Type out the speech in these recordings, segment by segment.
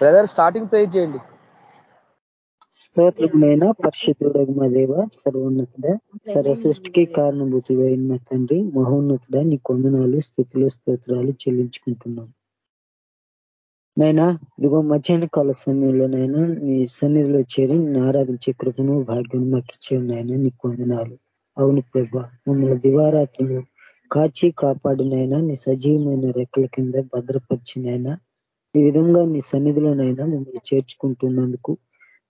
Brother starting page చేయండి. స్తోత్రమైన పరిశుద్ధుడు మా దేవ సర్వోన్నతుడ సర్వ సృష్టికి కారణభూతుడైన తండ్రి మహోన్నతుడ నీ కొందనాలు స్థుతులు స్తోత్రాలు చెల్లించుకుంటున్నాం. నైనా ఇదిగో మధ్యాహ్న కాల సమయంలోనైనా నీ సన్నిధిలో చేరి నేను ఆరాధించే కృపను భాగ్యం మాకు ఇచ్చేయండి నాయన నీ కొందనాలు అవును ప్రభా మమ్మల్ని దివారాత్రులు కాచి కాపాడినైనా నీ సజీవమైన రెక్కల కింద భద్రపరిచినైనా ఈ విధంగా నీ సన్నిధిలోనైనా మిమ్మల్ని చేర్చుకుంటున్నందుకు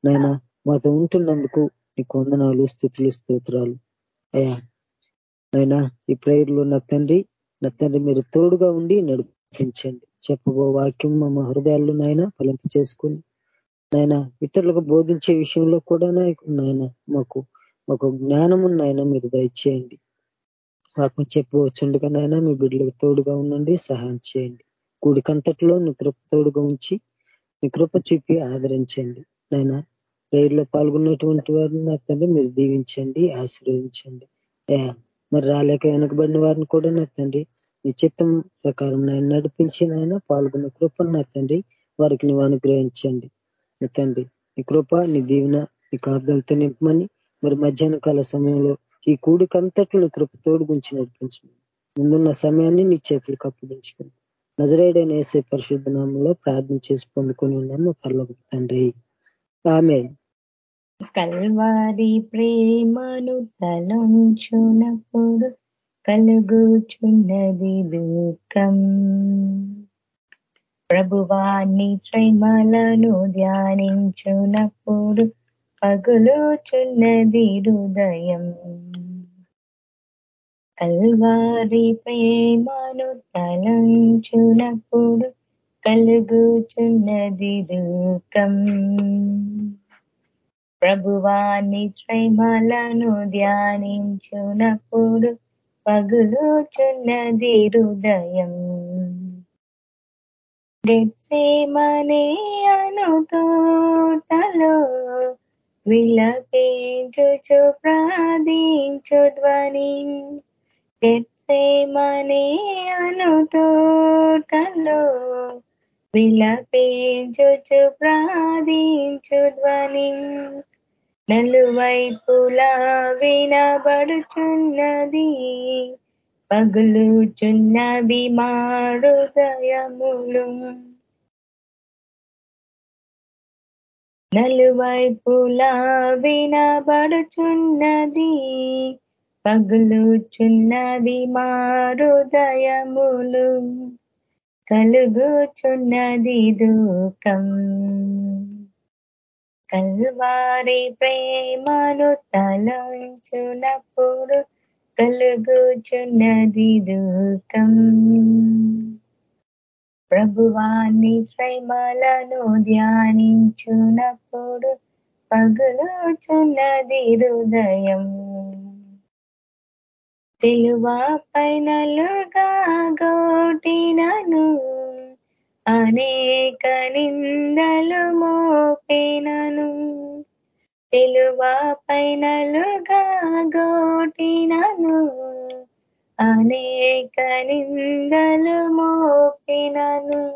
నాయన మాతో ఉంటున్నందుకు నీ కొందనాలు స్థుతులు స్తోత్రాలు. అయ్యా నైనా ఈ ప్రేయర్లో నా తండ్రి నా తండ్రి మీరు తోడుగా ఉండి నడిపించండి. చెప్పబో వాక్యం మా హృదయాల్లో నాయన ఫలింపు చేసుకుని నాయన ఇతరులకు బోధించే విషయంలో కూడా నాయన మాకు మాకు జ్ఞానం నాయన మీరు దయచేయండి. వాక్యం చెప్పవచ్చుండగా నాయన మీ బిడ్డలకు తోడుగా ఉండండి సహాయం చేయండి. కూడికంతట్లో నీ కృప తోడుగా ఉంచి నీ కృప చూపి ఆదరించండి. నాయన ప్రేయర్లో పాల్గొన్నటువంటి వారిని నా తండ్రి మీరు దీవించండి ఆశీర్వదించండి. మరి రాలేక వెనకబడిన వారిని కూడా నా తండ్రి నీ చిత్తం ప్రకారం నేను నడిపించి నాయన పాల్గొన్న కృపను నా తండ్రి వారికి నువ్వు అనుగ్రహించండి. నా తండ్రి నీ కృప నీ దీవెన నీ కార్దాలతో నింపమని మరి మధ్యాహ్న కాల సమయంలో ఈ కూడికంతట్లు కృప తోడు గురించి నడిపించమని. ముందున్న సమయాన్ని నీ చేతులకు అప్పగించుకుని నజరేడైన వేసే పరిశుద్ధ నామంలో ప్రార్థన చేసి పొందుకొని ఉన్నాము. పర్లకు తండ్రి. ఆమె కల్వారి ప్రేమను తలంచునప్పుడు కలుగుచున్నది దుఃఖం. ప్రభువాన్ని శ్రమలను ధ్యానించునప్పుడు పగులుచున్నది హృదయం. కల్వారి ప్రేమను తలంచునప్పుడు కలుగుచున్నది దుఃఖం. ప్రభువాన్ని శ్రమలను ధ్యానించునప్పుడు పగులుచున్నది హృదయం. గెట్సేమనే అను తలో విలపించుచు ప్రార్థించు ధ్వని. గెట్సేమనే అను తోటలో విలపించుచు ప్రార్థించు ధ్వని. నలువైపులా వినబడుచున్నది పగులుచున్నవి మారుదయములు నలువైపులా వినబడుచున్నది పగులుచున్నవి మారుదయములు కలుగుచున్నది దూకం కల్వారి ప్రేమను తలంచునప్పుడు కలుగుచున్నది దూకం ప్రభువాన్ని శ్రమలను ధ్యానించునప్పుడు పగులుచున్నది హృదయం. తెలువా పైనలుగా గోటినను అనేక నిందలు మోపినను. తెలువా పైనలుగా గోటినను అనేక నిందలు మోపినను.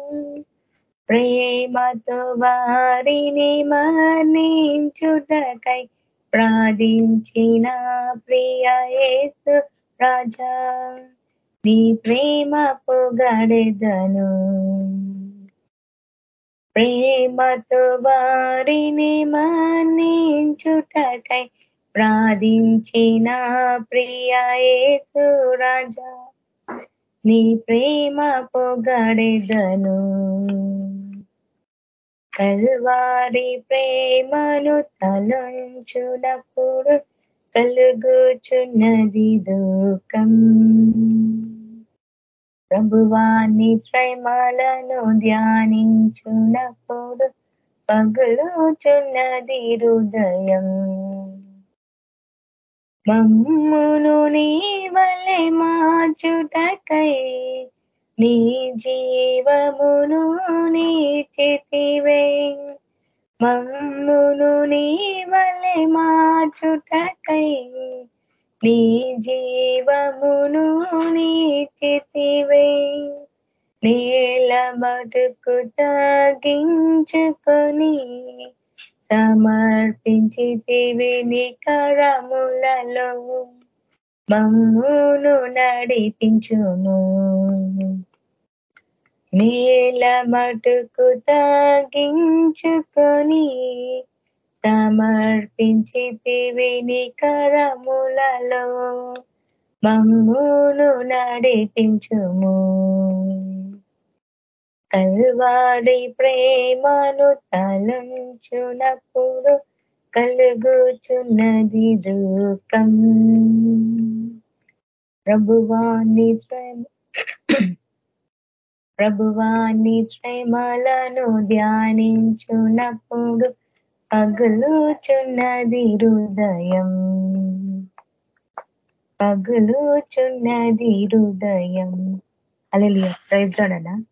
ప్రేమతో వారిని మరణించుటకై ప్రార్థించిన ప్రియ యేసు రాజా నీ ప్రేమ పొగడెదను. ప్రేమతో వారిని మన్నించుటకై ప్రార్థించిన ప్రియేసు రాజా నీ ప్రేమ పొగడెదను. కల్వారి ప్రేమను తలంచునప్పుడు కలుగుచున్నది దూకం ప్రభువాన్ని శ్రమలను ధ్యానించునప్పుడు పగులుచున్నది హృదయం. మమ్మును నీ వలె మార్చుటకై నీ జీవమును నీ చితివే. మమ్మును నీ వలె మార్చుటకై నీ జీవమును నీచితివే. నేల మటుకు తగ్గించుకొని సమర్పించితివి నికరములలో. మమ్మును నడిపించుము. నేల మటుకు తగ్గించుకొని సమర్పించి పివిని కరములలో మమ్మును నడిపించుము. కల్వారి ప్రేమను తలంచునప్పుడు కలుగుచున్నది దుఃఖం. ప్రభువాన్ని శ్రమ ప్రభువాన్ని శ్రమలను ధ్యానించునప్పుడు పగులుచున్నది హృదయం. పగులుచున్నది హృదయం. అలెలియ ప్రైజ్ రాడనా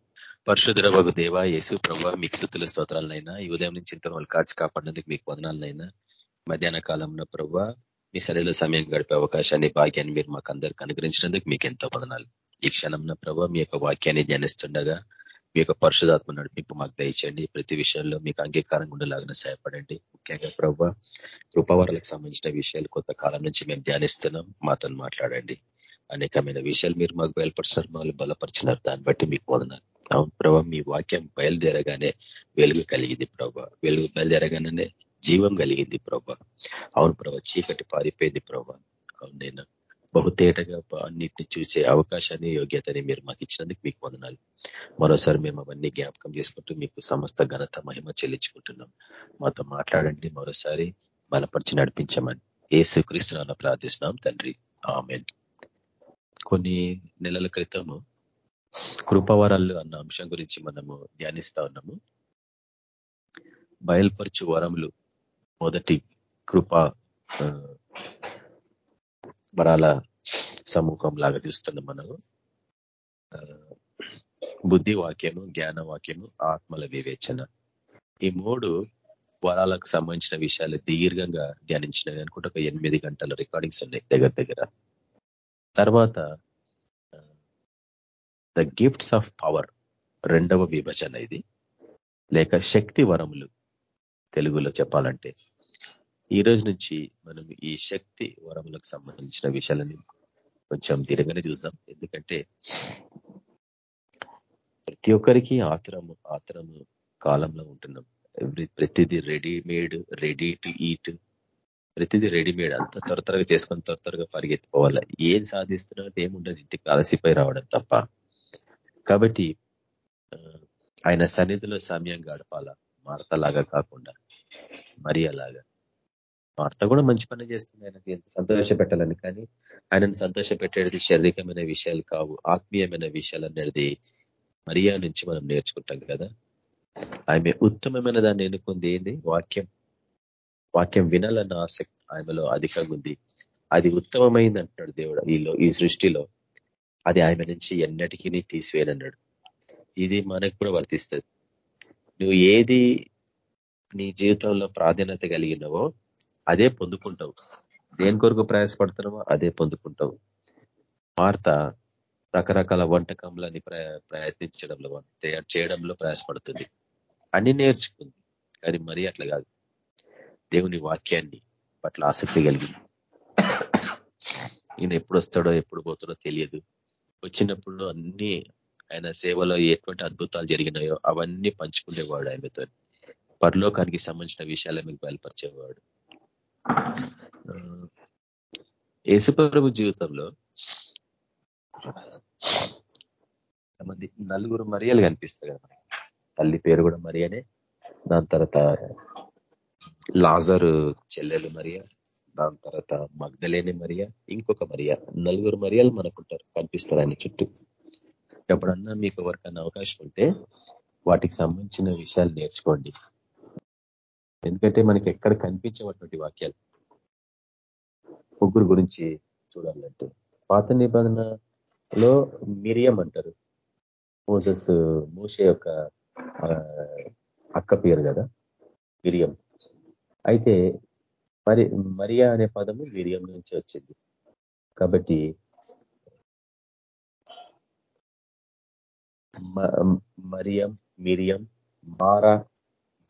పరిశుద్ధ వగు దేవ యేసు ప్రభావ మీకు స్థుతుల స్తోత్రాలనైనా ఈ ఉదయం నుంచి ఇంత వాళ్ళు కాచి కాపాడినందుకు మీకు వదనాలనైనా మధ్యాహ్న కాలంలో ప్రభావ మీ సరిలో సమయం గడిపే అవకాశాన్ని భాగ్యాన్ని మీరు మాకు అందరికి అనుగ్రహించినందుకు మీకు ఎంతో వదనాలు. ఈ క్షణంలో ప్రభావ మీ యొక్క వాక్యాన్ని ధ్యానిస్తుండగా మీ యొక్క పరిశుధాత్మ నడిపింపు మాకు దయచేయండి. ప్రతి విషయంలో మీకు అంగీకారంగా ఉండేలాగానే సహాయపడండి. ముఖ్యంగా ప్రభావ కృపవరాలకు సంబంధించిన విషయాలు కొత్త కాలం నుంచి మేము ధ్యానిస్తున్నాం. మాతో మాట్లాడండి. అనేకమైన విషయాలు మీరు మాకు బయలుపరుస్తారు మమ్మల్ని బలపరిచినారు. దాన్ని బట్టి మీకు వదనాలు. అవును ప్రభావ మీ వాక్యం బయలుదేరగానే వెలుగు కలిగింది ప్రభా. వెలుగు బయలుదేరగానే జీవం కలిగింది ప్రభా. అవును ప్రభా చీకటి పారిపోయింది ప్రభా. అవును నేను బహుతేటగా అన్నిటిని చూసే అవకాశాన్ని యోగ్యతని మీరు మాకు ఇచ్చినందుకు మీకు వందనాలు. మరోసారి మేము అవన్నీ జ్ఞాపకం చేసుకుంటూ మీకు సమస్త ఘనత మహిమ చెల్లించుకుంటున్నాం. మాతో మాట్లాడండి మరోసారి. బలపరిచి నడిపించమని ఏసు క్రీస్తునాన్న ప్రార్థిస్తున్నాం తండ్రి. ఆమెన్. కొన్ని నెలల క్రితము కృపవరాలు అన్న అంశం గురించి మనము ధ్యానిస్తా ఉన్నాము. బయల్పరచు వరములు మొదటి కృప వరాల సమూహం లాగా చూస్తున్నాం మనము. బుద్ధి వాక్యము జ్ఞాన వాక్యము ఆత్మల వివేచన. ఈ మూడు వరాలకు సంబంధించిన విషయాలు దీర్ఘంగా ధ్యానించినవి అనుకుంటే ఒక ఎనిమిది గంటల రికార్డింగ్స్ ఉన్నాయి దగ్గర దగ్గర. తర్వాత ద గిఫ్ట్స్ ఆఫ్ పవర్ రెండవ విభజన ఇది. లేక శక్తి వరములు తెలుగులో చెప్పాలంటే. ఈ రోజు నుంచి మనం ఈ శక్తి వరములకు సంబంధించిన విషయాలని కొంచెం దీర్ఘంగానే చూద్దాం. ఎందుకంటే ప్రతి ఒక్కరికి ఆతరము ఆతరము కాలంలో ఉంటున్నాం. ఎవ్రీ ప్రతిదీ రెడీమేడ్ రెడీ టు ఈట్. ప్రతిదీ రెడీమేడ్. అంత త్వర త్వరగా చేసుకొని త్వర త్వరగా పరిగెత్తిపోవాలి ఏం సాధిస్తున్నది ఏముండదు. ఇంటికి అలసిపోయి రావడం తప్ప. కాబట్టి ఆయన సన్నిధిలో సమయం గడపాల. మార్తలాగా కాకుండా మరి అలాగా వార్త కూడా మంచి పని చేస్తుంది ఆయనకి. సంతోష పెట్టాలని కానీ ఆయనను సంతోష పెట్టేది శారీరకమైన విషయాలు కావు ఆత్మీయమైన విషయాలు అనేది మరియా నుంచి మనం నేర్చుకుంటాం కదా. ఆమె ఉత్తమమైన దాన్ని ఎన్నుకుంది ఏంది? వాక్యం. వాక్యం వినాలన్న ఆసక్తి ఆమెలో అధికంగా ఉంది. అది ఉత్తమమైంది అంటున్నాడు దేవుడు. ఈలో ఈ సృష్టిలో అది ఆమె నుంచి ఎన్నటికీ తీసివేయనన్నాడు. ఇది మనకు కూడా వర్తిస్తుంది. నువ్వు ఏది నీ జీవితంలో ప్రాధాన్యత కలిగినవో అదే పొందుకుంటావు. దేని కొరకు ప్రయాసపడుతున్నావో అదే పొందుకుంటావు. వార్త రకరకాల వంటకంలని ప్రయత్నించడంలో తయారు చేయడంలో ప్రయాసపడుతుంది. అన్ని నేర్చుకుంది కానీ మరీ అట్లా కాదు. దేవుని వాక్యాన్ని పట్ల ఆసక్తి కలిగింది. ఈయన ఎప్పుడు వస్తాడో ఎప్పుడు పోతాడో తెలియదు. వచ్చినప్పుడు అన్ని ఆయన సేవలో ఎటువంటి అద్భుతాలు జరిగినాయో అవన్నీ పంచుకునేవాడు ఆయనతో పరలోకానికి సంబంధించిన విషయాలే మీకు బయలుపరిచేవాడు. యేసుప్రభు జీవితంలో మంది నలుగురు మరియలు కనిపిస్తారు కదా తల్లి పేరు కూడా మరియనే దాని తర్వాత లాజరు చెల్లెలు మరియ దాని తర్వాత మగ్ధలేని మరియ ఇంకొక మరియ నలుగురు మరియలు మనకుంటారు కనిపిస్తారు ఆయన చుట్టూ. ఎప్పుడన్నా మీకు ఎవరికైనా అవకాశం ఉంటే వాటికి సంబంధించిన విషయాలు నేర్చుకోండి. ఎందుకంటే మనకి ఎక్కడ కనిపించేటువంటి వాక్యాలు? ముగ్గురు గురించి చూడాలంటే. పాత నిబంధనలో మిరియం అంటారు. మోసస్ మోసే యొక్క అక్క పేరు కదా? మిరియం. అయితే మరి మరియా అనే పదము మిరియం నుంచి వచ్చింది. కాబట్టి మరియం మిరియం మారా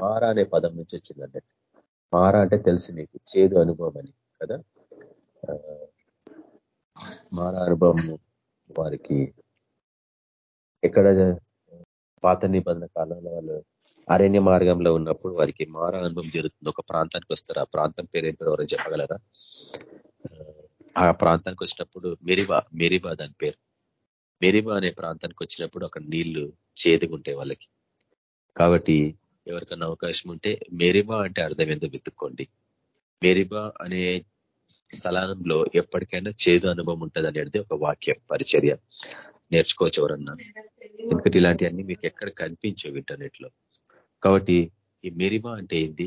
మారా అనే పదం నుంచి వచ్చింది అన్నట్టు మారా అంటే తెలుసు మీకు చేదు అనుభవం అని కదా? మారా అనుభవం వారికి ఎక్కడ పాత నిబంధన కాలంలో వాళ్ళు అరణ్య మార్గంలో ఉన్నప్పుడు వారికి మారా అనుభవం జరుగుతుంది. ఒక ప్రాంతానికి వస్తారు. ఆ ప్రాంతం పేరు పేరు ఎవరైనా చెప్పగలరా? ఆ ప్రాంతానికి వచ్చినప్పుడు మెరిబా మెరిబా దాని పేరు. మెరిబా అనే ప్రాంతానికి వచ్చినప్పుడు అక్కడ నీళ్ళు చేదుగుంటాయి వాళ్ళకి. కాబట్టి ఎవరికన్నా అవకాశం ఉంటే మేరిబా అంటే అర్థం ఏందో వెతుక్కోండి. మేరిబా అనే స్థలంలో ఎప్పటికైనా చేదు అనుభవం ఉంటుంది అనేది ఒక వాక్యం పరిచర్య. నేర్చుకోవచ్చు ఎవరన్నా? ఎందుకంటే ఇలాంటివన్నీ మీకు ఎక్కడ కనిపించవు ఇంటర్నెట్లో కాబట్టి ఈ మేరిబా అంటే ఏంది?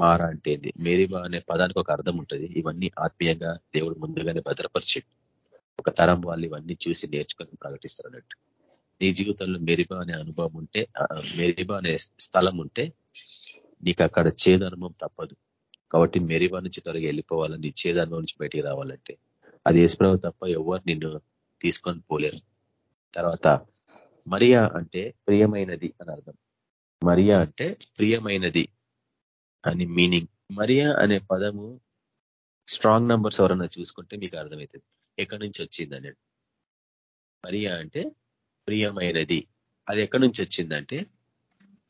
మారా అంటే ఏంది? మేరిబా అనే పదానికి ఒక అర్థం ఉంటుంది. ఇవన్నీ ఆత్మీయంగా దేవుడు ముందుగానే భద్రపరిచి ఒక తరం వాళ్ళు ఇవన్నీ చూసి నేర్చుకొని ప్రకటిస్తారు అన్నట్టు నీ జీవితంలో మెరిబా అనే అనుభవం ఉంటే మెరిబా అనే స్థలం ఉంటే నీకు అక్కడ చేదనుభవం తప్పదు. కాబట్టి మెరిబా నుంచి త్వరగా వెళ్ళిపోవాలని నీ చేదనుభవం నుంచి బయటికి రావాలంటే. అది వేసుకున్నావు తప్ప ఎవరు నిన్ను తీసుకొని పోలేరు. తర్వాత మరియా అంటే ప్రియమైనది అని అర్థం. మరియా అంటే ప్రియమైనది అని మీనింగ్. మరియా అనే పదము స్ట్రాంగ్ నంబర్స్ ఎవరన్నా చూసుకుంటే మీకు అర్థమవుతుంది. ఎక్కడి నుంచి వచ్చింది అనేది. మరియా అంటే ప్రియమైనది. అది ఎక్కడి నుంచి వచ్చిందంటే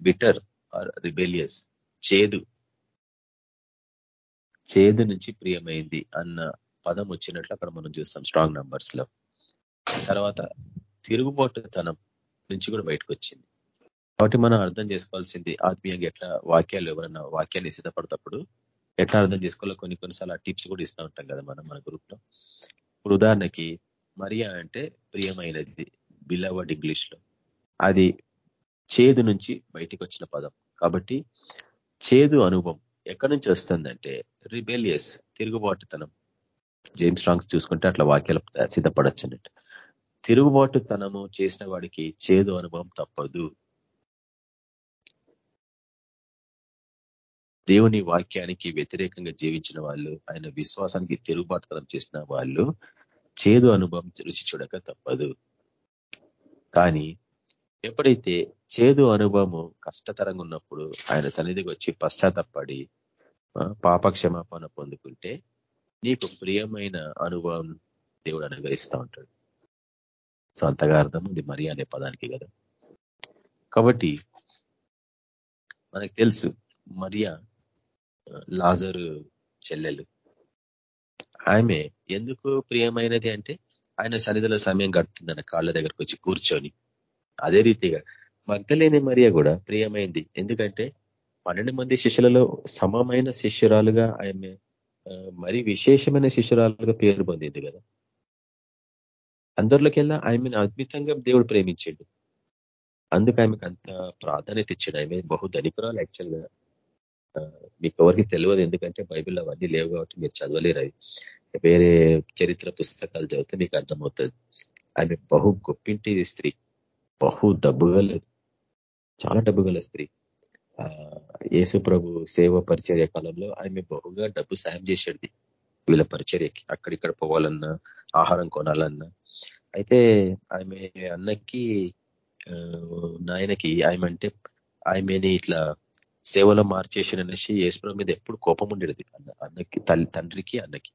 బిటర్ ఆర్ రిబెలియస్ చేదు. చేదు నుంచి ప్రియమైంది అన్న పదం వచ్చినట్లు అక్కడ మనం చూస్తాం స్ట్రాంగ్ నంబర్స్లో. తర్వాత తిరుగుబాటుతనం నుంచి కూడా బయటకు వచ్చింది. కాబట్టి మనం అర్థం చేసుకోవాల్సింది ఆత్మీయంగా ఎట్లా వాక్యాలు ఎవరన్నా వాక్యాన్ని సిద్ధపడతప్పుడు ఎట్లా అర్థం చేసుకోవాలో కొన్ని కొన్నిసార్లు ఆ టిప్స్ కూడా ఇస్తూ ఉంటాం కదా మనం మన గ్రూప్లో. ఇప్పుడు ఉదాహరణకి మరియా అంటే ప్రియమైనది. బిలవర్డ్ ఇంగ్లీష్లో అది చేదు నుంచి బయటికి వచ్చిన పదం. కాబట్టి చేదు అనుభవం ఎక్కడి నుంచి వస్తుందంటే రిబెలియస్ తిరుగుబాటుతనం. జేమ్స్ రాంగ్స్ చూసుకుంటే అట్లా వాక్యాలు సిద్ధపడచ్చు అన్నట్టు. తిరుగుబాటుతనము చేసిన వాడికి చేదు అనుభవం తప్పదు. దేవుని వాక్యానికి వ్యతిరేకంగా జీవించిన వాళ్ళు ఆయన విశ్వాసానికి తిరుగుబాటుతనం చేసిన వాళ్ళు చేదు అనుభవం రుచి చూడక తప్పదు. కానీ ఎప్పుడైతే చేదు అనుభవము కష్టతరంగా ఉన్నప్పుడు ఆయన సన్నిధికి వచ్చి పశ్చాత్తపడి పాపక్షమాపణ పొందుకుంటే నీకు ప్రియమైన అనుభవం దేవుడు అనుగ్రహిస్తూ ఉంటాడు. సో అంతగా అర్థం ఉంది మరి అనే పదానికి కదా. కాబట్టి మనకు తెలుసు మరియా లాజరు చెల్లెలు. ఆమె ఎందుకు ప్రియమైనది అంటే ఆయన సన్నిధిలో సమయం గడుపుతుందన్న కాళ్ళ దగ్గరకు వచ్చి కూర్చొని అదే రీతిగా మగ్ధలేని మరియ కూడా ప్రియమైంది. ఎందుకంటే పన్నెండు మంది శిష్యులలో సమమైన శిష్యురాలుగా ఆమె మరి విశేషమైన శిష్యురాలుగా పేరు పొందింది కదా. అందరిలోకెల్లా ఆమెను అద్భుతంగా దేవుడు ప్రేమించిండు. అందుకు ఆమెకు అంత ప్రాధాన్యత ఇచ్చాడు. ఆమె బహు ధనికురాలు యాక్చువల్గా. మీకు ఎవరికి తెలియదు. ఎందుకంటే బైబిల్ అవన్నీ లేవు కాబట్టి మీరు చదవలేరు అవి. వేరే చరిత్ర పుస్తకాలు చదివితే మీకు అర్థమవుతుంది. ఆమె బహు గొప్పింటి స్త్రీ. బహు డబ్బు గలది చాలా డబ్బు గల స్త్రీ. యేసు ప్రభు సేవ పరిచర్య కాలంలో ఆమె బహుగా డబ్బు సాయం చేసేది. వీళ్ళ పరిచర్యకి అక్కడిక్కడ పోవాలన్నా ఆహారం కొనాలన్నా. అయితే ఆమె అన్నకి నాయనకి ఆమె అంటే ఆమెని ఇట్లా సేవలో మార్చేసిన అనేసి యేసుప్రభు మీద ఎప్పుడు కోపం ఉండేది. అన్న అన్నకి తల్లి తండ్రికి అన్నకి.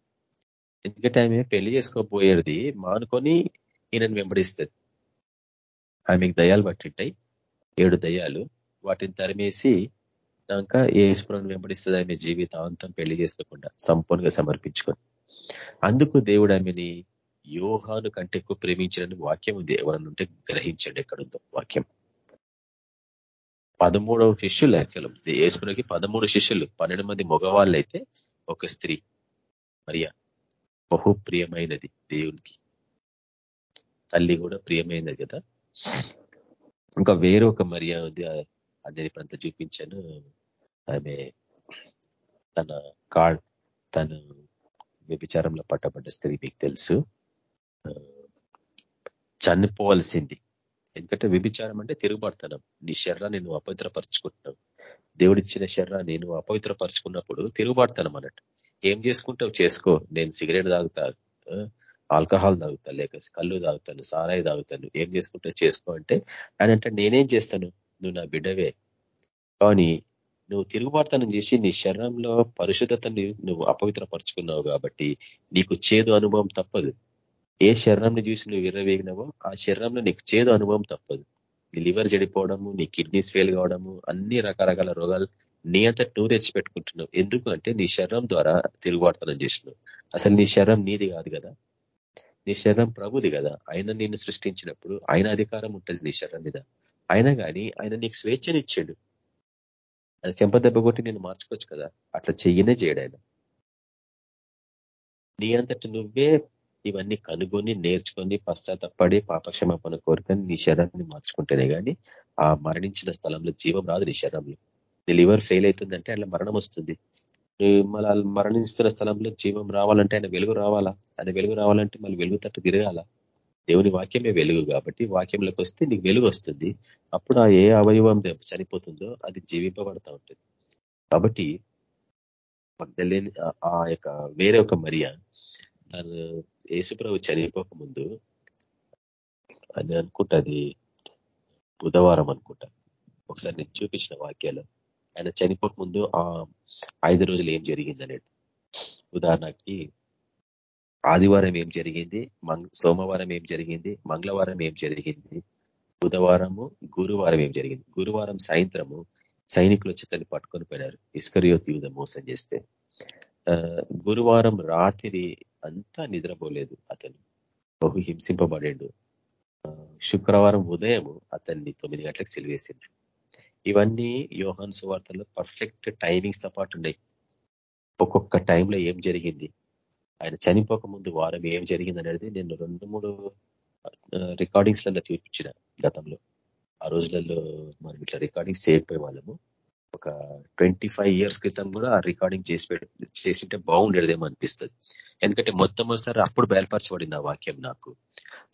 ఎందుకంటే ఆమె పెళ్ళి చేసుకోబోయేది మానుకొని ఈయనని వెంబడిస్తుంది. ఆమెకి దయాలు పట్టింటాయి. ఏడు దయాలు వాటిని తరిమేసి ఇంకా ఏసుప్రభుని వెంబడిస్తుంది ఆమె జీవితాంతం పెళ్ళి చేసుకోకుండా సంపూర్ణంగా సమర్పించుకొని. అందుకు దేవుడు ఆమెని యోహాను కంటే ఎక్కువ ప్రేమించడానికి వాక్యం ఉంది ఎవరన్నా ఉంటే గ్రహించండి ఎక్కడుందో వాక్యం. పదమూడవ శిష్యులు యాక్చువల్ యేసుకునికి పదమూడు శిష్యులు. పన్నెండు మంది మగవాళ్ళు అయితే ఒక స్త్రీ మరియా. బహు ప్రియమైనది దేవునికి. తల్లి కూడా ప్రియమైనది కదా. ఇంకా వేరే ఒక మరియా ఉంది అదే అంత చూపించాను. ఆమె తన కాడ్ తను వ్యభిచారంలో పట్టబడ్డ స్త్రీ మీకు తెలుసు. చనిపోవలసింది. ఎందుకంటే వ్యభిచారం అంటే తిరుగుబడతనం నీ శరీరాన్ని నువ్వు అపవిత్రపరుచుకుంటున్నావు దేవుడిచ్చిన శరీరాన్ని నువ్వు అపవిత్రపరుచుకున్నప్పుడు తిరుగుబాటుతనం అన్నట్టు. ఏం చేసుకుంటావు? చేసుకో. నేను సిగరెట్ తాగుతా. ఆల్కహాల్ తాగుతాను లేక కళ్ళు తాగుతాను. సారాయి తాగుతాను. ఏం చేసుకుంటావు చేసుకో అంటే ఆయన అంటే నేనేం చేస్తాను? నువ్వు నా బిడ్డవే. కానీ నువ్వు తిరుగుబాటుతనం చేసి నీ శరీరంలో పరిశుద్ధతని నువ్వు అపవిత్రపరుచుకున్నావు కాబట్టి నీకు చేదు అనుభవం తప్పదు. ఏ శరీరంని చూసి నువ్వు విర్రవేగినావో ఆ శరీరంలో నీకు చేదు అనుభవం తప్పదు. నీ లివర్ చెడిపోవడము నీ కిడ్నీస్ ఫెయిల్ కావడము అన్ని రకరకాల రోగాలు నీ అంతటి నువ్వు తెచ్చిపెట్టుకుంటున్నావు. ఎందుకు అంటే నీ శరీరం ద్వారా తిరుగుబాటుతనం చేసినావు అసలు నీ శరీరం నీది కాదు కదా. నీ శరీరం ప్రభుది కదా. ఆయన నిన్ను సృష్టించినప్పుడు ఆయన అధికారం ఉంటుంది నీ శరీరం మీద. అయినా కానీ ఆయన నీకు స్వేచ్ఛనిచ్చాడు. ఆయన చెంపదెబ్బ కొట్టి నేను మార్చుకోవచ్చు కదా. అట్లా చెయ్యనే చేయడు ఆయన. నీ అంతటి నువ్వే ఇవన్నీ కనుగొని నేర్చుకొని పశ్చాత్తపడి పాపక్షమాపణ కోరుకొని నీ శరీరాన్ని మార్చుకుంటేనే కానీ ఆ మరణించిన స్థలంలో జీవం రాదు నీ శరీరంలో నీ లివర్ ఫెయిల్ అవుతుందంటే అట్లా మరణం వస్తుంది. మళ్ళీ మరణిస్తున్న స్థలంలో జీవం రావాలంటే ఆయన వెలుగు రావాలా? ఆయన వెలుగు రావాలంటే మళ్ళీ వెలుగు తట్టు తిరగాల? దేవుని వాక్యమే వెలుగు కాబట్టి వాక్యంలోకి వస్తే నీకు వెలుగు వస్తుంది. అప్పుడు ఆ ఏ అవయవం చనిపోతుందో అది జీవింపబడతా ఉంటుంది. కాబట్టి మగ్ధలేని ఆ యొక్క వేరే ఒక మరియ తను యేసుప్రభు చనిపోక ముందు అని అనుకుంటా అది బుధవారం అనుకుంటా. ఒకసారి నేను చూపించిన వాక్యాలు. ఆయన చనిపోక ముందు ఆ ఐదు రోజులు ఏం జరిగింది అనేది ఉదాహరణకి ఆదివారం ఏం జరిగింది? సోమవారం ఏం జరిగింది? మంగళవారం ఏం జరిగింది? బుధవారము గురువారం ఏం జరిగింది? గురువారం సాయంత్రము సైనికులు వచ్చి తను పట్టుకొని పోయినారు. ఇస్కరియోత్ యూధ మోసం చేస్తే. గురువారం రాత్రి అంతా నిద్రపోలేదు అతను. బహు హింసింపబడేడు. శుక్రవారం ఉదయం అతన్ని తొమ్మిది గంటలకు సెలివేసిండు. ఇవన్నీ యోహాన్ సువార్తలో పర్ఫెక్ట్ టైమింగ్స్తో పాటు ఉన్నాయి. ఒక్కొక్క టైంలో ఏం జరిగింది? ఆయన చనిపోక ముందు వారం ఏం జరిగింది అనేది నేను రెండు మూడు రికార్డింగ్స్లలో చూపించిన గతంలో. ఆ రోజులలో మనం ఇట్లా రికార్డింగ్స్ చేయకపోయే వాళ్ళము. ఒక ట్వంటీ ఫైవ్ ఇయర్స్ క్రితం కూడా ఆ రికార్డింగ్ చేసి చేసింటే బాగుండేదేమో అనిపిస్తుంది. ఎందుకంటే మొట్టమొదటిసారి అప్పుడు బయలుపరచబడింది ఆ వాక్యం నాకు.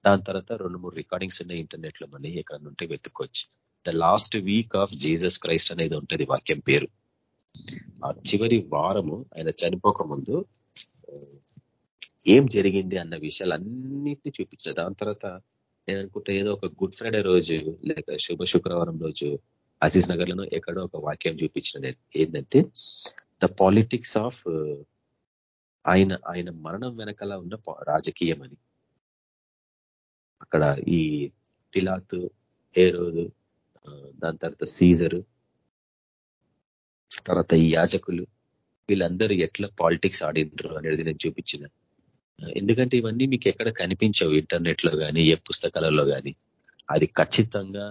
దాని తర్వాత రెండు మూడు రికార్డింగ్స్ ఉన్నాయి ఇంటర్నెట్లో మనీ ఎక్కడ నుంటే వెతుక్కోవచ్చు. The last week of Jesus Christ అనేది ఉంటుంది వాక్యం పేరు. ఆ చివరి వారము ఆయన చనిపోక ముందు ఏం జరిగింది అన్న విషయాలు అన్నిటినీ చూపించిన. దాని తర్వాత నేను అనుకుంటే ఏదో ఒక గుడ్ ఫ్రైడే రోజు లేక శుభ శుక్రవారం రోజు అజీజ్ నగర్ ఎక్కడో ఒక వాక్యం చూపించిన నేను. ఏంటంటే ద పాలిటిక్స్ ఆఫ్ ఆయన ఆయన మరణం వెనకాల ఉన్న రాజకీయం అని అక్కడ ఈ పిలాతు హేరోదు దాని తర్వాత సీజరు తర్వాత ఈ యాజకులు వీళ్ళందరూ ఎట్లా పాలిటిక్స్ ఆడినరు అనేది నేను చూపించిన. ఎందుకంటే ఇవన్నీ మీకు ఎక్కడ కనిపించవు ఇంటర్నెట్లో కానీ ఏ పుస్తకాలలో కానీ అది ఖచ్చితంగా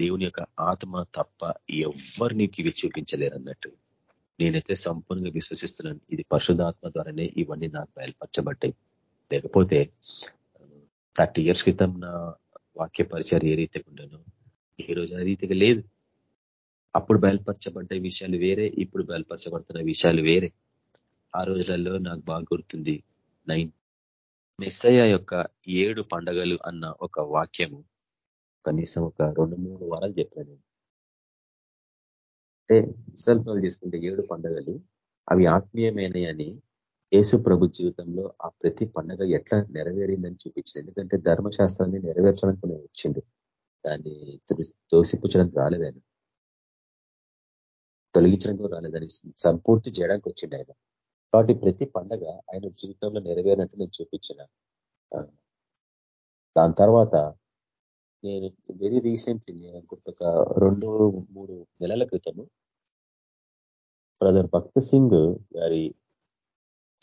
దేవుని యొక్క ఆత్మ తప్ప ఎవ్వరు నీకు ఇవి చూపించలేరు అన్నట్టు నేనైతే సంపూర్ణంగా విశ్వసిస్తున్నాను. ఇది పరిశుధాత్మ ద్వారానే ఇవన్నీ నాకు బయలుపరచబడ్డాయి. లేకపోతే థర్టీ ఇయర్స్ క్రితం నా వాక్య పరిచయం ఏ రీతిగా ఉండను ఈ రోజు ఆ రీతిగా లేదు. అప్పుడు బయలుపరచబడ్డ విషయాలు వేరే ఇప్పుడు బయలుపరచబడుతున్న విషయాలు వేరే. ఆ రోజులలో నాకు బాగా గుర్తుంది. నైన్ మెస్సయ్య యొక్క ఏడు పండగలు అన్న ఒక వాక్యము కనీసం ఒక రెండు మూడు వారాలు చెప్పాను అంటే ఇస్రాల్ తీసుకుంటే ఏడు పండగలు అవి ఆత్మీయమైనయని యేసు ప్రభు జీవితంలో ఆ ప్రతి పండగ ఎట్లా నెరవేరిందని చూపించింది ఎందుకంటే ధర్మశాస్త్రాన్ని నెరవేర్చడానికి వచ్చిండు. దాన్ని తోసిపుచ్చడానికి రాలేదని తొలగించడానికి రాలేదని సంపూర్తి చేయడానికి వచ్చిండు ఆయన. కాబట్టి ప్రతి పండగ ఆయన జీవితంలో నెరవేరినట్టు నేను చూపించిన. దాని తర్వాత నేను వెరీ రీసెంట్లీ నేను ఒక రెండు మూడు నెలల క్రితము బ్రదర్ భక్త్ సింగ్ గారి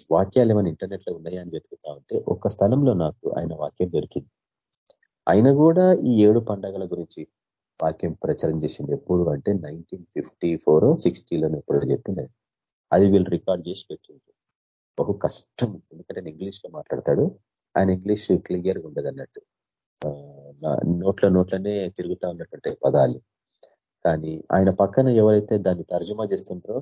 వాక్యాలు ఏమైనా ఇంటర్నెట్లో ఉన్నాయా అని వెతుకుతా ఉంటే ఒక స్థలంలో నాకు ఆయన వాక్యం దొరికింది. ఆయన కూడా ఈ ఏడు పండగల గురించి వాక్యం ప్రచారం చేసింది ఎప్పుడు అంటే నైన్టీన్ ఫిఫ్టీ ఫోర్ సిక్స్టీలోనే ఎప్పుడో చెప్పింది అది వీళ్ళు రికార్డ్ చేసి పెట్టింది బహు కష్టం. ఎందుకంటే ఇంగ్లీష్లో మాట్లాడతాడు. ఆయన ఇంగ్లీష్ క్లియర్గా ఉండదు అన్నట్టు నోట్ల నోట్లనే తిరుగుతా ఉన్నటువంటి పదాలు. కానీ ఆయన పక్కన ఎవరైతే దాన్ని తర్జుమా చేస్తుంటారో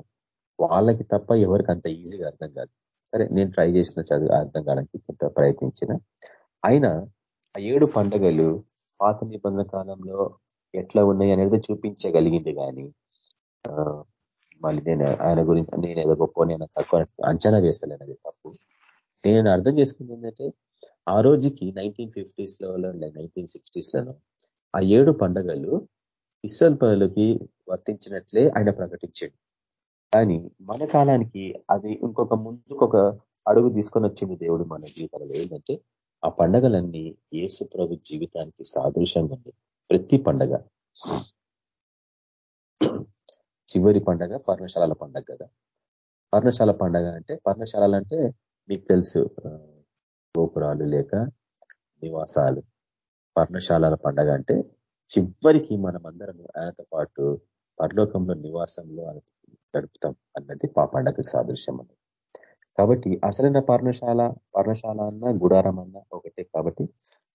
వాళ్ళకి తప్ప ఎవరికి అంత ఈజీగా అర్థం కాదు. సరే నేను ట్రై చేసిన చదువు అర్థం కావడానికి కొంత ప్రయత్నించిన. ఆయన ఆ ఏడు పండగలు పాత నిబంధన కాలంలో ఎట్లా ఉన్నాయి అనేది చూపించగలిగింది కానీ మళ్ళీ నేను ఆయన గురించి నేను ఏదో గొప్ప నేను తక్కువ అంచనా వేస్తలేనది తప్పు. నేను అర్థం చేసుకుంది ఏంటంటే ఆ రోజుకి నైన్టీన్ ఫిఫ్టీస్లో నైన్టీన్ సిక్స్టీస్లలో ఆ ఏడు పండగలు ఇస్రాల్ పనులకి వర్తించినట్లే ఆయన ప్రకటించాడు. కానీ మన కాలానికి అది ఇంకొక ముందుకొక అడుగు తీసుకొని వచ్చింది దేవుడు మన జీవితంలో. ఏంటంటే ఆ పండగలన్నీ యేసు ప్రభు జీవితానికి సాదృశ్యంగా ఉంది ప్రతి పండగ. చివరి పండగ పర్ణశాలల పండగ కదా. పర్ణశాల పండగ అంటే పర్ణశాలలు అంటే మీకు తెలుసు గోపురాలు లేక నివాసాలు పర్ణశాలల పండగ అంటే చివరికి మనం అందరం ఆయనతో పాటు పరలోకంలో నివాసంలో గడుపుతాం అన్నది పా పండగకి సాదృశ్యం అన్నది. కాబట్టి అసలైన పర్ణశాల పర్ణశాల అన్న గుడారం అన్న ఒకటే కాబట్టి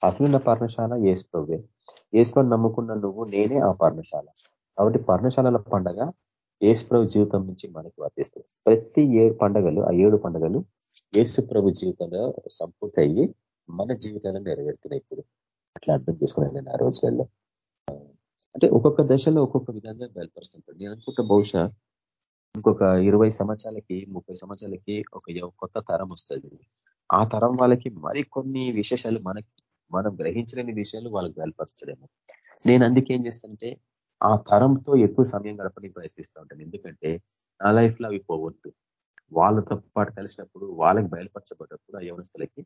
అసలైన పర్ణశాల ఏసుకోవే ఏసుకొని నమ్ముకున్న నువ్వు నేనే ఆ పర్ణశాల. కాబట్టి పర్ణశాలల పండగ ఏసుప్రభు జీవితం నుంచి మనకి వర్తిస్తుంది. ప్రతి ఏడు పండగలు ఆ ఏడు పండగలు ఏసుప్రభు జీవితంలో సంపూర్తి అయ్యి మన జీవితాలను నెరవేరుతున్నాయి ఇప్పుడు. అట్లా అర్థం చేసుకున్నాను ఆ రోజులలో. అంటే ఒక్కొక్క దశలో ఒక్కొక్క విధంగా బయలుపరుస్తుంటాడు. నేను అనుకుంటా బహుశా ఇంకొక ఇరవై సంవత్సరాలకి ముప్పై సంవత్సరాలకి ఒక కొత్త తరం వస్తుంది. ఆ తరం వాళ్ళకి మరికొన్ని విశేషాలు మనకి మనం గ్రహించలేని విషయాలు వాళ్ళకి బయలుపరచడేమో నేను అందుకేం చేస్తుంటే చేస్తానంటే ఆ తరంతో ఎక్కువ సమయం గడపడానికి ప్రయత్నిస్తూ ఉంటాను. ఎందుకంటే నా లైఫ్లో అవి పోవద్దు. వాళ్ళతో పాటు కలిసినప్పుడు వాళ్ళకి బయలుపరచబడ్డప్పుడు ఆ యవనస్తులకి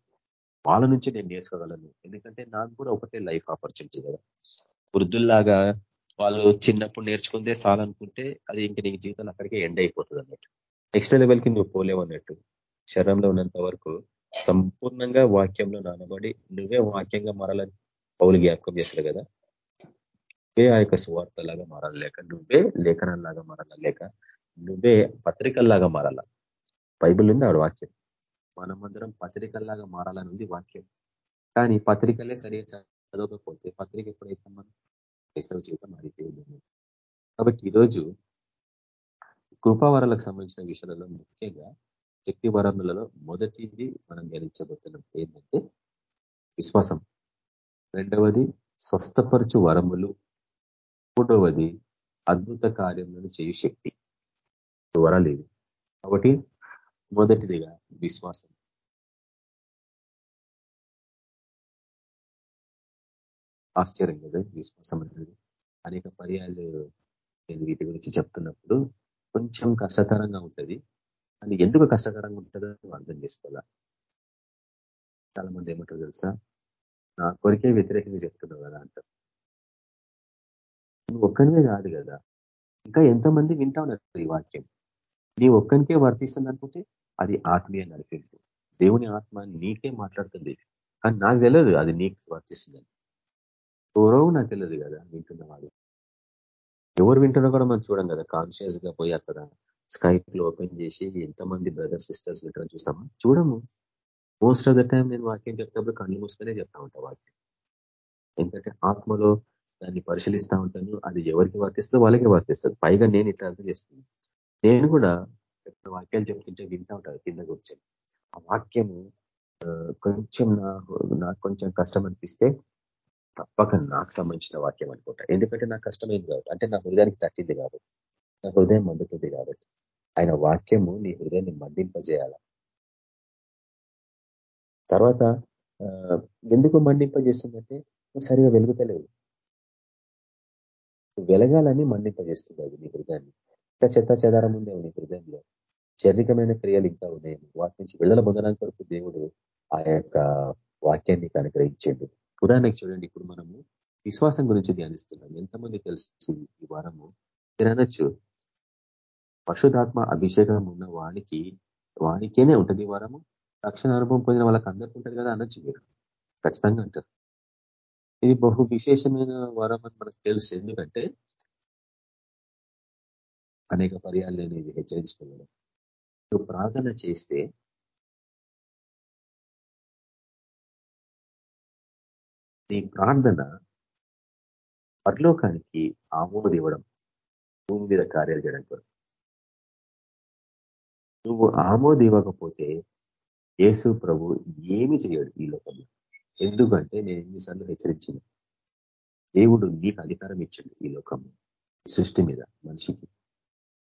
వాళ్ళ నుంచి నేను నేర్చుకోగలను. ఎందుకంటే నాకు కూడా ఒకటే లైఫ్ ఆపర్చునిటీ కదా. వృద్ధుల్లాగా వాళ్ళు చిన్నప్పుడు నేర్చుకుందే చాలనుకుంటే అది ఇంక నీ జీవితంలో అక్కడికే ఎండ్ అయిపోతుంది అన్నట్టు. నెక్స్ట్ లెవెల్కి నువ్వు పోలేవు అన్నట్టు. శరీరంలో ఉన్నంత వరకు సంపూర్ణంగా వాక్యంలో నానబడి నువ్వే వాక్యంగా మారాలని పౌలు జ్ఞాపకం చేశారు కదా. నువ్వే ఆ యొక్క సువార్తలాగా మారాలి లేక నువ్వే లేఖనాల్లాగా మారాల లేక నువ్వే పత్రికల్లాగా మారాలా? బైబిల్ ఉంది ఆవిడ వాక్యం. మనమందరం పత్రికల్లాగా మారాలని ఉంది వాక్యం. కానీ పత్రికలే సరిగా చదవకపోతే పత్రిక ఎప్పుడైతే మనం క్రైస్తవ జీవితం మారిపోయింది కాబట్టి ఈరోజు కృపావరాలకు సంబంధించిన విషయాలలో ముఖ్యంగా శక్తి వరములలో మొదటిది మనం గణించబోతున్నాం ఏంటంటే విశ్వాసం. రెండవది స్వస్థపరచు వరములు. మూడవది అద్భుత కార్యములను చేయు శక్తి. వరాలు ఇవి. కాబట్టి మొదటిదిగా విశ్వాసం. ఆశ్చర్యం కదా విశ్వాసం అనేది అనేక పర్యాలు నేను వీటి గురించి చెప్తున్నప్పుడు కొంచెం కష్టతరంగా ఉంటుంది. అని ఎందుకు కష్టతరంగా ఉంటుందో అర్థం చేసుకోవాలా? చాలా మంది ఏమంటారు తెలుసా? నా కొరికే వ్యతిరేకంగా చెప్తున్నావు కదా అంటారు నువ్వు ఒక్కనివే కాదు కదా. ఇంకా ఎంతమంది వింటా ఉన్నారు ఈ వాక్యం? నీ ఒక్కనికే వర్తిస్తుంది అనుకుంటే అది ఆత్మీయ నడిపింపు దేవుని ఆత్మ నీకే మాట్లాడుతుంది. కానీ నాకు తెలియదు అది నీకు వర్తిస్తుందని. ఎవరో నాకు తెలియదు కదా వింటున్నవాడు ఎవరు వింటున్నా కూడా మనం చూడం కదా కాన్షియస్గా పోయారు కదా. స్కైప్లో ఓపెన్ చేసి ఎంతమంది బ్రదర్ సిస్టర్స్ వింటారని చూస్తామా? చూడము. మోస్ట్ ఆఫ్ ద టైం నేను వాక్యం చెప్తే కళ్ళు మూసుకునే చెప్తా ఉంటా వాక్యం. ఎందుకంటే ఆత్మలో దాన్ని పరిశీలిస్తూ ఉంటాను. అది ఎవరికి వర్తిస్తుందో వాళ్ళకే వర్తిస్తుంది. పైగా నేను ఇట్లా అర్థం చేసుకున్నాను. నేను కూడా వాక్యాలు చెప్తుంటే వింటూ ఉంటారు కింద కూర్చొని. ఆ వాక్యము కొంచెం నాకు కొంచెం కష్టం అనిపిస్తే తప్పక నాకు సంబంధించిన వాక్యం అనుకుంటా. ఎందుకంటే నాకు కష్టమైంది కాబట్టి. అంటే నా హృదయానికి తట్టింది కాబట్టి. నా హృదయం మండుతుంది కాబట్టి. ఆయన వాక్యము నీ హృదయాన్ని మండింపజేయాల? తర్వాత ఎందుకు మండింపజేస్తుందంటే నువ్వు సరిగా వెలుగుతలేవు. వెలగాలని మండింపజేస్తుంది అది నీ హృదయాన్ని. ఇంకా చెత్త చెదారం ఉందేమో నీ హృదయంలో శారీరకమైన క్రియలు ఇంకా ఉన్నాయి. వాటి నుంచి విడుదల పొందడానికి కొరకు దేవుడు ఆ యొక్క వాక్యాన్ని అనుగ్రహించండి. ఉదాహరణకు చూడండి ఇప్పుడు మనము విశ్వాసం గురించి ధ్యానిస్తున్నాం. ఎంతమంది తెలుసు ఈ వారము మీరు అనొచ్చు పశుధాత్మ అభిషేకం ఉన్న వానికి వానికేనే ఉంటుంది వారము? రక్షణ అనుభవం పొందిన వాళ్ళకి అందరికీ ఉంటుంది కదా అనొచ్చు మీరు. ఖచ్చితంగా అంటారు ఇది బహు విశేషమైన వరం అని మనకు తెలుసు. ఎందుకంటే అనేక పర్యాలు నేను ఇది హెచ్చరించుకున్నాను. నువ్వు ప్రార్థన చేస్తే నీ ప్రార్థన పరలోకానికి ఆమోది ఇవ్వడం భూమి మీద కార్యాలు చేయడం కొరకు. నువ్వు ఆమోది ఇవ్వకపోతే యేసు ప్రభు ఏమి చేయడు ఈ లోకంలో. ఎందుకంటే నేను ఎన్నిసార్లు హెచ్చరించిన. దేవుడు నీకు అధికారం ఇచ్చిండు ఈ లోకంలో సృష్టి మీద మనిషికి.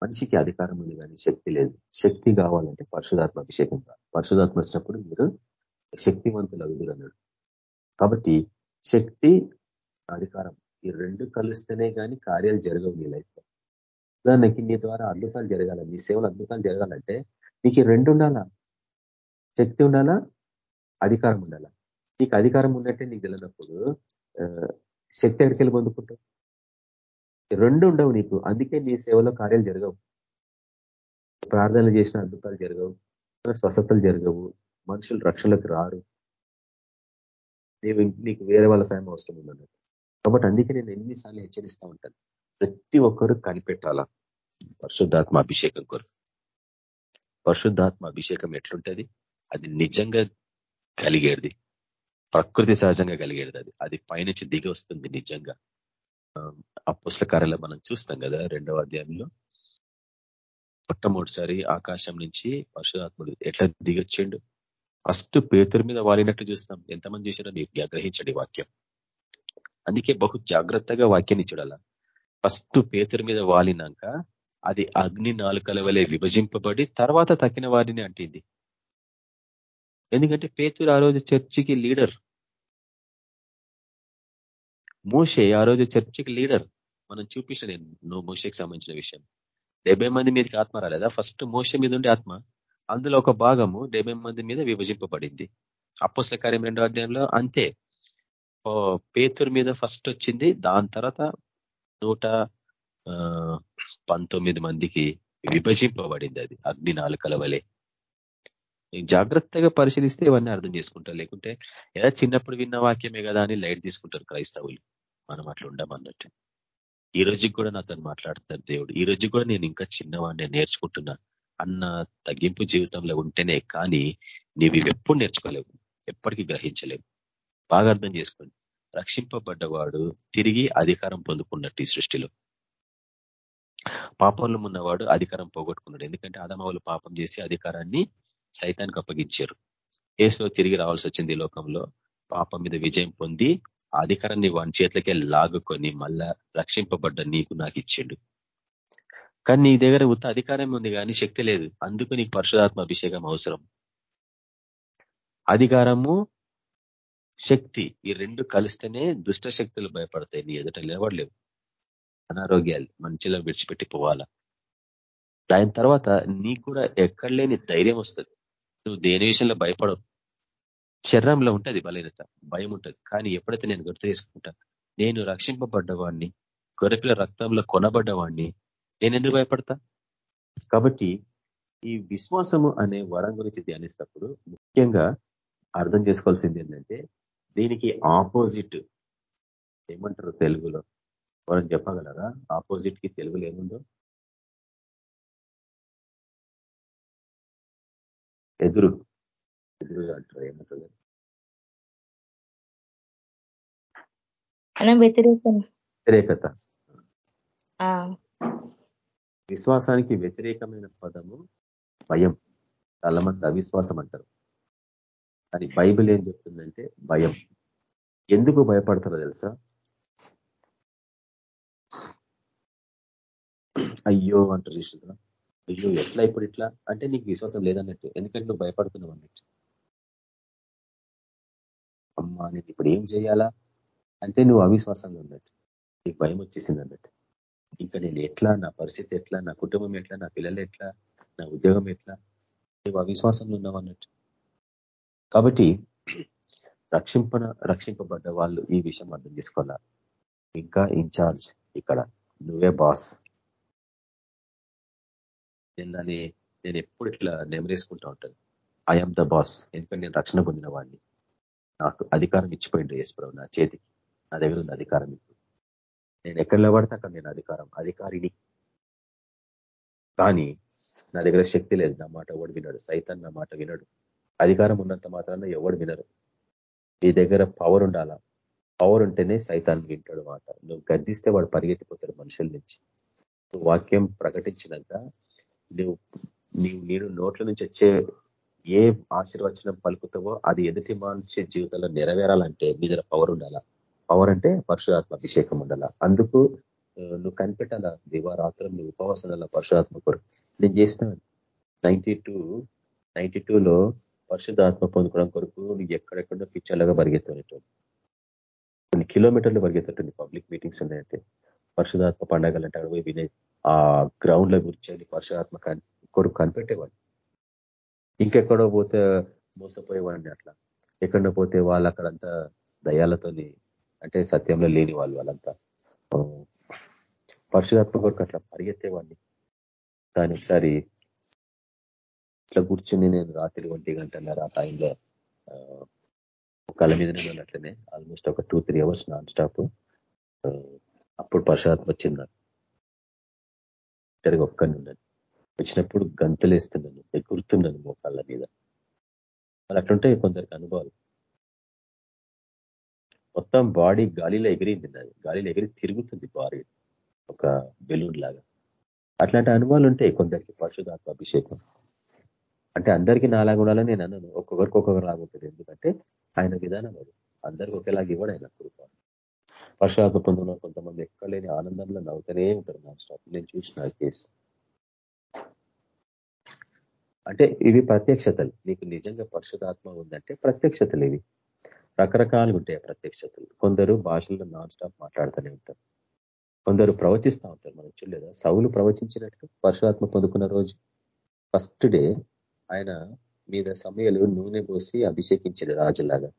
మనిషికి అధికారం ఉంది కానీ శక్తి లేదు. శక్తి కావాలంటే పరిశుధాత్మ అభిషేకం కావాలి. పరిశుధాత్మ వచ్చినప్పుడు మీరు శక్తివంతులు అగుదురు అన్నాడు. కాబట్టి శక్తి అధికారం ఈ రెండు కలిస్తేనే కానీ కార్యాలు జరగవు నీ లైఫ్ ఉదాహరణకి నీ ద్వారా అద్భుతాలు జరగాల నీ సేవలు అద్భుతాలు జరగాలంటే నీకు రెండు ఉండాలా? శక్తి ఉండాలా? అధికారం ఉండాలా? నీకు అధికారం ఉన్నట్టే నీకు తెలియనప్పుడు శక్తి ఎక్కడికెళ్ళి పొందుకుంటావు? రెండు ఉండవు నీకు. అందుకే నీ సేవలో కార్యాలు జరగవు. ప్రార్థనలు చేసిన అద్భుతాలు జరగవు. స్వస్థతలు జరగవు. మనుషులు రక్షణలకు రారు. నీవు నీకు వేరే వాళ్ళ సాయం అవసరం ఉందన్నట్టు కాబట్టి అందుకే నేను ఎన్నిసార్లు హెచ్చరిస్తూ ఉంటాను. ప్రతి ఒక్కరు కనిపెట్టాలా? పరిశుద్ధాత్మ అభిషేకం కొరకు. పరిశుద్ధాత్మ అభిషేకం ఎట్లుంటది? అది నిజంగా కలిగేది. ప్రకృతి సహజంగా కలిగేది అది. అది పైనుంచి దిగి వస్తుంది నిజంగా. అప్పుస్ల కార్యాలు మనం చూస్తాం కదా రెండవ అధ్యాయంలో. మొట్టమొదటిసారి ఆకాశం నుంచి పరశురాత్ముడు ఎట్లా దిగొచ్చిండు? ఫస్ట్ పేతురు మీద వాలినట్లు చూస్తాం. ఎంతమంది చేసినా మీరు గ్రహించండి వాక్యం. అందుకే బహు జాగ్రత్తగా వాక్యాన్ని చూడాల. ఫస్ట్ పేతురు మీద వాలినాక అది అగ్ని నాలుకల వలె విభజింపబడి తర్వాత తక్కిన వారిని అంటింది. ఎందుకంటే పేతురు ఆ రోజు చర్చికి లీడర్. మోషే ఆ రోజు చర్చికి లీడర్. మనం చూపించిన నేను మోషేకి సంబంధించిన విషయం. డెబ్బై మంది మీదకి ఆత్మ రాలేదా? ఫస్ట్ మోస మీద ఉండే ఆత్మ. అందులో ఒక భాగము డెబ్బై మంది మీద విభజింపబడింది. అప్పస్ల కార్యం రెండో అధ్యాయంలో అంతే. పేతురు మీద ఫస్ట్ వచ్చింది దాని తర్వాత నూట పంతొమ్మిది మందికి విభజింపబడింది అది అగ్ని నాలుకల వలె. జాగ్రత్తగా పరిశీలిస్తే ఇవన్నీ అర్థం చేసుకుంటారు. లేకుంటే ఏదో చిన్నప్పుడు విన్న వాక్యమే కదా అని లైట్ తీసుకుంటారు క్రైస్తవులు. మనం అట్లా ఉండమన్నట్టు. ఈ రోజుకి కూడా నాతో మాట్లాడుతున్నాడు దేవుడు. ఈ రోజు కూడా నేను ఇంకా చిన్నవాడిని నేర్చుకుంటున్నా. అన్న తగ్గింపు జీవితంలో ఉంటేనే కానీ నీవు ఎప్పుడు నేర్చుకోలేవు. ఎప్పటికీ గ్రహించలేవు. బాగా అర్థం చేసుకోండి. రక్షింపబడ్డవాడు తిరిగి అధికారం పొందుకున్నట్టు ఈ సృష్టిలో. పాపంలో ఉన్నవాడు అధికారం పోగొట్టుకున్నాడు. ఎందుకంటే ఆదమావులు పాపం చేసి అధికారాన్ని సైతానికి అప్పగించారు. ఏసులో తిరిగి రావాల్సి వచ్చింది ఈ లోకంలో. పాపం మీద విజయం పొంది అధికారాన్ని వాని చేతులకే లాగుకొని మళ్ళా రక్షింపబడ్డ నీకు నాకు ఇచ్చిండు. కానీ నీ దగ్గర ఉత్త అధికారం ఉంది కానీ శక్తి లేదు. అందుకు నీకు పరశురాత్మ అభిషేకం అవసరం. అధికారము శక్తి ఈ రెండు కలిస్తేనే దుష్ట శక్తులు భయపడతాయి. నీ ఎదుట నిలబడలేవు. అనారోగ్యాలు మంచిలో విడిచిపెట్టి పోవాలా? దాని తర్వాత నీకు కూడా ఎక్కడ లేని ధైర్యం వస్తుంది. నువ్వు దేని విషయంలో భయపడవు. శరీరంలో ఉంటుంది బలహీనత భయం ఉంటుంది. కానీ ఎప్పుడైతే నేను గుర్తు చేసుకుంటా నేను రక్షింపబడ్డవాడిని గొరపిల రక్తంలో కొనబడ్డవాడిని నేను ఎందుకు భయపడతా? కాబట్టి ఈ విశ్వాసము అనే వరం గురించి ధ్యానిస్తప్పుడు ముఖ్యంగా అర్థం చేసుకోవాల్సింది ఏంటంటే దీనికి ఆపోజిట్ ఏమంటారు తెలుగులో? వరం చెప్పగలరా? ఆపోజిట్కి తెలుగులో ఏముందో? ఎదురు. అంటారు ఏమంటారు? వ్యతిరేకత. విశ్వాసానికి వ్యతిరేకమైన పదము భయం. చాలా మంది అవిశ్వాసం అంటారు. కానీ బైబిల్ ఏం చెప్తుందంటే భయం. ఎందుకు భయపడతారో తెలుసా? అయ్యో అంటారు చూస్తుందా అయ్యో ఎట్లా ఇప్పుడు ఇట్లా? అంటే నీకు విశ్వాసం లేదన్నట్టు. ఎందుకంటే నువ్వు భయపడుతున్నావు అన్నట్టు. అమ్మా నేను ఇప్పుడు ఏం చేయాలా? అంటే నువ్వు అవిశ్వాసంగా ఉన్నట్టు. నీకు భయం వచ్చేసింది అన్నట్టు. ఇంకా నేను ఎట్లా? నా పరిస్థితి ఎట్లా? నా కుటుంబం ఎట్లా? నా పిల్లలు ఎట్లా? నా ఉద్యోగం ఎట్లా? నువ్వు అవిశ్వాసంలో ఉన్నావు అన్నట్టు. కాబట్టి రక్షింపన రక్షింపబడ్డ వాళ్ళు ఈ విషయం అర్థం చేసుకోవాలా? ఇంకా ఇన్ఛార్జ్ ఇక్కడ. నువ్వే బాస్ నేను దాన్ని నేను ఎప్పుడు ఇట్లా నెమరేసుకుంటా ఉంటాను. ఐఎమ్ ద బాస్ ఎందుకంటే నేను రక్షణ పొందిన వాడిని. నాకు అధికారం ఇచ్చిపోయిండు యేసుప్రభు నా చేతికి. నా దగ్గర ఉంది అధికారం ఇప్పుడు నేను ఎక్కడ నిలబడితే అక్కడ నేను అధికారం అధికారిని. కానీ నా దగ్గర శక్తి లేదు. నా మాట ఎవడు వినడు. సైతాన్ నా మాట వినడు. అధికారం ఉన్నంత మాత్రాన ఎవడు వినరు. నీ దగ్గర పవర్ ఉండాలా? పవర్ ఉంటేనే సైతాన్ వింటాడు మాట. నువ్వు గద్దిస్తే వాడు పరిగెత్తిపోతాడు మనుషుల నుంచి. నువ్వు వాక్యం ప్రకటించినాక నువ్వు నీవు నేను నోట్ల నుంచి వచ్చే ఏ ఆశీర్వచనం పలుకుతావో అది ఎదుటి మనిషి జీవితంలో నెరవేరాలంటే మీ దగ్గర పవర్ ఉండాలా? పవర్ అంటే పరశురాత్మ అభిషేకం ఉండాలా? అందుకు నువ్వు కనిపెట్టాలా? దివారాత్రం నువ్వు ఉపవాసం ఉండాలా? పరశురాత్మ కొరకు. నేను చేసిన నైన్టీ నైన్టీ టూలో పరిశుద్ధాత్మ పొందుకోవడం కొరకు నువ్వు ఎక్కడెక్కడో పిచ్చర్లుగా పరిగెత్తున్నట్టు కొన్ని కిలోమీటర్లు పరిగెత్తుంటుంది పబ్లిక్ మీటింగ్స్ ఉన్నాయంటే. పరిశుధాత్మ పండగలు అంటే అక్కడ పోయి వినే ఆ గ్రౌండ్ల గురించి కూర్చొని పరిశుధాత్మ కొరకు కనిపెట్టేవాడు ఇంకెక్కడో పోతే మోసపోయేవాడిని అట్లా. ఎక్కడో పోతే వాళ్ళు అక్కడంతా దయాలతోని అంటే సత్యంలో లేని వాళ్ళు వాళ్ళంతా. పరిశుధాత్మ కొరకు అట్లా పరిగెత్తేవాడిని కానీ ఒకసారి ఇట్లా కూర్చుని నేను రాత్రి ఒంటి గంటన్నర ఆ టైంలో కళ్ళ మీదనే అట్లనే. ఆల్మోస్ట్ ఒక two three hours non stop అప్పుడు పరిశుధాత్మ వచ్చింది నాకు. ఒక్కడిని ఒక్కని వచ్చినప్పుడు గంతులేస్తున్నాను ఎగురుతున్నాను మోకాళ్ళ మీద. మరి అట్లుంటే కొందరికి అనుభవాలు. మొత్తం బాడీ గాలిలో ఎగిరింది నాది. గాలిలో ఎగిరి తిరుగుతుంది బాడీ. ఒక బెలూన్ లాగా. అట్లాంటి అనుభవాలు ఉంటాయి కొందరికి పరిశుధాత్మ అభిషేకం. అంటే అందరికీ నాలాగా ఉండాలని నేను అన్నాను. ఒక్కొక్కరికి ఒక్కొక్కరు లాగా ఉంటుంది. ఎందుకంటే ఆయన విధానం అది. అందరికి ఒకేలాగా ఇవ్వడు ఆయన కృప. పరుషాత్మ పొందిన కొంతమంది ఎక్కలేని ఆనందంలో నవ్వుతూనే ఉంటారు నా స్టాప్. నేను చూసిన కేసు. అంటే ఇవి ప్రత్యక్షతలు. నీకు నిజంగా పరిశుధాత్మ ఉందంటే ప్రత్యక్షతలు ఇవి. రకరకాలుగా ఉంటాయి ప్రత్యక్షతలు. కొందరు భాషల్లో నాన్ స్టాప్ మాట్లాడుతూనే ఉంటారు. కొందరు ప్రవచిస్తూ ఉంటారు. మనం చూడలేదా? సౌలు ప్రవచించినట్లు పరశురాత్మ పొందుకున్న రోజు. ఫస్ట్ డే ఆయన మీద సమయలు నూనె పోసి అభిషేకించాడు రాజులాగా.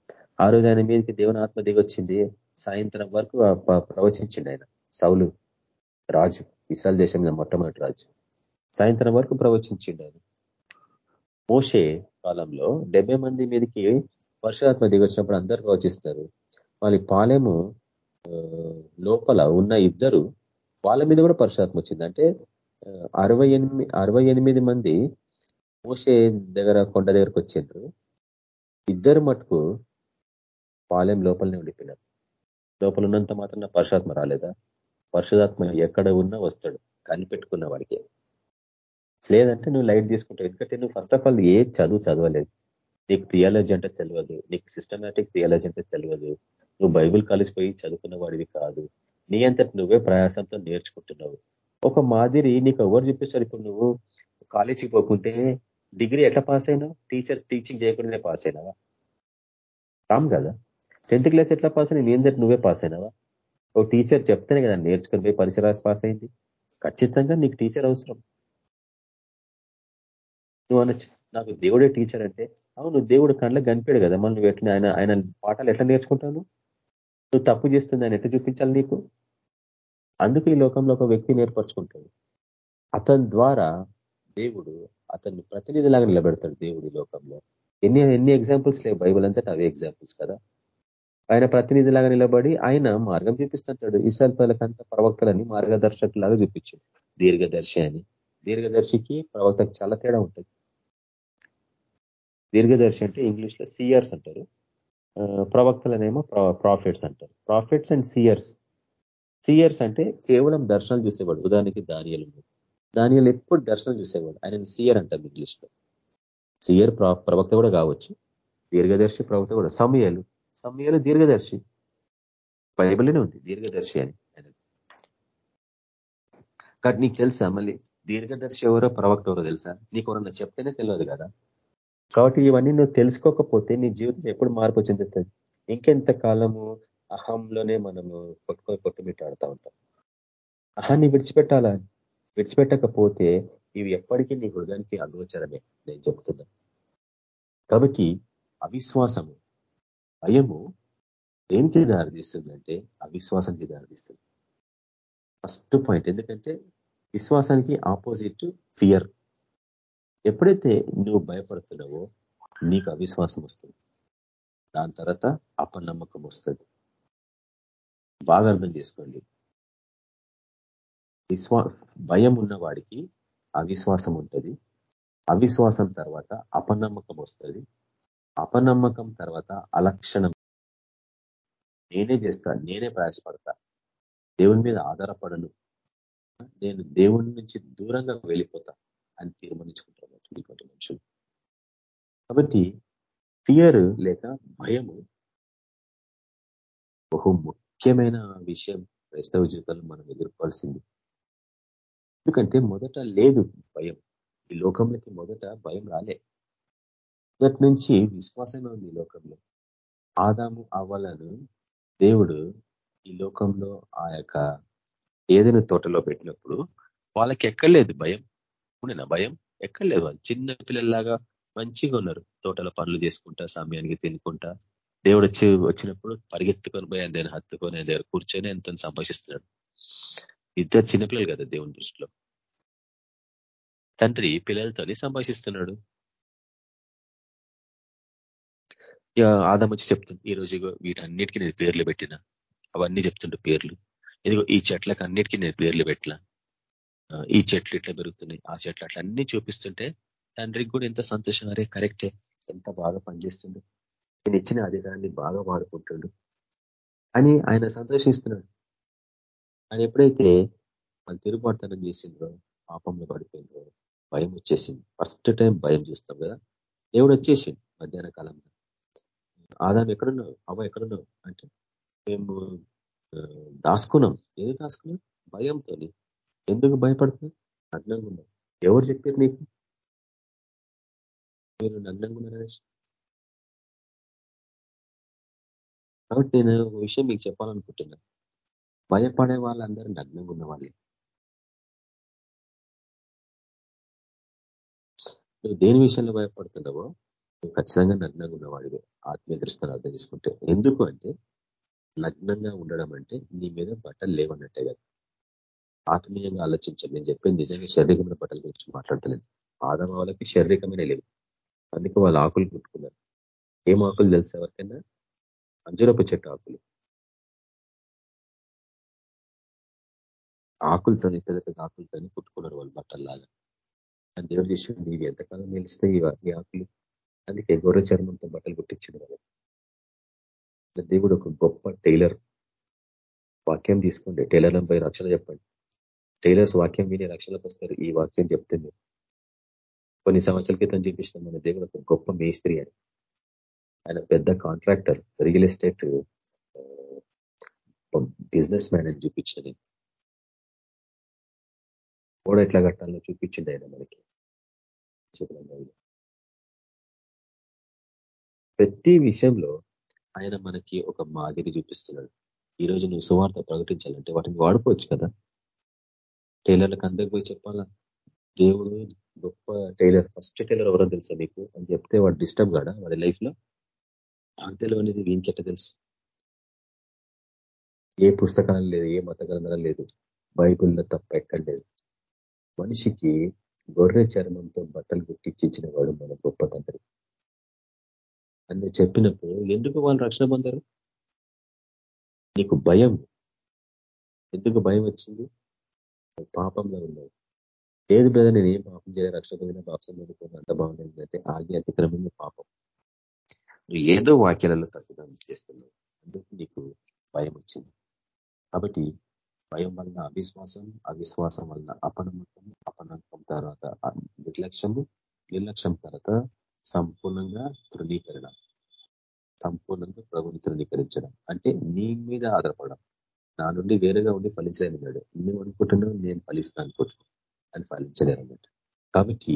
ఆ రోజు ఆయన మీదకి దేవుని ఆత్మ దిగొచ్చింది. సాయంత్రం వరకు ప్రవచించిండు ఆయన సౌలు రాజు. ఇస్రాయల్ దేశంలో మొట్టమొదటి రాజు. సాయంత్రం వరకు ప్రవచించిండు ఆయన. మోషే కాలంలో డెబ్బై మంది మీదకి వర్షాత్మ దిగొచ్చినప్పుడు అందరు ప్రవచిస్తారు. వాళ్ళ పాలెము లోపల ఉన్న ఇద్దరు వాళ్ళ మీద కూడా పరుషాత్మ వచ్చింది. అంటే అరవై ఎనిమిది అరవై ఎనిమిది మంది మోసే దగ్గర కొండ దగ్గరకు వచ్చిండ్రు. ఇద్దరు మటుకు పాలెం లోపలనే ఉండిపోయినారు. లోపల ఉన్నంత మాత్రం పరుషాత్మ రాలేదా? పరిశుధాత్మ ఎక్కడ ఉన్నా వస్తాడు. కనిపెట్టుకున్న వాడికి. లేదంటే నువ్వు లైట్ తీసుకుంటావు. ఎందుకంటే నువ్వు ఫస్ట్ ఆఫ్ ఆల్ ఏ చదువు చదవలేదు. నీకు థియాలజీ అంటే తెలియదు నీకు సిస్టమేటిక్ థియాలజీ అంటే తెలియదు నువ్వు బైబుల్ కాలేజ్ పోయి చదువుకున్న వాడివి కాదు. నీ అంతటి నువ్వే ప్రయాసంతో నేర్చుకుంటున్నావు. ఒక మాదిరి నీకు ఎవరు చూపిస్తారు ఇప్పుడు నువ్వు? కాలేజీకి పోకుంటే డిగ్రీ ఎట్లా పాస్ అయినావు? టీచర్స్ టీచింగ్ చేయకుండానే పాస్ అయినావా? రామ్ కదా. టెన్త్ క్లాస్ ఎట్లా పాస్ అయినా నీ అందరి నువ్వే పాస్ అయినావా? ఓ టీచర్ చెప్తేనే కదా నేర్చుకుని పోయి పరిసరాస్ పాస్ అయింది. ఖచ్చితంగా నీకు టీచర్ అవసరం. నువ్వు అనొచ్చు నాకు దేవుడే టీచర్ అంటే అవును దేవుడు కళ్ళకు కనిపాడు కదా మనం నువ్వు ఎట్లా ఆయన ఆయన పాఠాలు ఎట్లా నేర్చుకుంటాను నువ్వు? తప్పు చేస్తుంది ఆయన ఎట్లా చూపించాలి నీకు? అందుకు ఈ లోకంలో ఒక వ్యక్తి నేర్పరచుకుంటాడు అతని ద్వారా దేవుడు అతన్ని ప్రతినిధిలాగా నిలబెడతాడు దేవుడి లోకంలో. ఎన్ని ఎన్ని ఎగ్జాంపుల్స్ లేవు బైబుల్ అంతటా అవే ఎగ్జాంపుల్స్ కదా. ఆయన ప్రతినిధిలాగా నిలబడి ఆయన మార్గం చూపిస్తుంటాడు. ఇసాల్ పిల్లకంత ప్రవక్తలని మార్గదర్శకులాగా చూపించాడు. దీర్ఘదర్శి అని. దీర్ఘదర్శికి ప్రవక్తకు చాలా తేడా ఉంటుంది. దీర్ఘదర్శి అంటే ఇంగ్లీష్లో సియర్స్ అంటారు ప్రవక్తలనేమో ప్రాఫిట్స్ అంటారు. ప్రాఫిట్స్ అండ్ సియర్స్ సియర్స్ అంటే కేవలం దర్శనాలు చూసేవాడు. ఉదాహరణకి దానియలు దానియలు ఎప్పుడు దర్శనం చూసేవాడు? ఆయన సియర్ అంటారు ఇంగ్లీష్లో సియర్ ప్రవక్త కూడా కావచ్చు. దీర్ఘదర్శి ప్రవక్త కూడా. సమయాలు. సమయాలు దీర్ఘదర్శి. బైబిల్లోనే ఉంది. దీర్ఘదర్శి అని కానీ నీకు తెలుసా? మళ్ళీ దీర్ఘదర్శి ఎవరో ప్రవక్త ఎవరో తెలుసా? నీకు ఎవరన్నా చెప్తేనే తెలియదు కదా? కాబట్టి ఇవన్నీ నువ్వు తెలుసుకోకపోతే నీ జీవితం ఎప్పుడు మార్పు చెందుతుంది ఇంకెంత కాలము అహంలోనే మనము కొట్టుకొని కొట్టుమిట్టాడుతూ ఉంటాం. అహాన్ని విడిచిపెట్టాలా? విడిచిపెట్టకపోతే ఇవి ఎప్పటికీ నీ హృదయానికి అగోచరమే నేను చెప్తున్నా. కాబట్టి అవిశ్వాసము భయము దేనికి దారితీస్తుందంటే అవిశ్వాసానికి దారితీస్తుంది. ఫస్ట్ పాయింట్ ఎందుకంటే విశ్వాసానికి ఆపోజిట్ ఫియర్. ఎప్పుడైతే నువ్వు భయపడుతున్నావో నీకు అవిశ్వాసం వస్తుంది దాని తర్వాత అపనమ్మకం వస్తుంది. బాగా అర్థం చేసుకోండి. విశ్వా భయం ఉన్నవాడికి అవిశ్వాసం ఉంటుంది. అవిశ్వాసం తర్వాత అపనమ్మకం వస్తుంది. అపనమ్మకం తర్వాత అలక్షణం. నేనే చేస్తా నేనే ప్రయాసపడతా. దేవుని మీద ఆధారపడను. నేను దేవుని నుంచి దూరంగా వెళ్ళిపోతా అని తీర్మానించుకుంటాను తీర్మానించుకుంటారు మనుషులు కాబట్టి ఫియర్ లేక భయము బహు ముఖ్యమైన విషయం క్రైస్తవ జీవితంలో మనం ఎదుర్కోవాల్సింది. ఎందుకంటే మొదట లేదు భయం. ఈ లోకంలోకి మొదట భయం రాలే. మొదటి నుంచి విశ్వాసమే ఉంది ఈ లోకంలో. ఆదాము అవ్వలను దేవుడు ఈ లోకంలో ఆ యొక్క ఏదైనా తోటలో పెట్టినప్పుడు వాళ్ళకి ఎక్కర్లేదు భయం. ఉండిన భయం. ఎక్కలేదు వాళ్ళు చిన్న పిల్లల్లాగా మంచిగా ఉన్నారు. తోటలో పనులు చేసుకుంటా సమయానికి తినుకుంటా. దేవుడు వచ్చి వచ్చినప్పుడు పరిగెత్తుకొని పోయి ఆయన దగ్గర హత్తుకొని ఆయన దగ్గర కూర్చొని ఎంతో సంభాషిస్తున్నాడు. ఇద్దరు చిన్నపిల్లలు కదా దేవుని దృష్టిలో. తండ్రి పిల్లలతోనే సంభాషిస్తున్నాడు. ఆదం వచ్చి చెప్తుంది ఈ రోజు వీటన్నిటికీ నేను పేర్లు పెట్టిన. అవన్నీ చెప్తుండే పేర్లు. ఇదిగో ఈ చెట్లకు అన్నిటికీ నేను పేర్లు పెట్టిన. ఈ చెట్లు ఇట్లా పెరుగుతున్నాయి ఆ చెట్లు అట్లా అన్ని చూపిస్తుంటే తండ్రికి కూడా ఎంత సంతోషం. అరే కరెక్టే. ఎంత బాగా పనిచేస్తుండు. నేను ఇచ్చిన అధికారాన్ని బాగా వాడుకుంటుండు అని ఆయన సంతోషిస్తున్నాడు. ఆయన ఎప్పుడైతే వాళ్ళు తిరుగుబాటుతనం చేసిండ్రో పాపంలో పడిపోయిండ్రో భయం వచ్చేసింది. ఫస్ట్ టైం భయం చూస్తాం కదా. దేవుడు వచ్చేసిండు మధ్యాహ్న కాలంలో. ఆదాం ఎక్కడున్నావు? అవ్వ ఎక్కడున్నావు? అంటే మేము దాసుకున్నాం. ఏది దాసుకున్నాం? భయంతో ఎందుకు భయపడుతుంది నగ్నంగా ఉన్నాం ఎవరు చెప్పారు నీకు? మీరు నగ్నంగా ఉన్నారనే కాబట్టి నేను ఒక విషయం మీకు చెప్పాలనుకుంటున్నా. భయపడే వాళ్ళందరూ నగ్నంగా ఉన్న వాళ్ళే నువ్వు దేని విషయంలో భయపడుతున్నావో నువ్వు ఖచ్చితంగా నగ్నంగా ఉన్నవాడివే. ఆత్మీయ దృష్టిని అర్థం చేసుకుంటే. ఎందుకు అంటే నగ్నంగా ఉండడం అంటే నీ మీద బట్టలు లేవన్నట్టే కదా. ఆత్మీయంగా ఆలోచించాలి నేను చెప్పేది నిజంగా శారీరకమైన బట్టల గురించి మాట్లాడతలేదు ఆదమ వాళ్ళకి శారీరకమైన లేవు. అందుకే వాళ్ళు ఆకులు కుట్టుకున్నారు. ఏం ఆకులు తెలుసు ఎవరికైనా? అంజురపు చెట్టు ఆకులు. ఆకులతో పెద్ద పెద్ద ఆకులతో కుట్టుకున్నారు వాళ్ళు బట్టల్లాగా. అని దేవుడు చేసి నీవి ఎంతకాలం నిలుస్తాయి ఈ ఆకులు? అందుకే గొర్రె చర్మంతో బట్టలు కుట్టించింది వాళ్ళకి దేవుడు ఒక గొప్ప టైలర్. వాక్యం తీసుకోండి. టైలర్లను పోయి రక్షణ చెప్పండి. టైలర్స్ వాక్యం విని రక్షణకు వస్తారు. ఈ వాక్యం చెప్తే కొన్ని సంవత్సరాల క్రితం చూపించిన మన దేవుడు ఒక గొప్ప మేస్త్రి అని. ఆయన పెద్ద contractor real estate business man అని చూపించింది ఓడ ఎట్లా కట్టాలో చూపించింది ఆయన మనకి. ప్రతి విషయంలో ఆయన మనకి ఒక మాదిరి చూపిస్తున్నాడు. ఈరోజు నువ్వు సువార్త ప్రకటించాలంటే వాటిని వాడుకోవచ్చు కదా? టైలర్లకు అందరికి పోయి చెప్పాలా? దేవుడు గొప్ప టైలర్ ఫస్ట్ టైలర్ ఎవరో తెలుసా మీకు అని చెప్తే వాడు డిస్టర్బ్ కాడా వాడి లైఫ్లో? నాకు తెలియనిది వీంకెట్ట తెలుసు? ఏ పుస్తకాలు లేదు ఏ మత గ్రంథాలు లేదు. బైబిల్లో తప్ప ఎక్కడ లేదు. మనిషికి గొర్రె చర్మంతో బట్టలు గుట్టించిన వాడు మన గొప్ప తండ్రి. అని చెప్పినప్పుడు ఎందుకు వాళ్ళు రక్షణ పొందరు? నీకు భయం. ఎందుకు భయం వచ్చింది? పాపంలో ఉన్నావు లేదు బ్రదర్ నేను ఏం పాపం చేయాలి? రక్షణ పొందిన పాపం పొందుకుని అంత బాగుందంటే ఆగి అతిక్రమంగా పాపం. నువ్వు ఏదో వాక్యాలలో తప్పుదాన్ని చేస్తున్నావు. అందుకు నీకు భయం వచ్చింది. కాబట్టి భయం వలన అవిశ్వాసం అవిశ్వాసం వలన అపనమ్మకం అపనమ్మకం తర్వాత నిర్లక్ష్యము నిర్లక్ష్యం తర్వాత సంపూర్ణంగా తృణీకరణ. సంపూర్ణంగా ప్రభుని తృణీకరించడం. అంటే నీ మీద ఆధారపడడం. నా నుండి వేరుగా ఉండి ఫలించలేనన్నాడు నేను అనుకుంటున్నావు నేను ఫలిస్తాను అనుకుంటున్నాను అని ఫలించలేరన్నట్టు కాబట్టి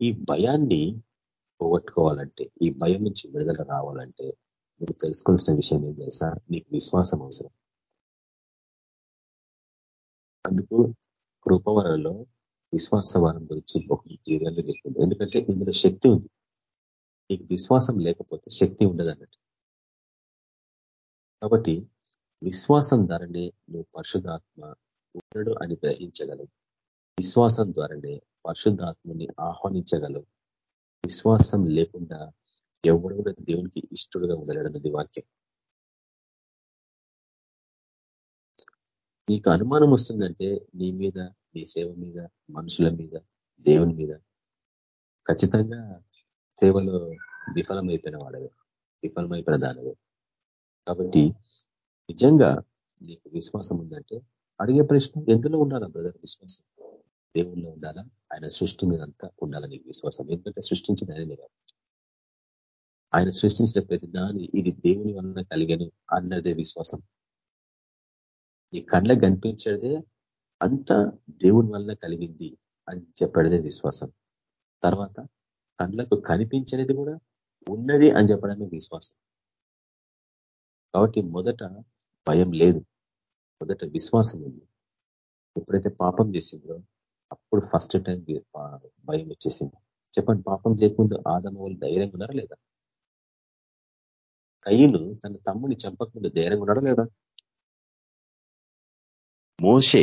ఈ భయాన్ని పోగొట్టుకోవాలంటే ఈ భయం నుంచి విడుదల రావాలంటే నువ్వు తెలుసుకోవాల్సిన విషయం ఏం తెలుసా? నీకు విశ్వాసం అవసరం. అందుకు కృపవరంలో విశ్వాస వరం గురించి ఒక తీవ్రంగా చెప్పింది. ఎందుకంటే ఇందులో శక్తి ఉంది. నీకు విశ్వాసం లేకపోతే శక్తి ఉండదు అన్నట్టు కాబట్టి విశ్వాసం ద్వారానే నువ్వు పరిశుద్ధాత్మ ఉండడు అని గ్రహించగలవు. విశ్వాసం ద్వారానే పరిశుద్ధాత్మని ఆహ్వానించగలవు. విశ్వాసం లేకుండా ఎవడు దేవునికి ఇష్టడుగా ఉండలేడన్నది వాక్యం. నీకు అనుమానం వస్తుందంటే నీ మీద నీ సేవ మీద మనుషుల మీద దేవుని మీద. ఖచ్చితంగా సేవలో విఫలమైపోయిన వాడవే. విఫలమైపోయిన దానవే. కాబట్టి నిజంగా నీకు విశ్వాసం ఉందంటే అడిగే ప్రశ్న ఎందులో ఉండాలా బ్రదర్ విశ్వాసం? దేవుల్లో ఉండాలా? ఆయన సృష్టి మీద అంతా ఉండాలా నీకు విశ్వాసం? ఎందుకంటే సృష్టించిన ఆయననే కాబట్టి ఆయన సృష్టించిన ప్రతి దాని ఇది దేవుని వలన కలిగను అన్నదే విశ్వాసం. నీ కళ్ళకు కనిపించేదే అంతా దేవుని వలన కలిగింది అని చెప్పడదే విశ్వాసం. తర్వాత కళ్ళకు కనిపించేది కూడా ఉన్నది అని చెప్పడమే విశ్వాసం. కాబట్టి మొదట భయం లేదు. మొదట విశ్వాసం ఉంది. ఎప్పుడైతే పాపం చేసిందో అప్పుడు ఫస్ట్ టైం భయం వచ్చేసింది. చెప్పండి పాపం చేయకముందు ఆదమ వాళ్ళు ధైర్యంగా ఉన్నారా లేదా? కయ్యను తన తమ్ముని చంపకముందు ధైర్యంగా ఉన్నాడా లేదా? మోసే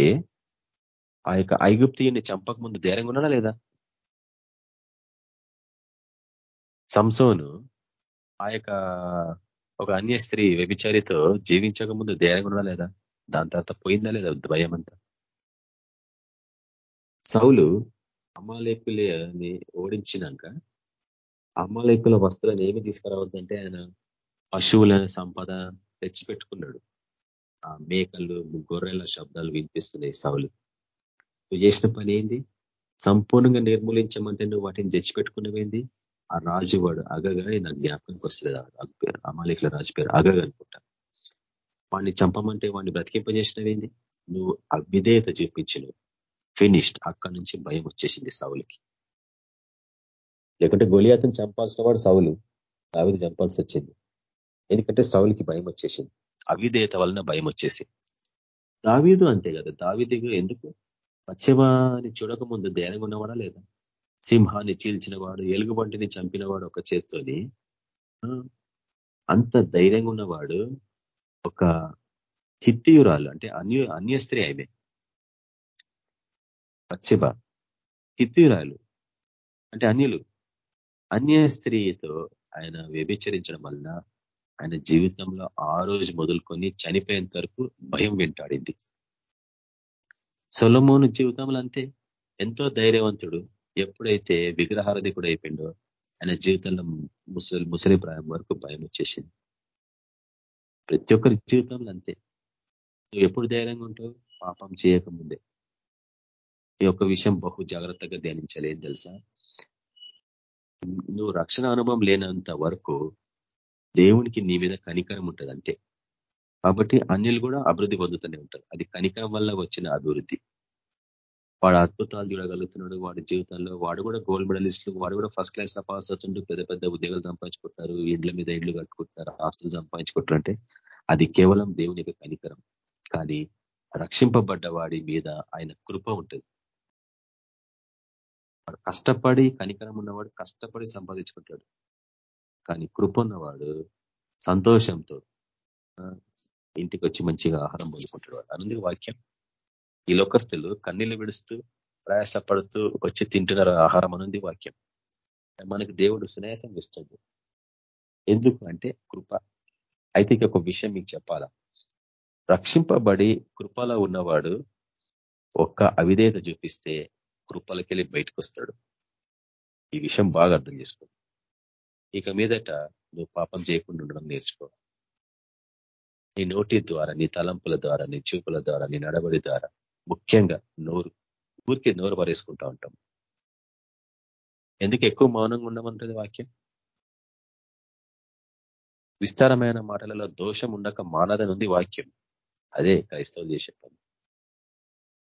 ఆ యొక్క ఐగుప్తిని చంపకముందు ధైర్యంగా ఉన్నాడా లేదా? సంసోను ఆ యొక్క ఒక అన్య స్త్రీ వ్యభిచారితో జీవించక ముందు ధైర్యంగా ఉండాలా లేదా? దాని తర్వాత పోయిందా లేదా భయం అంతా సౌలు అమ్మాలేకులని ఓడించినాక అమ్మాలేపుల వస్తువులను ఏమి తీసుకురావద్దంటే ఆయన పశువుల సంపద తెచ్చిపెట్టుకున్నాడు. ఆ మేకలు గొర్రెల శబ్దాలు వినిపిస్తున్నాయి సౌలు. నువ్వు చేసిన పని ఏంది? సంపూర్ణంగా నిర్మూలించమంటే నువ్వు వాటిని తెచ్చిపెట్టుకున్నవేంది? ఆ రాజు వాడు అగగా నాకు జ్ఞాపకంకి వస్తుంది అమాలికుల రాజు పేరు. అగగ అనుకుంటా వాడిని చంపమంటే వాడిని బ్రతికింపజేసినవేంది? నువ్వు అవిధేయత చూపించిన ఫినిష్డ్. అక్కడి నుంచి భయం వచ్చేసింది సౌలుకి. లేకుంటే గొలియాతను చంపాల్సిన వాడు సౌలు. దావిది చంపాల్సి వచ్చింది. ఎందుకంటే సౌలికి భయం వచ్చేసింది. అవిధేయత వలన భయం వచ్చేసి దావీదు అంతే కదా. దావీదిగా ఎందుకు? పశ్చిమాని చూడక ముందు ధైర్యంగా ఉన్నవాడా లేదా? సింహాన్ని చీల్చిన వాడు ఎలుగుబంటిని చంపినవాడు ఒక చేత్తోని అంత ధైర్యంగా ఉన్నవాడు ఒక హిత్తియురాలు అంటే అన్య అన్య స్త్రీ ఆమె. పచ్చిబ హిత్తియురాలు. అంటే అన్యులు. అన్య స్త్రీతో ఆయన వ్యభిచరించడం వలన ఆయన జీవితంలో ఆ రోజు మొదలుకొని చనిపోయేంత వరకు భయం వెంటాడింది. సొలమోను జీవితంలో అంతే. ఎంతో ధైర్యవంతుడు. ఎప్పుడైతే విగ్రహారధికుడు అయిపోయిండో ఆయన జీవితంలో ముసలి ముసలి ప్రాయం వరకు భయం వచ్చేసింది ప్రతి ఒక్కరి జీవితంలో అంతే. నువ్వు ఎప్పుడు ధైర్యంగా ఉంటావు పాపం చేయకముందే ఈ యొక్క విషయం బహు జాగ్రత్తగా ధ్యానించాలి. ఏం తెలుసా? నువ్వు రక్షణ అనుభవం లేనంత వరకు దేవునికి నీ మీద కనికరం ఉంటుంది అంతే. కాబట్టి అన్యులు కూడా అభివృద్ధి పొందుతూనే ఉంటారు. అది కనికరం వల్ల వచ్చిన అభివృద్ధి. వాడు అద్భుతాలు చూడగలుగుతున్నాడు. వాడి జీవితంలో వాడు కూడా గోల్డ్ మెడలిస్టులు వాడు కూడా ఫస్ట్ క్లాస్లో పాస్ అవుతుంటూ పెద్ద పెద్ద ఉద్యోగాలు సంపాదించుకుంటారు. ఇండ్ల మీద ఇండ్లు కట్టుకుంటారు ఆస్తులు సంపాదించుకుంటారు అంటే అది కేవలం దేవుని యొక్క కనికరం. కానీ రక్షింపబడ్డ వాడి మీద ఆయన కృప ఉంటుంది. కష్టపడి కనికరం ఉన్నవాడు కష్టపడి సంపాదించుకుంటాడు. కానీ కృప ఉన్నవాడు సంతోషంతో ఇంటికి వచ్చి మంచిగా ఆహారం పొందుకుంటాడు. వాడు అనుంది వాక్యం. ఈ లోకస్తులు కన్నీళ్ళు విడుస్తూ ప్రయాసపడుతూ వచ్చి తింటున్నారు ఆహారం అనుంది వాక్యం. మనకు దేవుడు సునాయాసం ఇస్తాడు. ఎందుకు అంటే కృప. అయితే ఇక ఒక విషయం మీకు చెప్పాలా? రక్షింపబడి కృపలో ఉన్నవాడు ఒక్క అవిధేయత చూపిస్తే కృపలకెళ్ళి బయటకు వస్తాడు ఈ విషయం బాగా అర్థం చేసుకో. ఇక మీదట నువ్వు పాపం చేయకుండా ఉండడం నేర్చుకో. నీ నోటి ద్వారా నీ తలంపుల ద్వారా నీ చూపుల ద్వారా నీ నడబడి ద్వారా ముఖ్యంగా నోరు. ఊరికే నోరు పరేసుకుంటా ఉంటాం. ఎందుకు ఎక్కువ మౌనంగా ఉండమంటుంది వాక్యం? విస్తారమైన మాటలలో దోషం ఉండక మానదనుంది వాక్యం. అదే క్రైస్తవులు చేసే పని.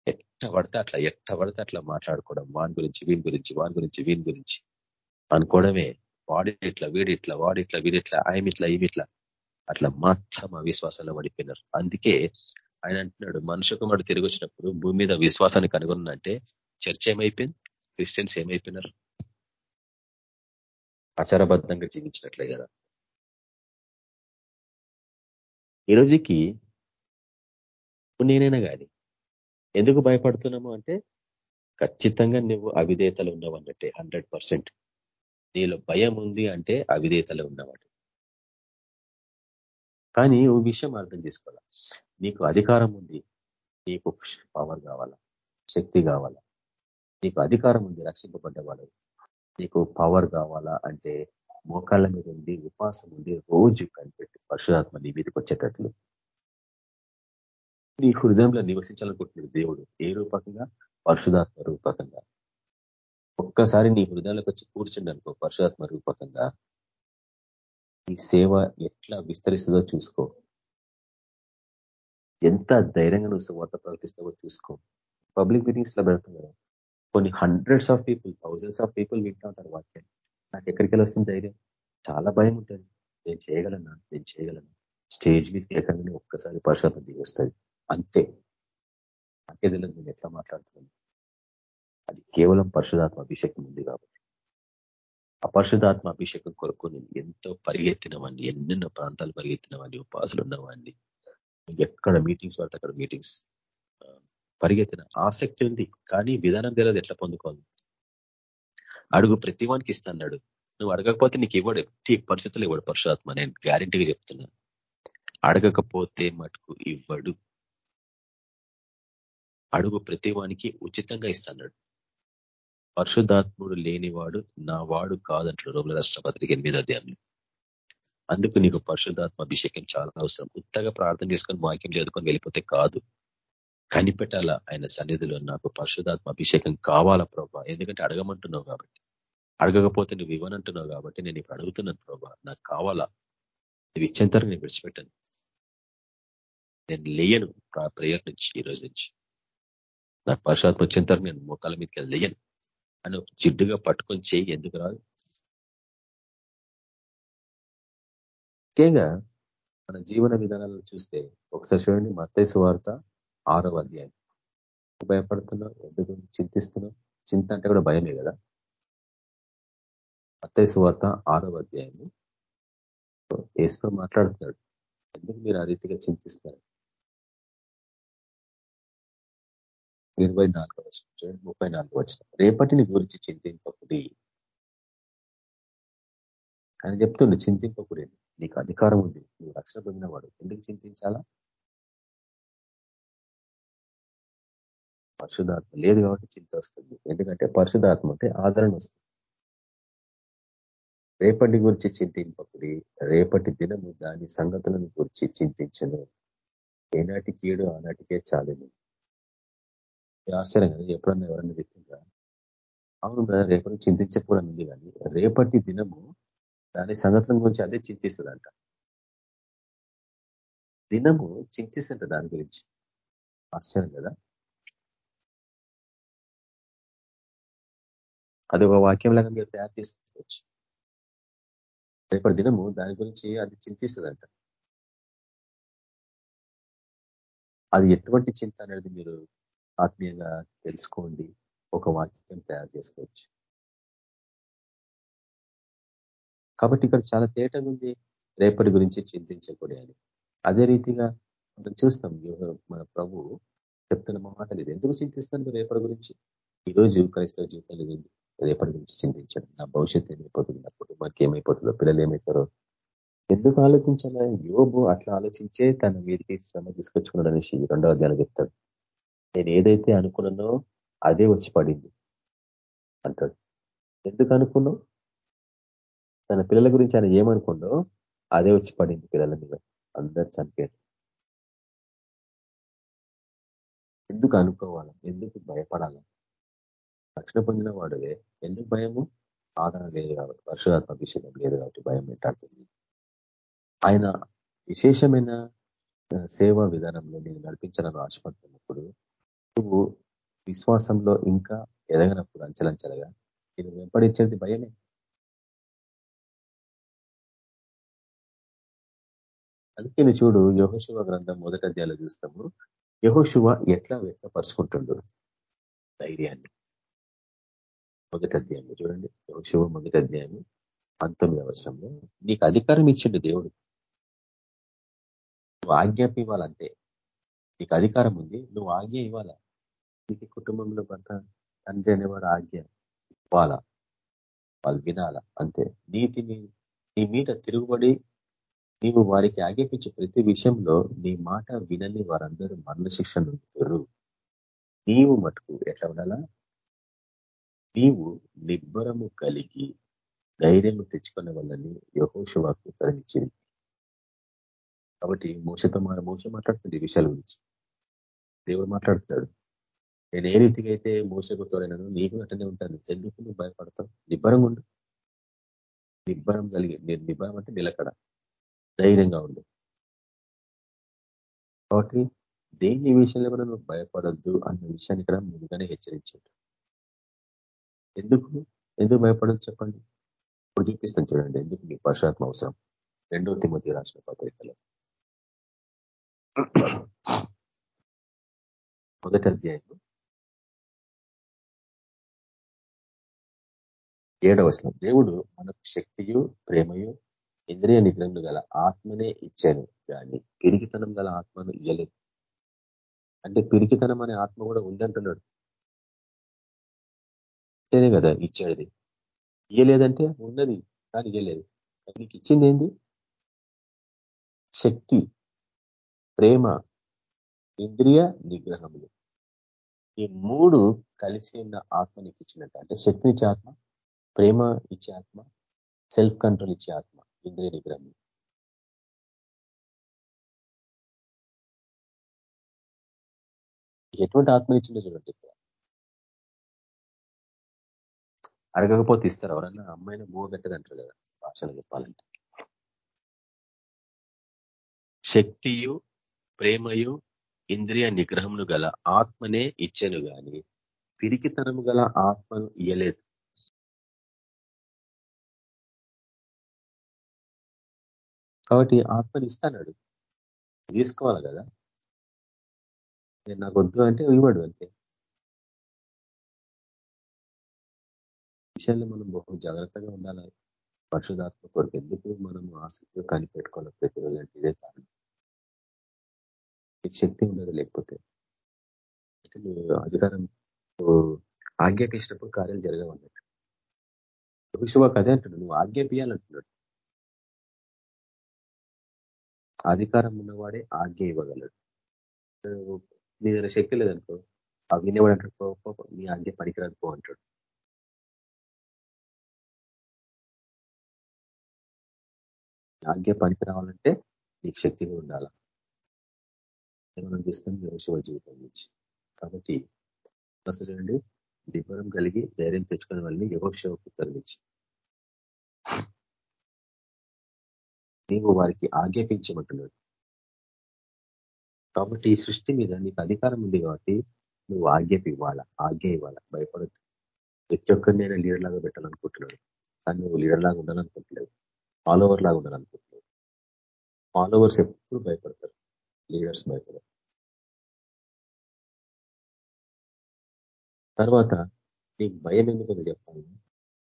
ఎట్ట పడితే అట్లా ఎట్ట పడితే అట్లా మాట్లాడుకోవడం వాని గురించి వీని గురించి వాని గురించి వీని గురించి అనుకోవడమే. వాడి ఇట్లా వీడిట్లా వాడిట్లా వీడిట్లా ఆయమిట్లా ఈమిట్లా అట్లా మాత్రం అవిశ్వాసంలో పడిపోయినారు. అందుకే ఆయన అంటున్నాడు మనుషు కుమారుడు తిరిగి వచ్చినప్పుడు భూమి మీద విశ్వాసాన్ని కనుగొనంటే చర్చ ఏమైపోయింది? క్రిస్టియన్స్ ఏమైపోయినారు? ఆచారబద్ధంగా జీవించినట్లే కదా. ఈ రోజుకి నేనైనా కానీ ఎందుకు భయపడుతున్నాము అంటే ఖచ్చితంగా నువ్వు అవిధేతలు ఉన్నావు అన్నట్టే హండ్రెడ్ పర్సెంట్. నీలో భయం ఉంది అంటే అవిధేతలు ఉన్నవాడు కానీ ఓ విషయం అర్థం చేసుకోవాలి? నీకు అధికారం ఉంది. నీకు పవర్ కావాలా? శక్తి కావాలా? నీకు అధికారం ఉంది రక్షింపబడ్డవాడు. నీకు పవర్ కావాలా అంటే మోకాళ్ళ మీద ఉంది ఉపాసం ఉంది రోజు కనిపెట్టి. పరశురాత్మ నీ మీదకి వచ్చేటట్లు. నీ హృదయంలో నివసించాలనుకుంటున్నాడు దేవుడు. ఏ రూపకంగా? పరశుధాత్మ రూపకంగా. ఒక్కసారి నీ హృదయంలోకి వచ్చి కూర్చుండి అనుకో పరశురాత్మ రూపకంగా. ఈ సేవ ఎట్లా విస్తరిస్తుందో చూసుకో. ఎంత ధైర్యంగా నువ్వు సువార్త ప్రకటిస్తావో చూసుకో. పబ్లిక్ మీటింగ్స్లో పెడతాం కదా. కొన్ని hundreds of people thousands of people వింటా ఉంటారు వాక్యం నాకు ఎక్కడికి వస్తుంది ధైర్యం? చాలా భయం ఉంటుంది. నేను చేయగలనా? నేను చేయగలను? స్టేజ్ మీదకి ఎక్కగానే ఒక్కసారి పరిశోధన దిగి వస్తుంది అంతే. నాకే తెలియదు నేను ఎట్లా మాట్లాడుతున్నాను. అది కేవలం పరిశుధాత్మ అభిషేకం ఉంది కాబట్టి. ఆ పరిశుధాత్మ అభిషేకం కొరకు నేను ఎంతో పరిగెత్తినవాడిని ఎన్నెన్నో ప్రాంతాలు పరిగెత్తినవాడిని ఉపాసులు ఉన్నవాడిని ఎక్కడ మీటింగ్స్ పడితే అక్కడ మీటింగ్స్ పరిగెత్తిన ఆసక్తి ఉంది కానీ విధానం తెలియదు ఎట్లా పొందుకోవాలి. అడుగు ప్రతివానికి ఇస్తాడు నువ్వు అడగకపోతే నీకు ఇవ్వడు ఎట్టి పరిస్థితులు ఇవ్వడు పరశురాత్మ నేను గ్యారంటీగా చెప్తున్నా. అడగకపోతే మటుకు ఇవ్వడు. అడుగు ప్రతివానికి ఉచితంగా ఇస్తాడు పరిశుద్ధాత్ముడు లేనివాడు నా వాడు కాదంటాడు రోగుల రాష్ట్ర పత్రిక ఎనిమిది అధ్యాయంలో. అందుకు నీకు పరిశుద్ధాత్మ అభిషేకం చాలా అవసరం. ఉత్తగా ప్రార్థన చేసుకొని వాక్యం చదువుకొని వెళ్ళిపోతే కాదు. కనిపెట్టాలా ఆయన సన్నిధిలో నాకు పరిశుధాత్మ అభిషేకం కావాలా ప్రభా? ఎందుకంటే అడగమంటున్నావు కాబట్టి. అడగకపోతే నువ్వు ఇవ్వనంటున్నావు కాబట్టి నేను ఇప్పుడు అడుగుతున్నాను ప్రభా నాకు కావాలా? నువ్వు ఇచ్చేంతరకు నేను విడిచిపెట్టాను. నేను లేయను ప్రేయర్ నుంచి ఈ రోజు నుంచి. నాకు పరిశుధాత్మ వచ్చేంతరకు నేను మోకాల మీదకి లేయను అని జిడ్డుగా పట్టుకొని చేయి ఎందుకు రాదు? ముఖ్యంగా మన జీవన విధానాలను చూస్తే ఒకసారి చూడండి మత్తైసు వార్త ఆరవ అధ్యాయం. భయపడుతున్నావు? ఎందుకు చింతిస్తున్నావు? చింత అంటే కూడా భయమే కదా? మత్తైసు వార్త ఆరవ అధ్యాయం ఏసులో మాట్లాడుతున్నాడు ఎందుకు మీరు ఆ రీతిగా చింతిస్తారు ఇరవై నాలుగో వచ్చిన చూడండి ముప్పై నాలుగో వచ్చిన రేపటిని గురించి చింతింపకుడి. ఆయన చెప్తుండే చింతింపకుడి నీకు అధికారం ఉంది. నువ్వు రక్షణ పొందినవాడు ఎందుకు చింతించాలా? పరిశుధాత్మ లేదు కాబట్టి చింత వస్తుంది. ఎందుకంటే పరిశుధాత్మ అంటే ఆదరణ వస్తుంది. రేపటి గురించి చింతింపకుడి రేపటి దినము దాని సంగతులను గురించి చింతించను. ఏనాటి కీడు ఆనాటికే చాలేను. ఆశ్చర్యం కదా. ఎప్పుడన్నా ఎవరన్నా చెప్పిందా అవును రేపటి చింతించకూడదు ఉంది కానీ రేపటి దినము దాని సంగతుల గురించి అదే చింతిస్తుందంట. దినము చింతిస్తుంట దాని గురించి. ఆశ్చర్యం కదా? అది ఒక వాక్యం లాగా మీరు తయారు చేసుకోవచ్చు. రేపటి దినము దాని గురించి అది చింతిస్తుందంట. అది ఎటువంటి చింత అనేది మీరు ఆత్మీయంగా తెలుసుకోండి. ఒక వాక్యం తయారు చేసుకోవచ్చు. కాబట్టి ఇక్కడ చాలా తేటగా ఉంది. రేపటి గురించి చింతించకూడదు. అని అదే రీతిగా మనం చూస్తాం. మన ప్రభు చెప్తున్న మాటలు ఇది. ఎందుకు చింతిస్తాను రేపటి గురించి? ఈరోజు క్రైస్తవ జీవితంలో రేపటి గురించి చింతించండి. నా భవిష్యత్తు ఏమైపోతుంది? నా కుటుంబానికి ఏమైపోతుందో? పిల్లలు ఏమైతారో ఎందుకు ఆలోచించాలా? యోబు అట్లా ఆలోచించే తన వీరికి శ్రమ తీసుకొచ్చుకున్నాడు అనేసి రెండవ అధ్యాయం చెప్తాడు. నేను ఏదైతే అనుకున్నానో అదే వచ్చి పడింది అంటాడు. ఎందుకు అనుకున్నావు? తన పిల్లల గురించి ఆయన ఏమనుకుండో అదే వచ్చి పడింది పిల్లల మీద. అందరు చనిపోయారు. ఎందుకు అనుకోవాలా? ఎందుకు భయపడాలా? రక్షణ పొందిన వాడువే. ఎందుకు భయము? ఆదరణ లేదు కాబట్టి పరిశుధాత్మ అభిషేకం లేదు కాబట్టి భయం వెంటాడుతుంది ఆయన విశేషమైన సేవా విధానంలో నేను నడిపించాలని ఆశపడుతున్నప్పుడు నువ్వు విశ్వాసంలో ఇంకా ఎదగనప్పుడు అంచలంచలగా నేను వెంపడించేది భయమే. అందుకే నువ్వు చూడు యహోశివ గ్రంథం మొదట అధ్యాయంలో చూస్తాము. యహోశివ ఎట్లా వ్యక్తపరుచుకుంటుండు ధైర్యాన్ని. మొదటి అధ్యాయం చూడండి. యహోశివ మొదటి అధ్యాయం పంతొమ్మిది అవసరంలో నీకు అధికారం ఇచ్చిండు దేవుడు. నువ్వు ఆజ్ఞాప ఇవ్వాలంతే నీకు అధికారం ఉంది. నువ్వు ఆజ్ఞ ఇవ్వాలా? నీకు కుటుంబంలో భర్త తండ్రి అనేవాడు ఆజ్ఞ ఇవ్వాలా? వాళ్ళు వినాలా? అంతే. నీతి నీ మీద తిరుగుబడి నీవు వారికి ఆజ్ఞాపించే ప్రతి విషయంలో నీ మాట వినని వారందరూ మరణ శిక్ష నీవు మటుకు ఎట్లా ఉండాలా? నీవు నిబ్బరము కలిగి ధైర్యము తెచ్చుకున్న వాళ్ళని యహోషవాకు కరణించింది. కాబట్టి మోసతో మోస మాట్లాడుతుంది ఈ విషయాల గురించి. దేవుడు మాట్లాడుతాడు. నేను ఏ రీతిగా అయితే మోసకు తోడైనాను నీకు అట్లనే ఉంటాను. ఎందుకు నువ్వు భయపడతావు? నిబ్బరం ఉండు. నిబ్బరం కలిగి నేను నిబ్బరం అంటే నిలకడ. ధైర్యంగా ఉండు. కాబట్టి దేని విషయంలో కూడా నువ్వు భయపడొద్దు అన్న విషయాన్ని ఇక్కడ ముందుగానే హెచ్చరించాడు. ఎందుకు? ఎందుకు భయపడదు చెప్పండి? ఇప్పుడు చూపిస్తాను చూడండి. ఎందుకు మీకు పరుషాత్మ అవసరం? రెండో తిమ్మతి రాసిన పత్రికలో. మొదటి అధ్యాయం ఏడవ వచనం. దేవుడు మనకు శక్తియు ప్రేమయు ఇంద్రియ నిగ్రహం గల ఆత్మనే ఇచ్చాను. కానీ పిరికితనం గల ఆత్మను ఇయ్యలేదు. అంటే పిరికితనం అనే ఆత్మ కూడా ఉందంటున్నాడు. అంటేనే కదా ఇచ్చేది ఇయ్యలేదంటే ఉన్నది కానీ ఇయ్యలేదు. నీకు ఇచ్చింది ఏంది? శక్తి ప్రేమ ఇంద్రియ నిగ్రహములు. ఈ మూడు కలిసి ఉన్న ఆత్మ నీకు ఇచ్చినట్టు. అంటే శక్తినిచ్చే ఆత్మ ప్రేమ ఇచ్చే ఆత్మ సెల్ఫ్ కంట్రోల్ ఇచ్చే ఆత్మ. ఇంద్రియ నిగ్రహం ఎటువంటి ఆత్మ ఇచ్చిందో చూడండి అడగకపోతే ఇస్తారు. ఎవరన్నా అమ్మాయిని మూగట్టదంటారు కదా భాషలో చెప్పాలంటే. శక్తియు ప్రేమయు ఇంద్రియ నిగ్రహమును గల ఆత్మనే ఇచ్చాను గాని పిరికితనము గల ఆత్మను ఇయ్యలేదు. కాబట్టి ఆత్మని ఇస్తాడు తీసుకోవాలి కదా. నేను నాకు వద్దు అంటే ఇవ్వడు అంతే. విషయాల్లో మనం బహు జాగ్రత్తగా ఉండాలి. పరిశుధాత్మ కొరకు ఎందుకు మనం ఆసక్తిగా కనిపెట్టుకోవాలి ప్రతిరోజు అంటే ఇదే కారణం. శక్తి ఉండదు లేకపోతే. నువ్వు అధికారం ఆజ్ఞాపించినప్పుడు కార్యాలు జరగవన్నట్టు విషువాకు అదే అంటున్నాడు. నువ్వు ఆజ్ఞాపించాలంటున్నాడు. అధికారం ఉన్నవాడే ఆజ్ఞ ఇవ్వగలడు. నీ దగ్గర శక్తి లేదనుకో ఆ వినేవాడు అంటాడు నీ ఆజ్ఞ పనికిరాదు పో అంటాడు. ఆజ్ఞ పనికి రావాలంటే నీకు శక్తిగా ఉండాల? మనం చూస్తాం శివ జీవితం నుంచి. కాబట్టి అసలు చూడండి దిబ్బరం కలిగి ధైర్యం తెచ్చుకునే వాళ్ళని యహోశివకు తరలించి నీవు వారికి ఆజ్ఞాపించమంటున్నాడు కాబట్టి ఈ సృష్టి మీద నీకు అధికారం ఉంది కాబట్టి నువ్వు ఆజ్ఞాపి ఇవ్వాలా ఆజ్ఞ ఇవ్వాలా భయపడద్దు. ప్రతి ఒక్కరిని నేను లీడర్ లాగా పెట్టాలనుకుంటున్నాడు. కానీ నువ్వు లీడర్ లాగా ఉండాలనుకుంటలేవు ఫాలోవర్ లాగా ఉండాలనుకుంటున్నావు. ఫాలోవర్స్ ఎప్పుడు భయపడతారు. లీడర్స్ భయపడరు. తర్వాత నీకు భయం ఎందుకు చెప్పాలి?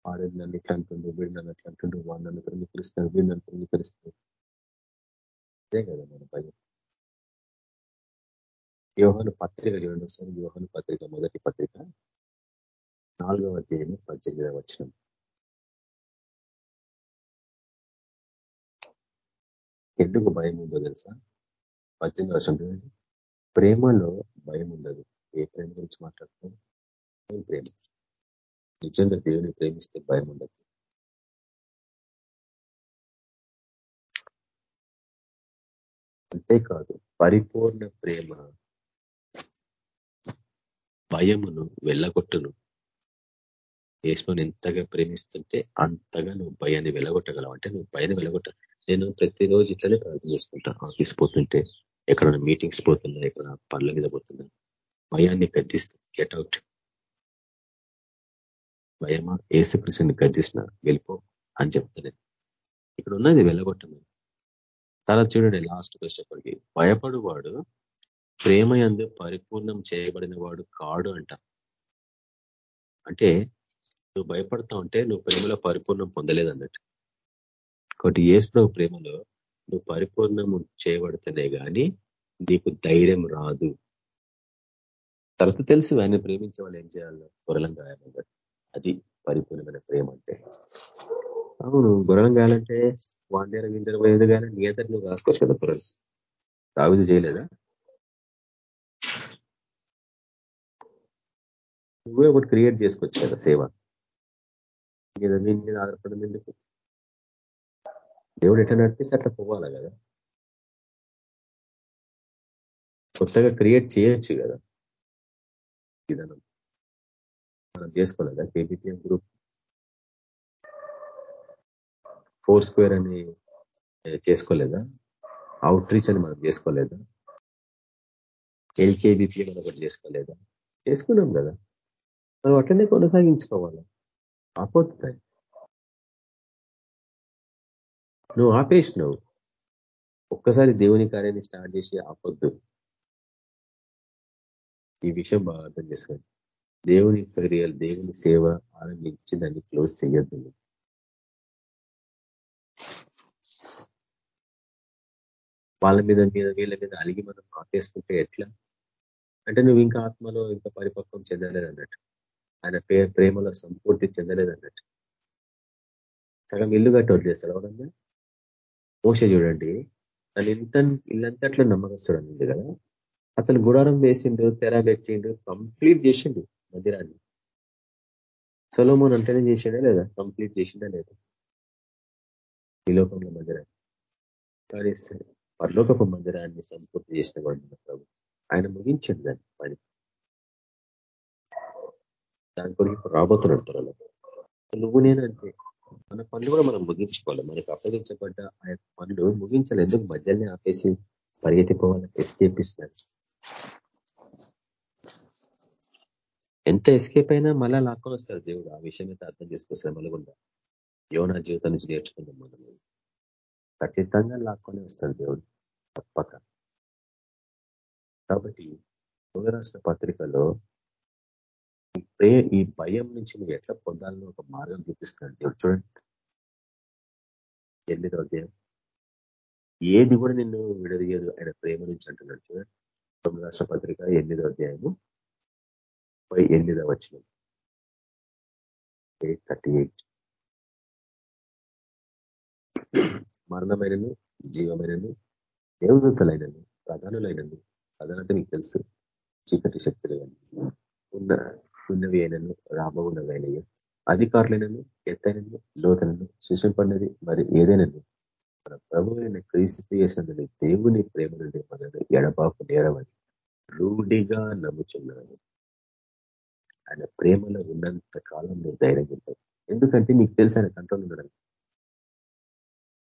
వాడు నన్ను ఇట్లా అంటుండు వీడు నన్ను ఎట్లా అంటుండు వాడు నన్ను తృణీకరిస్తాడు వీడు నన్ను తృణీకరిస్తాడు అదే కదా మన భయం వ్యూహాను పత్రిక చూడండి ఒకసారి వ్యూహాను పత్రిక మొదటి పత్రిక నాలుగవ అధ్యాయం పద్దెనిమిదవ వచ్చిన ఎందుకు భయం ఉందో తెలుసా? పద్దెనిమిది వర్షం చూడండి. ప్రేమలో భయం ఉండదు. ఏ ప్రేమ గురించి మాట్లాడుతున్నాం? ప్రేమ? నిజంగా దేవుని ప్రేమిస్తే భయం ఉండదు. అంతేకాదు పరిపూర్ణ ప్రేమ భయమును వెళ్ళగొట్టును. యేసుని ఎంతగా ప్రేమిస్తుంటే అంతగా నువ్వు భయాన్ని వెళ్ళగొట్టగలవు. అంటే నువ్వు భయాన్ని వెళ్ళగొట్ట నేను ప్రతిరోజు ఇట్లనే ప్రార్థన చేసుకుంటా. ఆఫీస్ పోతుంటే ఎక్కడ మీటింగ్స్ పోతున్నా ఎక్కడ పనుల మీద పోతున్నా భయాన్ని గద్దిస్తా. Get out. భయమా? ఏసుకృష్ణుని గద్దిసిన వెళ్ళిపో అని చెప్తాను ఇక్కడ ఉన్నది వెళ్ళగొట్టమని. తర్వాత చూడండి లాస్ట్ వచ్చేప్పటికి భయపడువాడు ప్రేమ ఎందు పరిపూర్ణం చేయబడిన వాడు కాడు అంట. అంటే నువ్వు భయపడతా ఉంటే నువ్వు ప్రేమలో పరిపూర్ణం పొందలేదు అన్నట్టు. కాబట్టి ఏసుప్రభు ప్రేమలో నువ్వు పరిపూర్ణం చేయబడితేనే కానీ నీకు ధైర్యం రాదు. తర్వాత తెలుసు ఆయన ప్రేమించే వాళ్ళు ఏం చేయాలో? గొర్రెలం రాయాలన్నట్టు అది పరిపూర్ణమైన ప్రేమ అంటే. అవును గుర్రం కాలంటే వాండేర దగ్గర పోయేది కానీ నీ నువ్వు రాసుకోవచ్చు కదా గుర్రం తాగుది చేయలేదా? నువ్వే ఒకటి క్రియేట్ చేసుకోవచ్చు కదా సేవ. మీద దీని మీద ఆధారపడడం ఎందుకు? దేవుడు ఎట్లా నడిపిస్తే అట్లా పోవాలా కదా? కొత్తగా క్రియేట్ చేయొచ్చు కదా. విధానం మనం చేసుకోలేదా? కేబిపిఎం గ్రూప్ ఫోర్ స్క్వేర్ అని చేసుకోలేదా? అవుట్ రీచ్ అని మనం చేసుకోలేదా? ఎల్కేబిపిఎం అని ఒకటి చేసుకోలేదా? చేసుకున్నాం కదా. మనం అట్లనే కొనసాగించుకోవాలి? ఆపోతుంది నువ్వు ఆపేసినావు ఒక్కసారి దేవుని కార్యాన్ని స్టార్ట్ చేసి ఆపొద్దు. ఈ విషయం బాగా అర్థం చేసుకోండి. దేవుని క్రియలు దేవుని సేవ ఆరంభించి దాన్ని క్లోజ్ చేయొద్దు వాళ్ళ మీద మీద వీళ్ళ మీద అలిగి మనం ఆపేసుకుంటే ఎట్లా? అంటే నువ్వు ఇంకా ఆత్మలో ఇంకా పరిపక్వం చెందలేదు అన్నట్టు ఆయన ప్రేమలో సంపూర్తి చెందలేదు అన్నట్టు సగం ఇల్లు కట్టి వదిలేస్తారు అవునంగా మోస చూడండి తను ఇంత ఇల్లంతట్లో నమ్మకస్తుడు అన్నది కదా. అతను గుడారం వేసిండు తెర పెట్టిండు కంప్లీట్ చేసిండు. మందిరాన్ని సొలోమోన్ అంటేనే చేసిండా లేదా? కంప్లీట్ చేసిండా లేదా? ఈ లోకంలో మందిరాన్ని కానీ పరలోకపు మందిరాన్ని సంపూర్తి చేసిన వాడు ప్రభు. ఆయన ముగించండి దాన్ని పని. దాని గురించి రాబోతున్నాడు త్వరలో. నువ్వు నేనంటే మన పనులు కూడా మనం ముగించుకోవాలి. మనకు అప్పగించబడ్డ ఆ యొక్క పనులు ముగించాలి. ఎందుకు? మధ్యలోనే ఆపేసి పరిగెత్తిపోవాలని ఎస్కేపిస్తున్నారు ఎంత ఎస్కేప్ అయినా మళ్ళా లాక్కొని వస్తారు దేవుడు. ఆ విషయం అయితే అర్థం చేసుకొస్తారు మళ్ళకుండా యోనా జీవితం నుంచి నేర్చుకున్నాం మనం. ఖచ్చితంగా లాక్కొని వస్తాడు దేవుడు. తప్పక. కాబట్టి రాష్ట్ర పత్రికలో ఈ ప్రే ఈ భయం నుంచి నువ్వు ఎట్లా పొందాలని ఒక మార్గం చూపిస్తాడు దేవుడు. చూడండి. ఎనిమిదో అధ్యాయం. ఏది కూడా నిన్ను విడదీయదు. ఆయన ప్రేమ నుంచి అంటున్నాడు. చూడండి. తొమ్మిది రాష్ట్ర పత్రిక ఎనిమిదో అధ్యాయము ఎనిమిదో వచ్చిన థర్టీ ఎయిట్ మరణమైనను జీవమైనను దేవదూతలైనను ప్రధానులైనను ప్రధానంటే మీకు తెలుసు చీకటి శక్తులు ఉన్న ఉన్నవి అయినను రాబోన్నవైనవి అధికారులైనను ఎత్తైనను లోతనను సృష్టింపడినది మరి ఏదైనను? మన ప్రభు అయిన క్రీస్తు చేసినది దేవుని ప్రేమ నుండి మనల్ని ఎడబాపు నేరవని రూఢిగా నమ్ముచున్నాను. ఆయన ప్రేమలో ఉన్నంత కాలం నువ్వు ధైర్యంగా ఉంటావు ఎందుకంటే నీకు తెలుసు ఆయన కంట్రోల్ ఉండడం.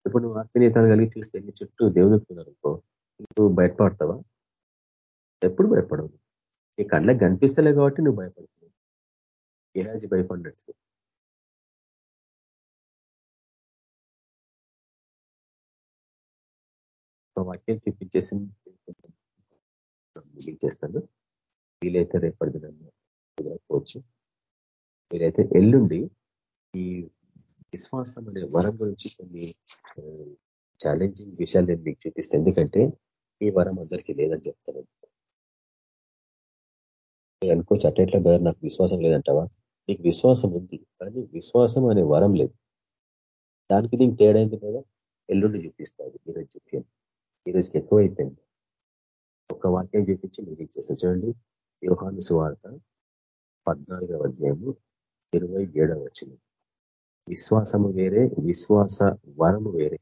ఇప్పుడు నువ్వు ఆత్మీయతను కలిగి చూస్తే నీ చుట్టూ దేవుడుతున్నారు అనుకో నువ్వు భయపడతావా? ఎప్పుడు భయపడవు. నీ కళ్ళకి కనిపిస్తలే కాబట్టి నువ్వు భయపడుతున్నావు ఏహాజీ భయపడినట్టు వాక్యం చూపించేసి ముగించేస్తాను వీలైతే రేపటి దినాన్ని కుదరకపోవచ్చు మీరైతే ఎల్లుండి ఈ విశ్వాసం అనే వరం గురించి కొన్ని ఛాలెంజింగ్ విషయాలు నేను మీకు చూపిస్తాను. ఎందుకంటే ఈ వరం అందరికీ లేదని చెప్తాను. అనుకోవచ్చు అట్లా బేర్ నాకు విశ్వాసం లేదంటావా? నీకు విశ్వాసం ఉంది కానీ విశ్వాసం అనే వరం లేదు. దానికి నీకు తేడా అయింది కదా ఎల్లుండి చూపిస్తుంది ఈరోజు చెప్పాను ఈరోజుకి ఎక్కువ అయిపోయింది ఒక వాక్యం చూపించి మీకు ఇచ్చేస్తా చూడండి. యోహాను సువార్త పద్నాలుగవ అధ్యాయము ఇరవై ఏడవ వచ్చింది విశ్వాసము వేరే విశ్వాస వరము వేరే.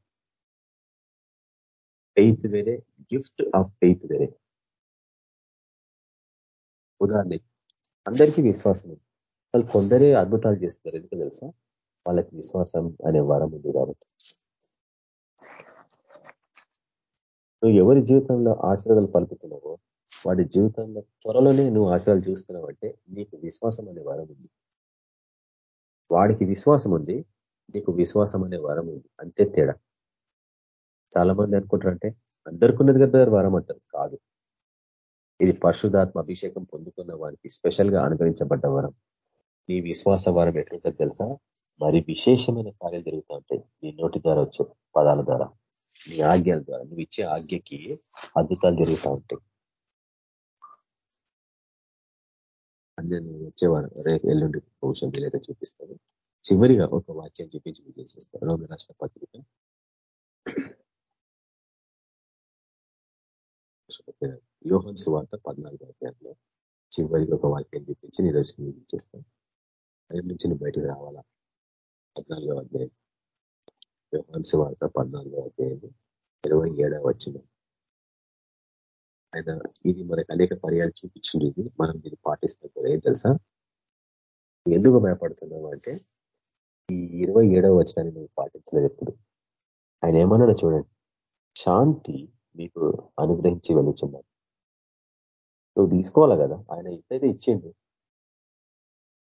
ఫెయిత్ వేరే గిఫ్ట్ ఆఫ్ ఫెయిత్ వేరే. ఉదాహరణ అందరికీ విశ్వాసం వాళ్ళు కొందరే అద్భుతాలు చేస్తారు ఎందుకు తెలుసా? వాళ్ళకి విశ్వాసం అనే వరం ఉంది కాబట్టి. నువ్వు ఎవరి జీవితంలో ఆశ్రయాలు పలుకుతున్నావో వాడి జీవితంలో త్వరలోనే నువ్వు ఆశ్రయాలు చూస్తున్నావు అంటే నీకు విశ్వాసం అనే వరం ఉంది. వాడికి విశ్వాసం ఉంది నీకు విశ్వాసం అనే వరం ఉంది. అంతే తేడా. చాలా మంది అనుకుంటారంటే అందరికున్నది కదా వరం అంటారు. కాదు. ఇది పరిశుధాత్మ అభిషేకం పొందుకున్న వారికి స్పెషల్గా అనుగ్రహించబడ్డ వరం. నీ విశ్వాస వరం ఎట్లుంటుంది తెలుసా? మరి విశేషమైన కార్యాలు జరుగుతూ ఉంటాయి నీ నోటి ద్వారా వచ్చే పదాల ద్వారా నీ ఆజ్ఞల ద్వారా నువ్వు ఇచ్చే ఆజ్ఞకి అద్భుతాలు జరుగుతూ ఉంటాయి. అందరినీ వచ్చేవారు రేపు ఎల్లుండి భవిష్యం లేదా చూపిస్తాను చివరిగా ఒక వాక్యం చూపించి చేసేస్తాను రోమి రాష్ట్ర పత్రిక. యోహన్ సువార్త పద్నాలుగు అధ్యాయంలో చివరిగా ఒక వాక్యం చూపించి నీ రోజుకి రేపు నుంచి నువ్వు బయటకు రావాలా? పద్నాలుగో అధ్యాయం. యోహన్ సువార్త పద్నాలుగో అధ్యాయం ఇరవై ఏడవ వచ్చినాం ఆయన ఇది మనకు అనేక పర్యాలు చూపించింది ఇది. మనం దీన్ని పాటిస్తాం కూడా ఏం తెలుసా? ఎందుకు భయపడుతున్నావు అంటే ఈ ఇరవై ఏడవ వచనాన్ని నువ్వు పాటించలేదు ఎప్పుడు. ఆయన ఏమన్నాడో చూడండి. శాంతి మీకు అనుగ్రహించి వెళ్ళుచున్నాడు నువ్వు తీసుకోవాలి కదా? ఆయన ఇద్దైతే ఇచ్చిండు?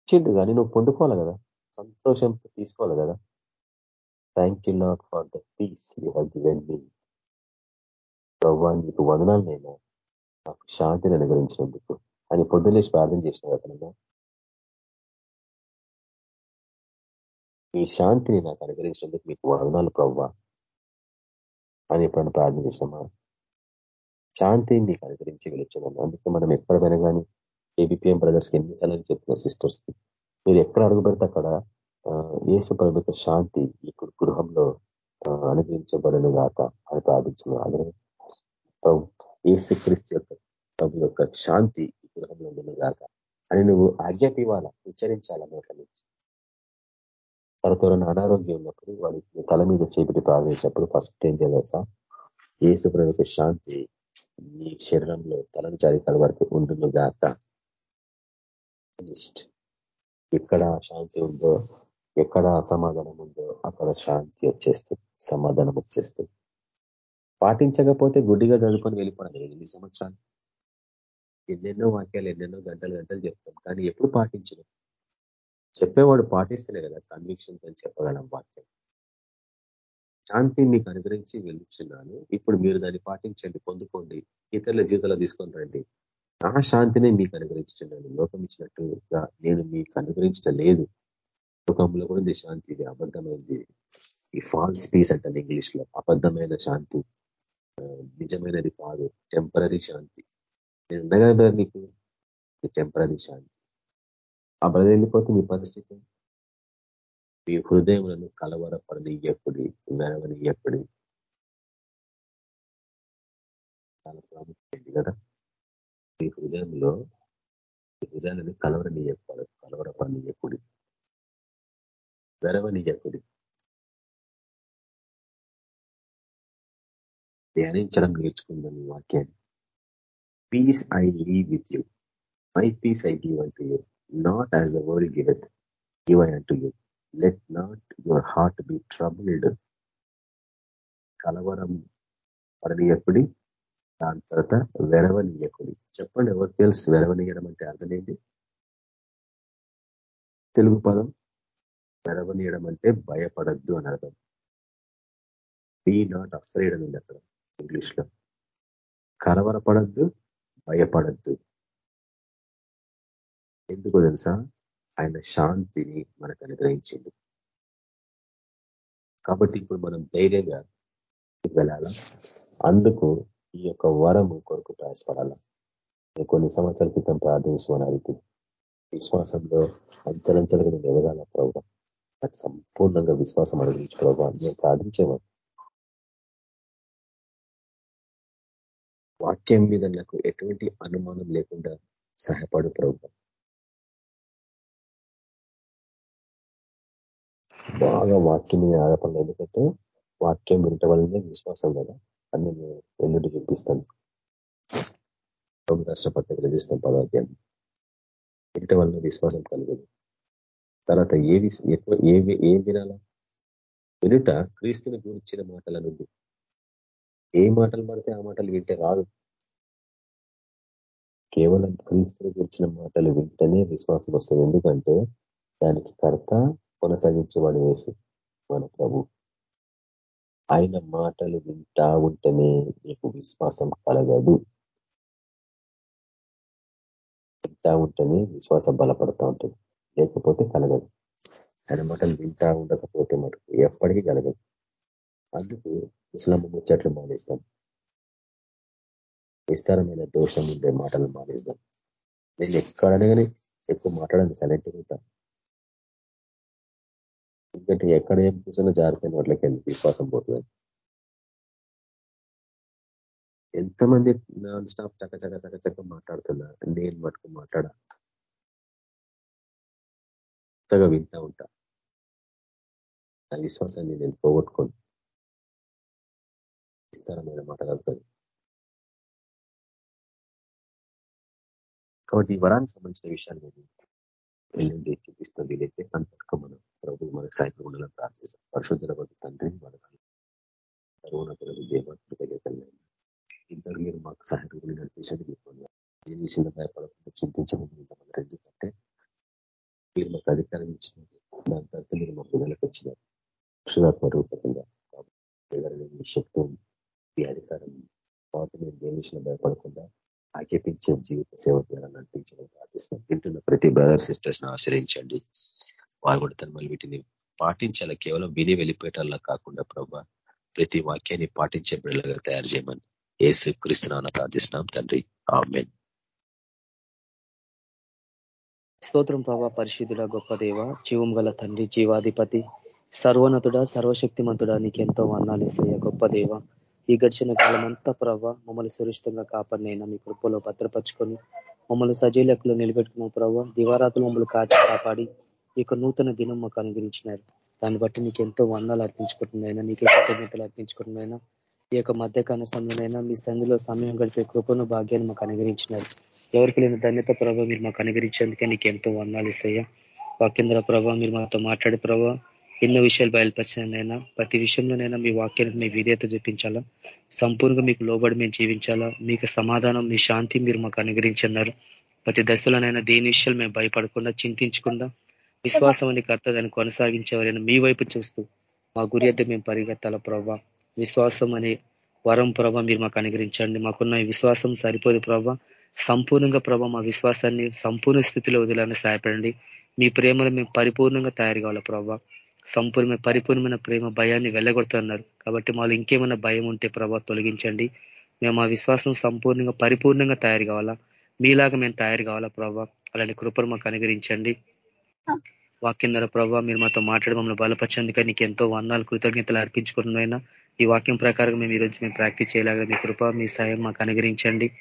ఇచ్చిండు కానీ నువ్వు పొందుకోవాలి కదా? సంతోషం తీసుకోవాలి కదా? Thank you not for the peace you have given me ప్రభావ నీకు వదనాలనైనా నాకు శాంతిని అనుగ్రహించినందుకు అని పొద్దులేసి ప్రార్థన చేసిన కదా మీ శాంతిని నాకు అనుగ్రహించినందుకు మీకు వదనాలు ప్రవ్వా. అని ఎప్పుడైనా ప్రార్థన చేసామా శాంతి మీకు అనుగ్రహించి వెళ్ళొచ్చాను అందుకే మనం ఎక్కడ కానీ ఏబిపిఎం బ్రదర్స్కి ఎన్నిసార్లు చెప్తున్న సిస్టర్స్కి మీరు ఎక్కడ అడుగుపెడితే అక్కడ ఏసు ప్రభుత్వ శాంతి ఈ గృహంలో అనుగ్రహించబడను గాక అని ప్రార్థించిన. అదే ఏసు క్రీస్తు యొక్క ప్రభు యొక్క శాంతి ఈ గృహంలో ఉండను గాక. అని నువ్వు ఆజ్ఞాప ఇవ్వాలా ఉచ్చరించాలా నోట్ల నుంచి? తరతోరణ అనారోగ్యం ఉన్నప్పుడు వాడికి తల మీద చేపట్టి ప్రార్థించినప్పుడు ఫస్ట్ ఏం చేయాలి ఏసు ప్రభు శాంతి నీ శరీరంలో తలను చారికాల వరకు ఉండును గాక. ఎక్కడ శాంతి ఉందో ఎక్కడ అసమాధానం ఉందో అక్కడ శాంతి వచ్చేస్తుంది సమాధానం వచ్చేస్తుంది. పాటించకపోతే గుడ్డిగా చదువుకొని వెళ్ళిపోవాలి ఎన్ని సంవత్సరాలు ఎన్నెన్నో వాక్యాలు ఎన్నెన్నో గంటలు గంటలు చెప్తాం. కానీ ఎప్పుడు పాటించడం చెప్పేవాడు పాటిస్తేనే కదా కన్విక్షన్ అని చెప్పగలం వాక్యం. శాంతి మీకు అనుగ్రహించి వెళ్ళిస్తున్నాను ఇప్పుడు మీరు దాన్ని పాటించండి పొందుకోండి. ఇతరుల జీవితంలో తీసుకొని రండి. నా శాంతిని మీకు అనుగ్రహించున్నాను లోకం ఇచ్చినట్టుగా నేను మీకు అనుగ్రహించడం లేదు. లోకంలో కూడా ఉంది శాంతి ఇది అబద్ధమైంది. ఈ ఫాల్స్ పీస్ అంటాను ఇంగ్లీష్లో అబద్ధమైన శాంతి. నిజమైనది కాదు. టెంపరీ శాంతి. నేను ఉండగా మీకు టెంపరీ శాంతి. ఆ బ్రదర్ వెళ్ళిపోతే మీ పరిస్థితి? మీ హృదయములను కలవరపడనియకుడి వెరవనియకుడి చాలా ప్రాముఖ్యమైంది కదా. మీ హృదయంలో మీ హృదయాలను కలవరనీయకూడదు కలవరపడనియకుడి వెరవనీయకుడి ధ్యానించడం నేర్చుకుందాం ఈ వాక్యాన్ని. Peace I leave with you my peace I give unto you not as the world giveth give I unto you let not your heart be troubled కలవరం పడనీయకుడి దాని తర్వాత వెరవనీయకుడి. చెప్పండి ఎవరు తెలుసు వెరవనీయడం అంటే అర్థమేంటి తెలుగు పదం వెరవనీయడం అంటే భయపడద్దు అని అర్థం. బీ నాట్ అఫ్రైడ్ అని అక్కడ. ఇంగ్లీష్లో కలవరపడద్దు భయపడద్దు. ఎందుకు తెలుసా? ఆయన శాంతిని మనకు అనుగ్రహించింది. కాబట్టి ఇప్పుడు మనం ధైర్యంగా వెళ్ళాలా? అందుకు ఈ యొక్క వరము కొరకు ప్రయాసపడాల? కొన్ని సంవత్సరాల క్రితం ప్రార్థించమని విశ్వాసంలో అంచలంచలుగా నేను ఎదగాల ప్రభావ నాకు సంపూర్ణంగా విశ్వాసం అనుగ్రహించు ప్రభావ నేను ప్రార్థించేవాడు వాక్యం మీద నాకు ఎటువంటి అనుమానం లేకుండా సహాయపడు ప్రభుత్వం బాగా వాక్యం మీద ఆధారపడలేదు ఎందుకంటే వాక్యం వింట వల్లనే విశ్వాసం కదా. అని నేను ఎల్లుండి చూపిస్తాను? రాష్ట్ర పత్రికలు చూస్తాం పదార్థాన్ని వింట వల్ల విశ్వాసం కలుగుదు తర్వాత ఏవి ఎక్కువ ఏవి ఏం వినాలా? వినుట క్రీస్తుని గురించిన మాటలనుంది ఏ మాటలు పడితే ఆ మాటలు వింటే రాదు. కేవలం క్రీస్తుని గురించిన మాటలు వింటేనే విశ్వాసం వస్తుంది. ఎందుకంటే దానికి కర్త కొనసాగించేవాడు వేసి మన ప్రభు. ఆయన మాటలు వింటా ఉంటేనే నీకు విశ్వాసం కలగదు. వింటా ఉంటేనే విశ్వాసం బలపడతా ఉంటుంది. లేకపోతే కలగదు. ఆయన మాటలు వింటా ఉండకపోతే మటుకు ఎప్పటికీ కలగదు. అందుకు ముస్లాం ముచ్చట్లు మానేస్తాం. విస్తారమైన దోషం ఉండే మాటలు మానేస్తాం. నేను ఎక్కడనే కానీ ఎక్కువ మాట్లాడను సైలెంట్ ఉంటాను ఎందుకంటే ఎక్కడ ఏం కూర్చున్నా జారిపోయిన వాటికి వెళ్ళి విశ్వాసం పోతుంది ఎంతమంది నాన్ స్టాప్ చక్క చక్క చక్క చక్క మాట్లాడుతున్నా నేను మటుకు మాట్లాడా. కొత్తగా వింటా ఉంటా. నా విశ్వాసాన్ని నేను పోగొట్టుకోను. విస్తారమైన మాట్లాడుతుంది కాబట్టి ఈ వరానికి సంబంధించిన విషయాలు నేను ఎల్లుండి చూపిస్తాం వీలైతే. అంతకు మనం ప్రభు మనకు సాయంత్రం ఉండాలని ప్రార్థిస్తాం. పరిశుద్ధుల వద్ద తండ్రి మనకు సర్వోన్నతులకు దేవతలు ఇద్దరు మీరు మాకు సహాయకులు నడిపించండి. మీకు ఏ విషయంలో భయపడకుండా చింతించమని ఎందుకంటే మీరు మాకు అధికారం ఇచ్చినది దాని తర్వాత మీరు మాకు నెలకు వచ్చినారు రక్షణాత్మ రూపకంగా. శక్తి ఉంది. ఈ అధికారం తర్వాత మీరు దేని భయపడకుండా ఆకేపించే జీవిత సేవ ద్వారా నడిపించడం ప్రార్థిస్తున్నాం. వింటున్న ప్రతి బ్రదర్ సిస్టర్స్ని ఆశ్రయించండి. వారు కూడా తన మళ్ళీ వీటిని పాటించాల? కేవలం విని వెళ్ళిపోయేటల్లా కాకుండా ప్రభా ప్రతి వాక్యాన్ని పాటించే బిడ్డలుగా తయారు చేయమని ఏసు క్రీస్తునాన్న ప్రార్థిస్తున్నాం తండ్రి. ఆమెన్. స్తోత్రం ప్రభా పరిశుద్ధుడ గొప్ప దేవ జీవం గల తండ్రి జీవాధిపతి సర్వనతుడ సర్వశక్తిమంతుడా నీకెంతో వర్ణాలు ఇస్తాయ గొప్ప దేవ. ఈ గడిచిన కాలం అంతా ప్రభావ మమ్మల్ని సురక్షితంగా కాపాడినైనా మీ కృపలో భద్రపరుచుకొని మమ్మల్ని సజీలకులు నిలబెట్టుకున్న ప్రభావ దివారాతులు మమ్మల్ని కాచి కాపాడి ఈ నూతన దినం మాకు అనుగ్రహించినారు. దాన్ని బట్టి మీకు ఎంతో వందలు అర్పించుకుంటున్నాయినా నీకు కృతజ్ఞతలు అర్పించుకుంటున్నాయినా ఈ యొక్క మధ్యకాల సమయంలోనైనా మీ సంధిలో సమయం గడిపే కృపను భాగ్యాన్ని మాకు అనుగ్రహించినారు. ఎవరికి లేని ధన్యత ప్రభావ మీరు మాకు అనుగ్రహించేందుకే నీకు ఎంతో వందాలు ఇస్తాయా వాక్యంధ్ర ప్రభావ మీరు మాతో మాట్లాడే ప్రభావ ఎన్నో విషయాలు బయలుపరిచినైనా ప్రతి విషయంలోనైనా మీ వాక్యానికి మీ విధేయత చూపించాలా? సంపూర్ణంగా మీకు లోబడి మేము జీవించాలా? మీకు సమాధానం మీ శాంతి మీరు మాకు అనుగ్రహించన్నారు ప్రతి దశలోనైనా దేని విషయాలు మేము భయపడకుండా చింతించకుండా విశ్వాసం అని కర్త దాన్ని కొనసాగించేవారైనా మీ వైపు చూస్తూ మా గురి అద్దె మేము పరిగెత్తాల ప్రభా విశ్వాసం అనే వరం ప్రభ మీరు మాకు అనుగ్రహించండి. మాకున్న విశ్వాసం సరిపోదు ప్రభా సంపూర్ణంగా ప్రభావ మా విశ్వాసాన్ని సంపూర్ణ స్థితిలో వదిలాలని సహాయపడండి. మీ ప్రేమను మేము పరిపూర్ణంగా తయారు కావాలి ప్రభా సంపూర్ణమైన పరిపూర్ణమైన ప్రేమ భయాన్ని వెళ్ళగొడుతున్నారు. కాబట్టి మాలో ఇంకేమైనా భయం ఉంటే ప్రభా తొలగించండి. మేము ఆ విశ్వాసం సంపూర్ణంగా పరిపూర్ణంగా తయారు కావాలా? మీలాగా మేము తయారు కావాలా ప్రభా? అలాంటి కృపను మాకు అనుగ్రహించండి. వాక్యం ద్వారా ప్రభావ మీరు మాతో మాట్లాడి మమ్మల్ని బలపరిచేందుకే నీకు ఎంతో వందాలు కృతజ్ఞతలు అర్పించుకున్నైనా ఈ వాక్యం ప్రకారం మేము ఈరోజు మేము ప్రాక్టీస్ చేయలేగా మీ కృప మీ సాయం మాకు అనుగ్రహించండి.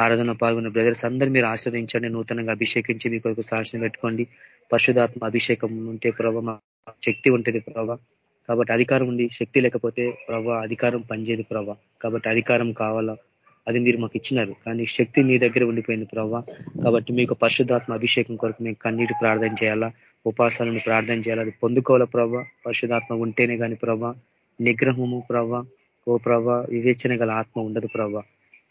ఆరాధన పాల్గొన్న బ్రదర్స్ అందరూ మీరు ఆస్వాదించండి నూతనంగా అభిషేకించి మీ కొరకు సాక్షిని పెట్టుకోండి. పరిశుధాత్మ అభిషేకం ఉంటే ప్రభావ శక్తి ఉంటుంది ప్రభా. కాబట్టి అధికారం ఉంది శక్తి లేకపోతే ప్రభా అధికారం పనిచేయదు ప్రభా. కాబట్టి అధికారం కావాలా? అది మీరు మాకు ఇచ్చినారు. కానీ శక్తి మీ దగ్గర ఉండిపోయింది ప్రభావ కాబట్టి మీకు పరిశుధాత్మ అభిషేకం కొరకు మేము కన్నీటి ప్రార్థన చేయాలా? ఉపాసాలను ప్రార్థన చేయాలా? అది పొందుకోవాలా ప్రభా? పరిశుధాత్మ ఉంటేనే కానీ ప్రభా. నిగ్రహము ప్రభా. ఓ ప్రభా వివేచన గల ఆత్మ ఉండదు ప్రభా.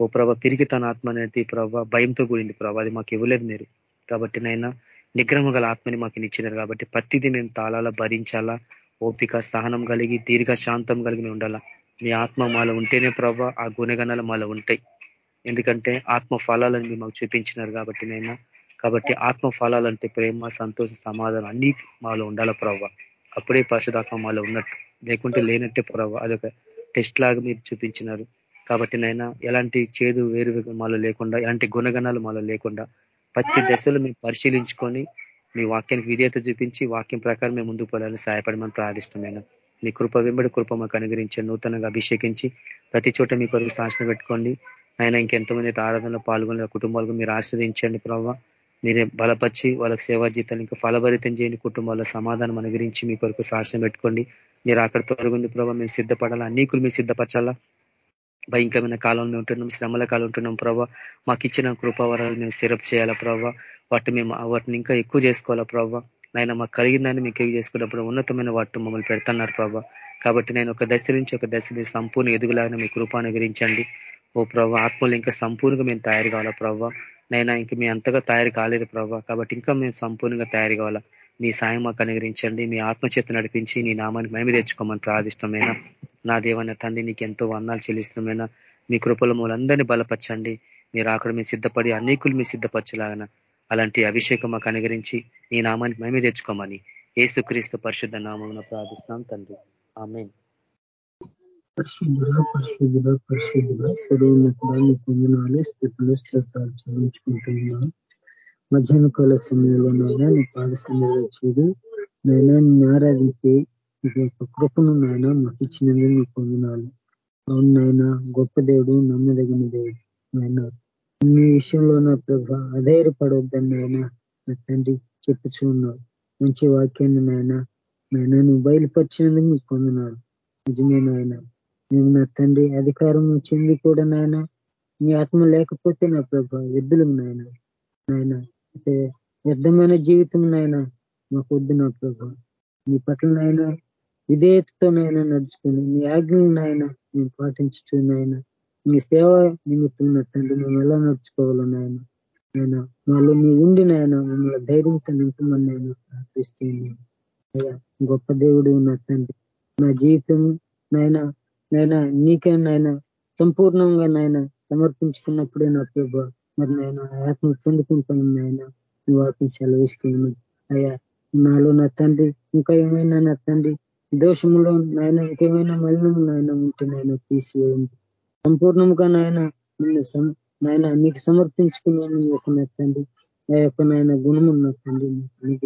ఓ ప్రభా పిరికి తన ఆత్మ అనేది ప్రభా భయంతో కూడింది ప్రభా. అది మాకు ఇవ్వలేదు మీరు. కాబట్టి నైనా నిగ్రహం గల ఆత్మని మాకు ఇచ్చినారు కాబట్టి ప్రతిదీ మేము తాళాలా భరించాలా. ఓపిక సహనం కలిగి దీర్ఘ శాంతం కలిగి మేము ఉండాలా. మీ ఆత్మ మాలో ఉంటేనే ప్రభావ ఆ గుణగణాలు మాలో ఉంటాయి. ఎందుకంటే ఆత్మ ఫలాలను మీరు మాకు చూపించినారు కాబట్టి నేను. కాబట్టి ఆత్మ ఫలాలంటే ప్రేమ సంతోష సమాధానం అన్ని మాలో ఉండాల ప్రభావ అప్పుడే పరిశుధాత్మ మాలో ఉన్నట్టు. లేకుంటే లేనట్టే ప్రభావ అదొక టెస్ట్ లాగా మీరు చూపించినారు. కాబట్టి నైనా ఎలాంటి చేదు వేరు మాలో లేకుండా ఎలాంటి గుణగణాలు మాలో లేకుండా ప్రతి దశలు మేము పరిశీలించుకొని మీ వాక్యానికి విధేయత చూపించి వాక్యం ప్రకారం మేము ముందుకు పోలాలని సహాయపడమని ప్రార్థిష్టమైన మీ కృప వెంబడి కృప మాకు అనుగ్రహించి నూతనంగా అభిషేకించి ప్రతి చోట మీ కొరకు శాసన పెట్టుకోండి. ఆయన ఇంకెంతమంది ఆరాధనలో పాల్గొనే కుటుంబాలకు మీరు ఆశ్రదించండి ప్రభావ మీరే బలపరిచి వాళ్ళకి సేవా జీతాలు ఇంకా ఫలభరితం చేయండి కుటుంబాల్లో సమాధానం అనుగ్రహించి మీ కొరకు సాక్ష్యం పెట్టుకోండి. మీరు అక్కడ తొలగింది ప్రభావ మేము సిద్ధపడాలా? అనేకులు మీరు సిద్ధపరచాలా? భయంకరమైన కాలంలో ఉంటున్నాం శ్రమల కాలం ఉంటున్నాం ప్రభావ మాకు ఇచ్చిన కృపావరాలు మేము సిరప్ చేయాలా ప్రభావ వాటిని మేము వాటిని ఇంకా ఎక్కువ చేసుకోవాలా ప్రభావ నాయన మాకు కలిగిందని మీకు ఎక్కువ చేసుకున్నప్పుడు ఉన్నతమైన వాటితో మమ్మల్ని పెడుతున్నారు ప్రభావ కాబట్టి నేను ఒక దశ నుంచి ఒక దశ సంపూర్ణ ఎదుగులాగా మీ కృపాను గురించండి ఓ ప్రభావ ఆత్మలు ఇంకా సంపూర్ణంగా మేము తయారు కావాలా ప్రభావ నైనా ఇంక మీ అంతగా తయారు కాలేదు ప్రభావ కాబట్టి ఇంకా మేము సంపూర్ణంగా తయారు కావాలా. మీ సాయం మాకు అనుగ్రహించండి. మీ ఆత్మచేత నడిపించి నీ నామానికి మేము తెచ్చుకోమని ప్రార్థిష్టమైన నా దేవన్న తండ్రి నీకు ఎంతో వందాలు చెల్లిష్టమైన మీ కృపల మూలందరినీ బలపరచండి. మీరు అక్కడ మీ సిద్ధపడి అనేకులు మీ సిద్ధపరచలాగన అలాంటి అభిషేకం మాకు అనుగరించి నీ నామానికి మేమే తెచ్చుకోమని ఏసుక్రీస్తు పరిశుద్ధ నామం ప్రార్థిస్తున్నాం తండ్రి. ఆమె పరిశుద్ధుల పరిశుద్ధుల పరిశుద్ధుల చెల్లించుకుంటున్నాను మధ్యాహ్న కాల సమయంలో నాయన నీ పాద సమయంలో చూడు. నైనా నిన్ను ఆరాధించి ఇది ఒక కృపను నాయన మాకు ఇచ్చినందుకు నీ పొందినాలు అవును నాయన గొప్ప దేవుడు నమ్మదగిన దేవుడు నాయన. నీ విషయంలో నా ప్రభ అధైర్యపడొద్దని నాయన నా తండ్రి చెప్పుచూ ఉన్నావు మంచి వాక్యాన్ని నాయన నాయన నువ్వు బయలుపరిచినందుకు నీకు పొందనాలు నిజమే నాయన మేము నా తండ్రి అధికారం చెంది కూడా నాయన. నీ ఆత్మ లేకపోతే నా ప్రభ ఎద్దులు నాయన. నాయన అంటే వ్యర్థమైన జీవితం నాయన మాకు వద్దు నా ప్రభ. నీ పట్ల నాయన విధేయతతో నాయన నడుచుకుని మీ ఆజ్ఞలు మేము పాటించుతూ నాయన. నీ సేవ నిమిత్తం నా తండ్రి మేము ఎలా నడుచుకోవాలో నాయన. ఆయన వాళ్ళు మీ ఉండి నాయన మమ్మల్ని ధైర్యంతో నింపమని నేను ప్రార్థిస్తున్నాను అయ్యా గొప్ప దేవుడు నా తండ్రి. నా జీవితం నాయన నాయన నీకే నాయన సంపూర్ణంగా నాయన సమర్పించుకున్నప్పుడే నా ప్రభా మరి నేను ఆత్మ పొందుకుంటాను నాయన. నువ్వు ఆత్మ సెలవిస్తున్నాను అయ్యా నాలో నా తండ్రి ఇంకా ఏమైనా నా తండ్రి దోషములో నాయన ఇంకేమైనా మలినము నాయన ఉంటే నాయన తీసివేయండి. సంపూర్ణంగా నాయన నిన్ను నాయన నీకు సమర్పించుకున్నాను నీ యొక్క నా తండ్రి ఆ యొక్క నాయన గుణము నా తండ్రి నీకు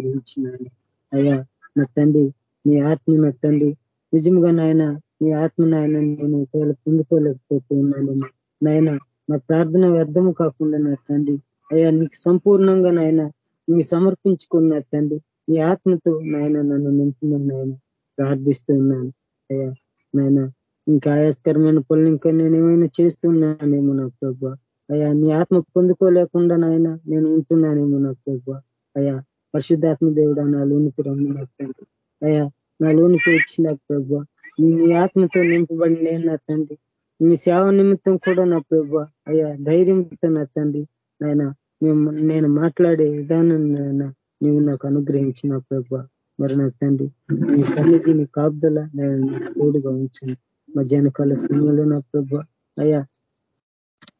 అయ్యా నా తండ్రి నీ ఆత్మ నా తండ్రి నిజంగా నాయన నీ ఆత్మ నాయన నేను ఒకవేళ పొందుకోలేకపోతే ఉన్నాను నాయన నా ప్రార్థన వ్యర్థము కాకుండా నా తండ్రి. అయ్యా నీకు సంపూర్ణంగా నాయన నీ సమర్పించుకున్న తండ్రి. నీ ఆత్మతో నాయన నన్ను నింపుమని నాయన ప్రార్థిస్తున్నాను అయ్యా నాయన ఇంకా ఆయాస్కరమైన పనులు ఇంకా నేను ఏమైనా చేస్తున్నానేమో నా ప్రభు. అయ్యా నీ ఆత్మ పొందుకోలేకుండా నాయన నేను ఉంటున్నానేమో నా ప్రభు. అయ్యా పరిశుద్ధాత్మ దేవుడా నా లోనికి రమ్మని తండ్రి. అయ్యా నా లోనికి వచ్చిన ప్రభు. నీ ఆత్మతో నింపబడి నేను నా తండ్రి. నీ సేవ నిమిత్తం కూడా నా ప్రభు అయ్యా ధైర్యంతో నా తండ్రి నాయన నేను మాట్లాడే విధానం నాయన నీవు నాకు అనుగ్రహించిన ప్రభు మరి నా తండ్రి నీ సన్నిధిని కాపుదల నేను తోడుగా ఉంచండి మధ్యాహ్న కాల సమయంలో నా ప్రభు అయ్యా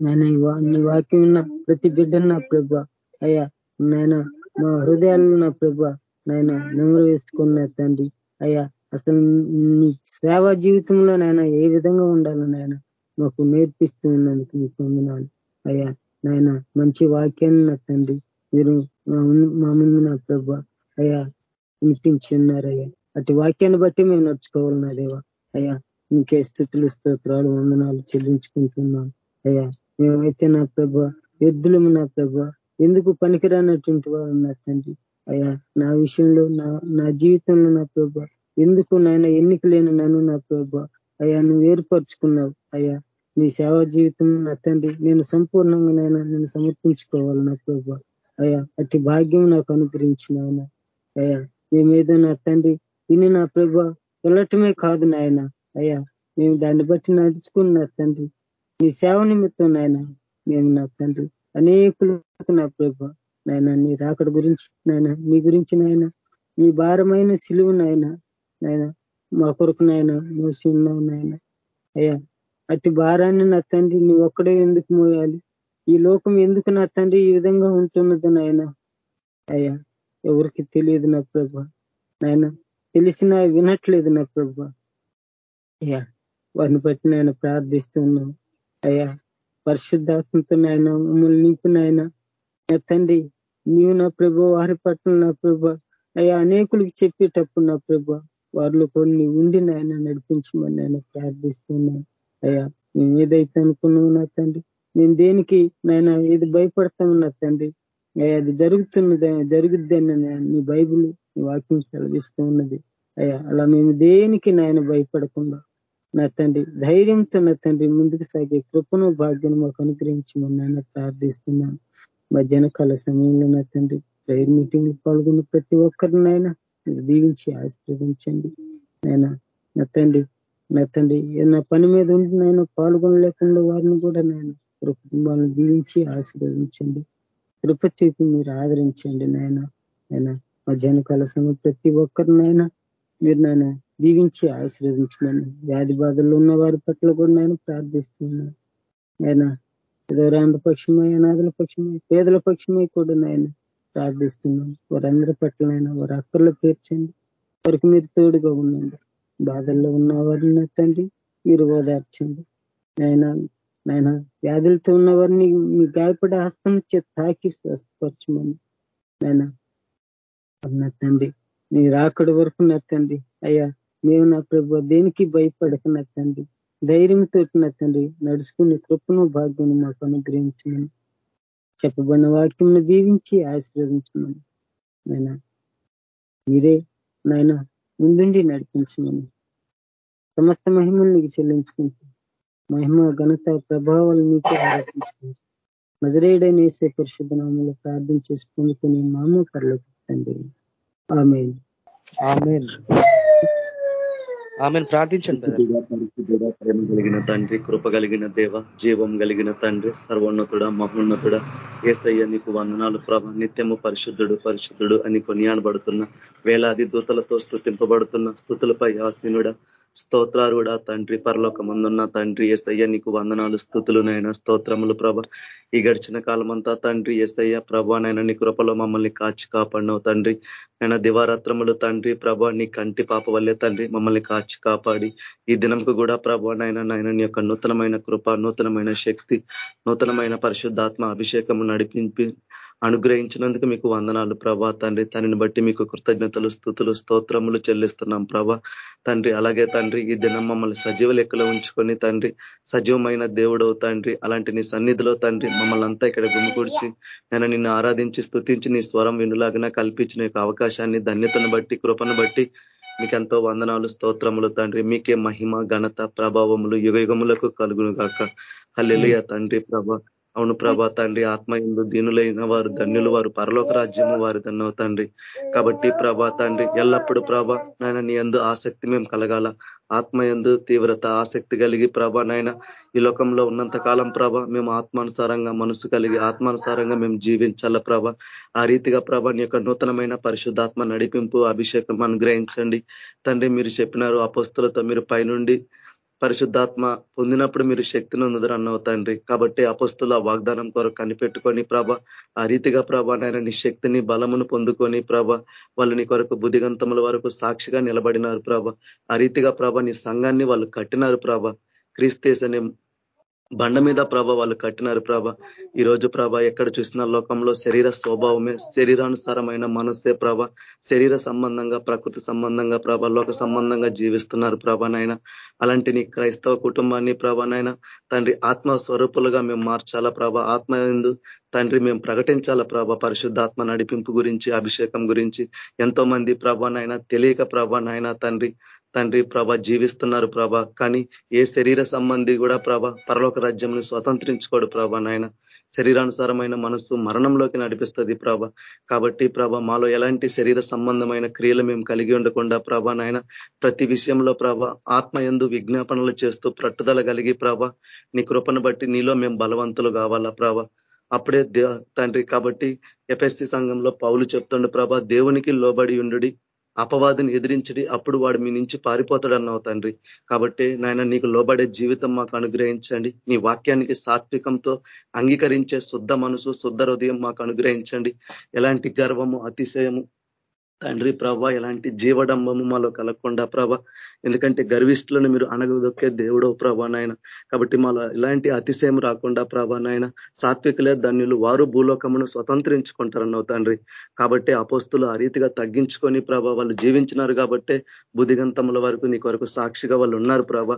నేను నీ వాక్యం ఉన్న ప్రతి బిడ్డను నా ప్రభు అయ్యా నాయన మా హృదయాల్లో నా ప్రభు నాయన నెమరు వేసుకున్న తండ్రి అయ్యా అసలు నీ సేవా జీవితంలో నాయన ఏ విధంగా ఉండాలి నాయన? మాకు నేర్పిస్తూ ఉన్నందుకు మీకు పొందినాను అయ్యా నాయన మంచి వాక్యాన్ని నా తండ్రి మీరు మా ముందు నా ప్రభ అయ్యా వినిపించి ఉన్నారయ్యా అటు వాక్యాన్ని బట్టి మేము నడుచుకోవాలి నా దేవా. అయ్యా ఇంకే స్థితులు స్తోత్రాలు వందనాలు చెల్లించుకుంటున్నాం. అయ్యా మేమైతే నా ప్రభ ఎద్దులము నా ప్రభ ఎందుకు పనికిరానటువంటి వారు నా తండ్రి. అయ్యా నా విషయంలో నా నా జీవితంలో నా ప్రభ ఎందుకు నాయన ఎన్నిక లేని నన్ను నా ప్రభ అయ్యా నువ్వు ఏర్పరచుకున్నావు. అయ్యా నీ సేవా జీవితం నా తండ్రి నేను సంపూర్ణంగా నేను నేను సమర్పించుకోవాలి నా ప్రభు. అయ్యా అట్టి భాగ్యం నాకు అనుగ్రహించిన ఆయన అయ్యా మేమేదో నా తండ్రి విని నా ప్రభు వెళ్ళటమే కాదు నాయన. అయ్యా మేము దాన్ని బట్టి నడుచుకుని నా తండ్రి నీ సేవ నిమిత్తం నాయన మేము నా తండ్రి అనేకులకు నా ప్రభు. నాయన నీ రాకడ గురించి నాయన నీ గురించి నాయన నీ భారమైన సిలువు నాయన నాయన మా కొరకునైనా నాయన ఉన్నావు అయ్యా అట్టి భారాన్ని నా తండ్రి నీ ఒక్కడే ఎందుకు మోయాలి? ఈ లోకం ఎందుకు నా తండ్రి ఈ విధంగా ఉంటున్నది నాయన? అయ్యా ఎవరికి తెలియదు నా ప్రభ. నాయన తెలిసినా వినట్లేదు నా ప్రభ. అయ్యా వారిని బట్టి నాయన ప్రార్థిస్తున్నాను అయ్యా పరిశుద్ధాత్మతో నాయన మమ్మల్ని నింపు నాయన. నా తండ్రి నీవు నా ప్రభ వారి పట్ల నా ప్రభ. అయ్యా అనేకులకి చెప్పేటప్పుడు నా ప్రభ. వారిలో కొన్ని ఉండి నాయన నడిపించమని నేను ప్రార్థిస్తున్నాను. అయ్యా మేము ఏదైతే అనుకున్నావు నా తండ్రి నేను దేనికి నాయన ఏది భయపడతాము నా తండ్రి అయ్యా అది జరుగుతున్నది జరుగుద్దని నీ బైబుల్ నీ వాక్యం సెలవిస్తూ ఉన్నది. అయ్యా అలా మేము దేనికి నాయన భయపడకుండా నా తండ్రి ధైర్యంతో నా తండ్రి ముందుకు సాగే కృపను భాగ్యం మాకు అనుగ్రహించమని నాయన ప్రార్థిస్తున్నాను. మధ్యాహ్న కాల సమయంలో నా తండ్రి ప్రేయర్ మీటింగ్ పాల్గొన్న ప్రతి ఒక్కరినైనా దీవించి ఆశీర్వదించండి. ఆయన మెత్తండి మెత్తండి. నా పని మీద ఉండి నాయన పాల్గొనలేకుండా వారిని కూడా నేను కుటుంబాలను దీవించి ఆశీర్వదించండి. కృప చూపి మీరు ఆదరించండి నాయన. ఆయన మధ్యాహ్న కాల సమయం ప్రతి ఒక్కరినైనా మీరు నాయన దీవించి ఆశీర్వదించమని వ్యాధి బాధల్లో ఉన్న వారి పట్ల కూడా నేను ప్రార్థిస్తున్నాను. ఆయన ఏదో రాంధ్ర పక్షమై అనాథుల పక్షమై పేదల పక్షమై కూడా నాయన ప్రార్థిస్తున్నాం. వారందరి పట్లనైనా వారి అక్కర్లు తీర్చండి. వారికి మీరు తోడుగా ఉండండి. బాధల్లో ఉన్న వారిని తండ్రి మీరు ఓదార్చండి. నాయన నాయన వ్యాధులతో ఉన్న వారిని మీ గాయపడే హస్తం చే తాకి స్వస్థపరచమని. నాయన నా తండ్రి నీ వరకు నా తండ్రి అయ్యా మేము నా ప్రభు దేనికి భయపడక నా తండ్రి ధైర్యంతో నా తండ్రి నడుచుకునే కృపను భాగ్యం మాకు అనుగ్రహించమని. చెప్పబడిన వాక్యం దీవించి ఆశీర్వదించమని. నాయన మీరే నాయన ముందుండి నడిపించమని. సమస్త మహిమలు నీకు చెల్లించుకుంటూ మహిమ ఘనత ప్రభావాలు నీకు ఆరోపించుకుంటూ నజరేడైన వేసే పరిశుద్ధ నామంలో ప్రార్థన చేసి పొందుకుని మామ పరలోకి తండ్రి. ఆమె ఆమెను. ప్రార్థించండి ప్రేమ కలిగిన తండ్రి కృప కలిగిన దేవ జీవం కలిగిన తండ్రి సర్వోన్నతుడ మహోన్నతుడ. ఏసయ్య నీకు వందనాలు ప్రభ. నిత్యము పరిశుద్ధుడు పరిశుద్ధుడు అని కొనియాడబడుతున్న వేలాది దూతలతో స్థుతింపబడుతున్న స్థుతులపై ఆసీనుడ. స్తోత్రాలు కూడా తండ్రి పరలోక మందున్న తండ్రి ఎస్ఐ నీకు వందనాలు స్థుతులు నాయన స్తోత్రములు ప్రభ. ఈ గడిచిన కాలం అంతా తండ్రి ఎస్ఐ ప్రభా నైనా నీ కృపలో మమ్మల్ని కాచి కాపాడినవు తండ్రి. నాయన దివారాత్రములు తండ్రి ప్రభా నీ కంటి పాప వల్లే తండ్రి మమ్మల్ని కాచి కాపాడి. ఈ దినంకు కూడా ప్రభా నాయన నాయన నీ యొక్క నూతనమైన కృప నూతనమైన శక్తి నూతనమైన పరిశుద్ధాత్మ అభిషేకము నడిపింపి అనుగ్రహించినందుకు మీకు వందనాలు ప్రభా. తండ్రి తనని బట్టి మీకు కృతజ్ఞతలు స్థుతులు స్తోత్రములు చెల్లిస్తున్నాం ప్రభా. తండ్రి అలాగే తండ్రి ఈ దినం మమ్మల్ని సజీవ లెక్కలో ఉంచుకొని తండ్రి సజీవమైన దేవుడు తండ్రి. అలాంటి నీ సన్నిధిలో తండ్రి మమ్మల్ని అంతా ఇక్కడ గుమికూర్చి నేను నిన్ను ఆరాధించి స్థుతించి నీ స్వరం వినులాగా కల్పించిన అవకాశాన్ని ధన్యతను బట్టి కృపను బట్టి మీకెంతో వందనాలు స్తోత్రములు తండ్రి. మీకే మహిమ ఘనత ప్రభావములు యుగయుగములకు కలుగును గాక హల్లెలుయ తండ్రి ప్రభ. అవును ప్రభా తండ్రి ఆత్మ ఎందు దీనులైన వారు ధన్యులు వారు పరలోక రాజ్యము వారి ధన్యవు తండ్రి. కాబట్టి ప్రభా తండ్రి ఎల్లప్పుడూ ప్రభా నాయన నీ ఎందు ఆసక్తి మేము కలగాల. ఆత్మ ఎందు తీవ్రత ఆసక్తి కలిగి ప్రభా నాయన ఈ లోకంలో ఉన్నంత కాలం ప్రభ మేము ఆత్మానుసారంగా మనసు కలిగి ఆత్మానుసారంగా మేము జీవించాల ప్రభ. ఆ రీతిగా ప్రభ నీ యొక్క నూతనమైన పరిశుద్ధాత్మ నడిపింపు అభిషేకం అనుగ్రహించండి. తండ్రి మీరు చెప్పినారు అపస్తులతో మీరు పైనుండి పరిశుద్ధాత్మ పొందినప్పుడు మీరు శక్తిని ఉందరు అన్నవు తండ్రి. కాబట్టి అపస్తుల వాగ్దానం కొరకు కనిపెట్టుకొని ప్రభ ఆ రీతిగా ప్రభ నాయన నీ శక్తిని బలమును పొందుకొని ప్రభ వాళ్ళు నీ కొరకు బుద్ధిగంతముల వరకు సాక్షిగా నిలబడినారు ప్రభ. ఆ రీతిగా ప్రభ నీ సంఘాన్ని వాళ్ళు కట్టినారు ప్రభ. క్రీస్తేస్ బండ మీద ప్రభ వాళ్ళు కట్టినారు ప్రభ. ఈరోజు ప్రభ ఎక్కడ చూసినా లోకంలో శరీర స్వభావమే శరీరానుసారమైన మనస్సే ప్రభ. శరీర సంబంధంగా ప్రకృతి సంబంధంగా ప్రభ లోక సంబంధంగా జీవిస్తున్నారు ప్రభ నాయన. అలాంటి నీ క్రైస్తవ కుటుంబాన్ని ప్రభ నాయన తండ్రి ఆత్మ స్వరూపులుగా మేము మార్చాలా ప్రభ? ఆత్మ ఎందు తండ్రి మేము ప్రకటించాలా ప్రభ? పరిశుద్ధాత్మ నడిపింపు గురించి అభిషేకం గురించి ఎంతో మంది ప్రభ తెలియక ప్రభ తండ్రి తండ్రి ప్రభ జీవిస్తున్నారు ప్రభ. కానీ ఏ శరీర సంబంధి కూడా ప్రభ పరలోక రాజ్యంను స్వతంత్రించుకోడు ప్రభ నాయన. శరీరానుసారమైన మనస్సు మరణంలోకి నడిపిస్తుంది ప్రభ. కాబట్టి ప్రభ మాలో ఎలాంటి శరీర సంబంధమైన క్రియలు మేము కలిగి ఉండకుండా ప్రభ నాయన ప్రతి విషయంలో ప్రభ ఆత్మ ఎందు విజ్ఞాపనలు చేస్తూ పట్టుదల కలిగి ప్రభ నీ కృపను బట్టి నీలో మేము బలవంతులు కావాలా ప్రభ. అప్పుడే తండ్రి కాబట్టి ఎఫ్ఎస్సి సంఘంలో పౌలు చెప్తుండే ప్రభ దేవునికి లోబడి ఉండు అపవాదిని ఎదిరించడి అప్పుడు వాడు మీ నుంచి పారిపోతాడు అన్నావు తండ్రి. కాబట్టి నాయన నీకు లోబడే జీవితం మాకు అనుగ్రహించండి. నీ వాక్యానికి సాత్వికంతో అంగీకరించే శుద్ధ మనసు శుద్ధ హృదయం మాకు అనుగ్రహించండి. ఎలాంటి గర్వము అతిశయము తండ్రి ప్రభ ఎలాంటి జీవడంబము మాలో కలగకుండా ప్రభ ఎందుకంటే గర్విష్ఠులను మీరు అనగదొక్కే దేవుడో ప్రభా నాయన. కాబట్టి మాలో ఎలాంటి అతిశయం రాకుండా ప్రభా నాయన సాత్వికులే ధన్యులు వారు భూలోకమును స్వతంత్రించుకుంటారన్నావు తండ్రి. కాబట్టి అపోస్తులు ఆ రీతిగా తగ్గించుకొని ప్రభ వాళ్ళు జీవించినారు కాబట్టి బుధిగంతముల వరకు నీ కొరకు సాక్షిగా వాళ్ళు ఉన్నారు ప్రభ.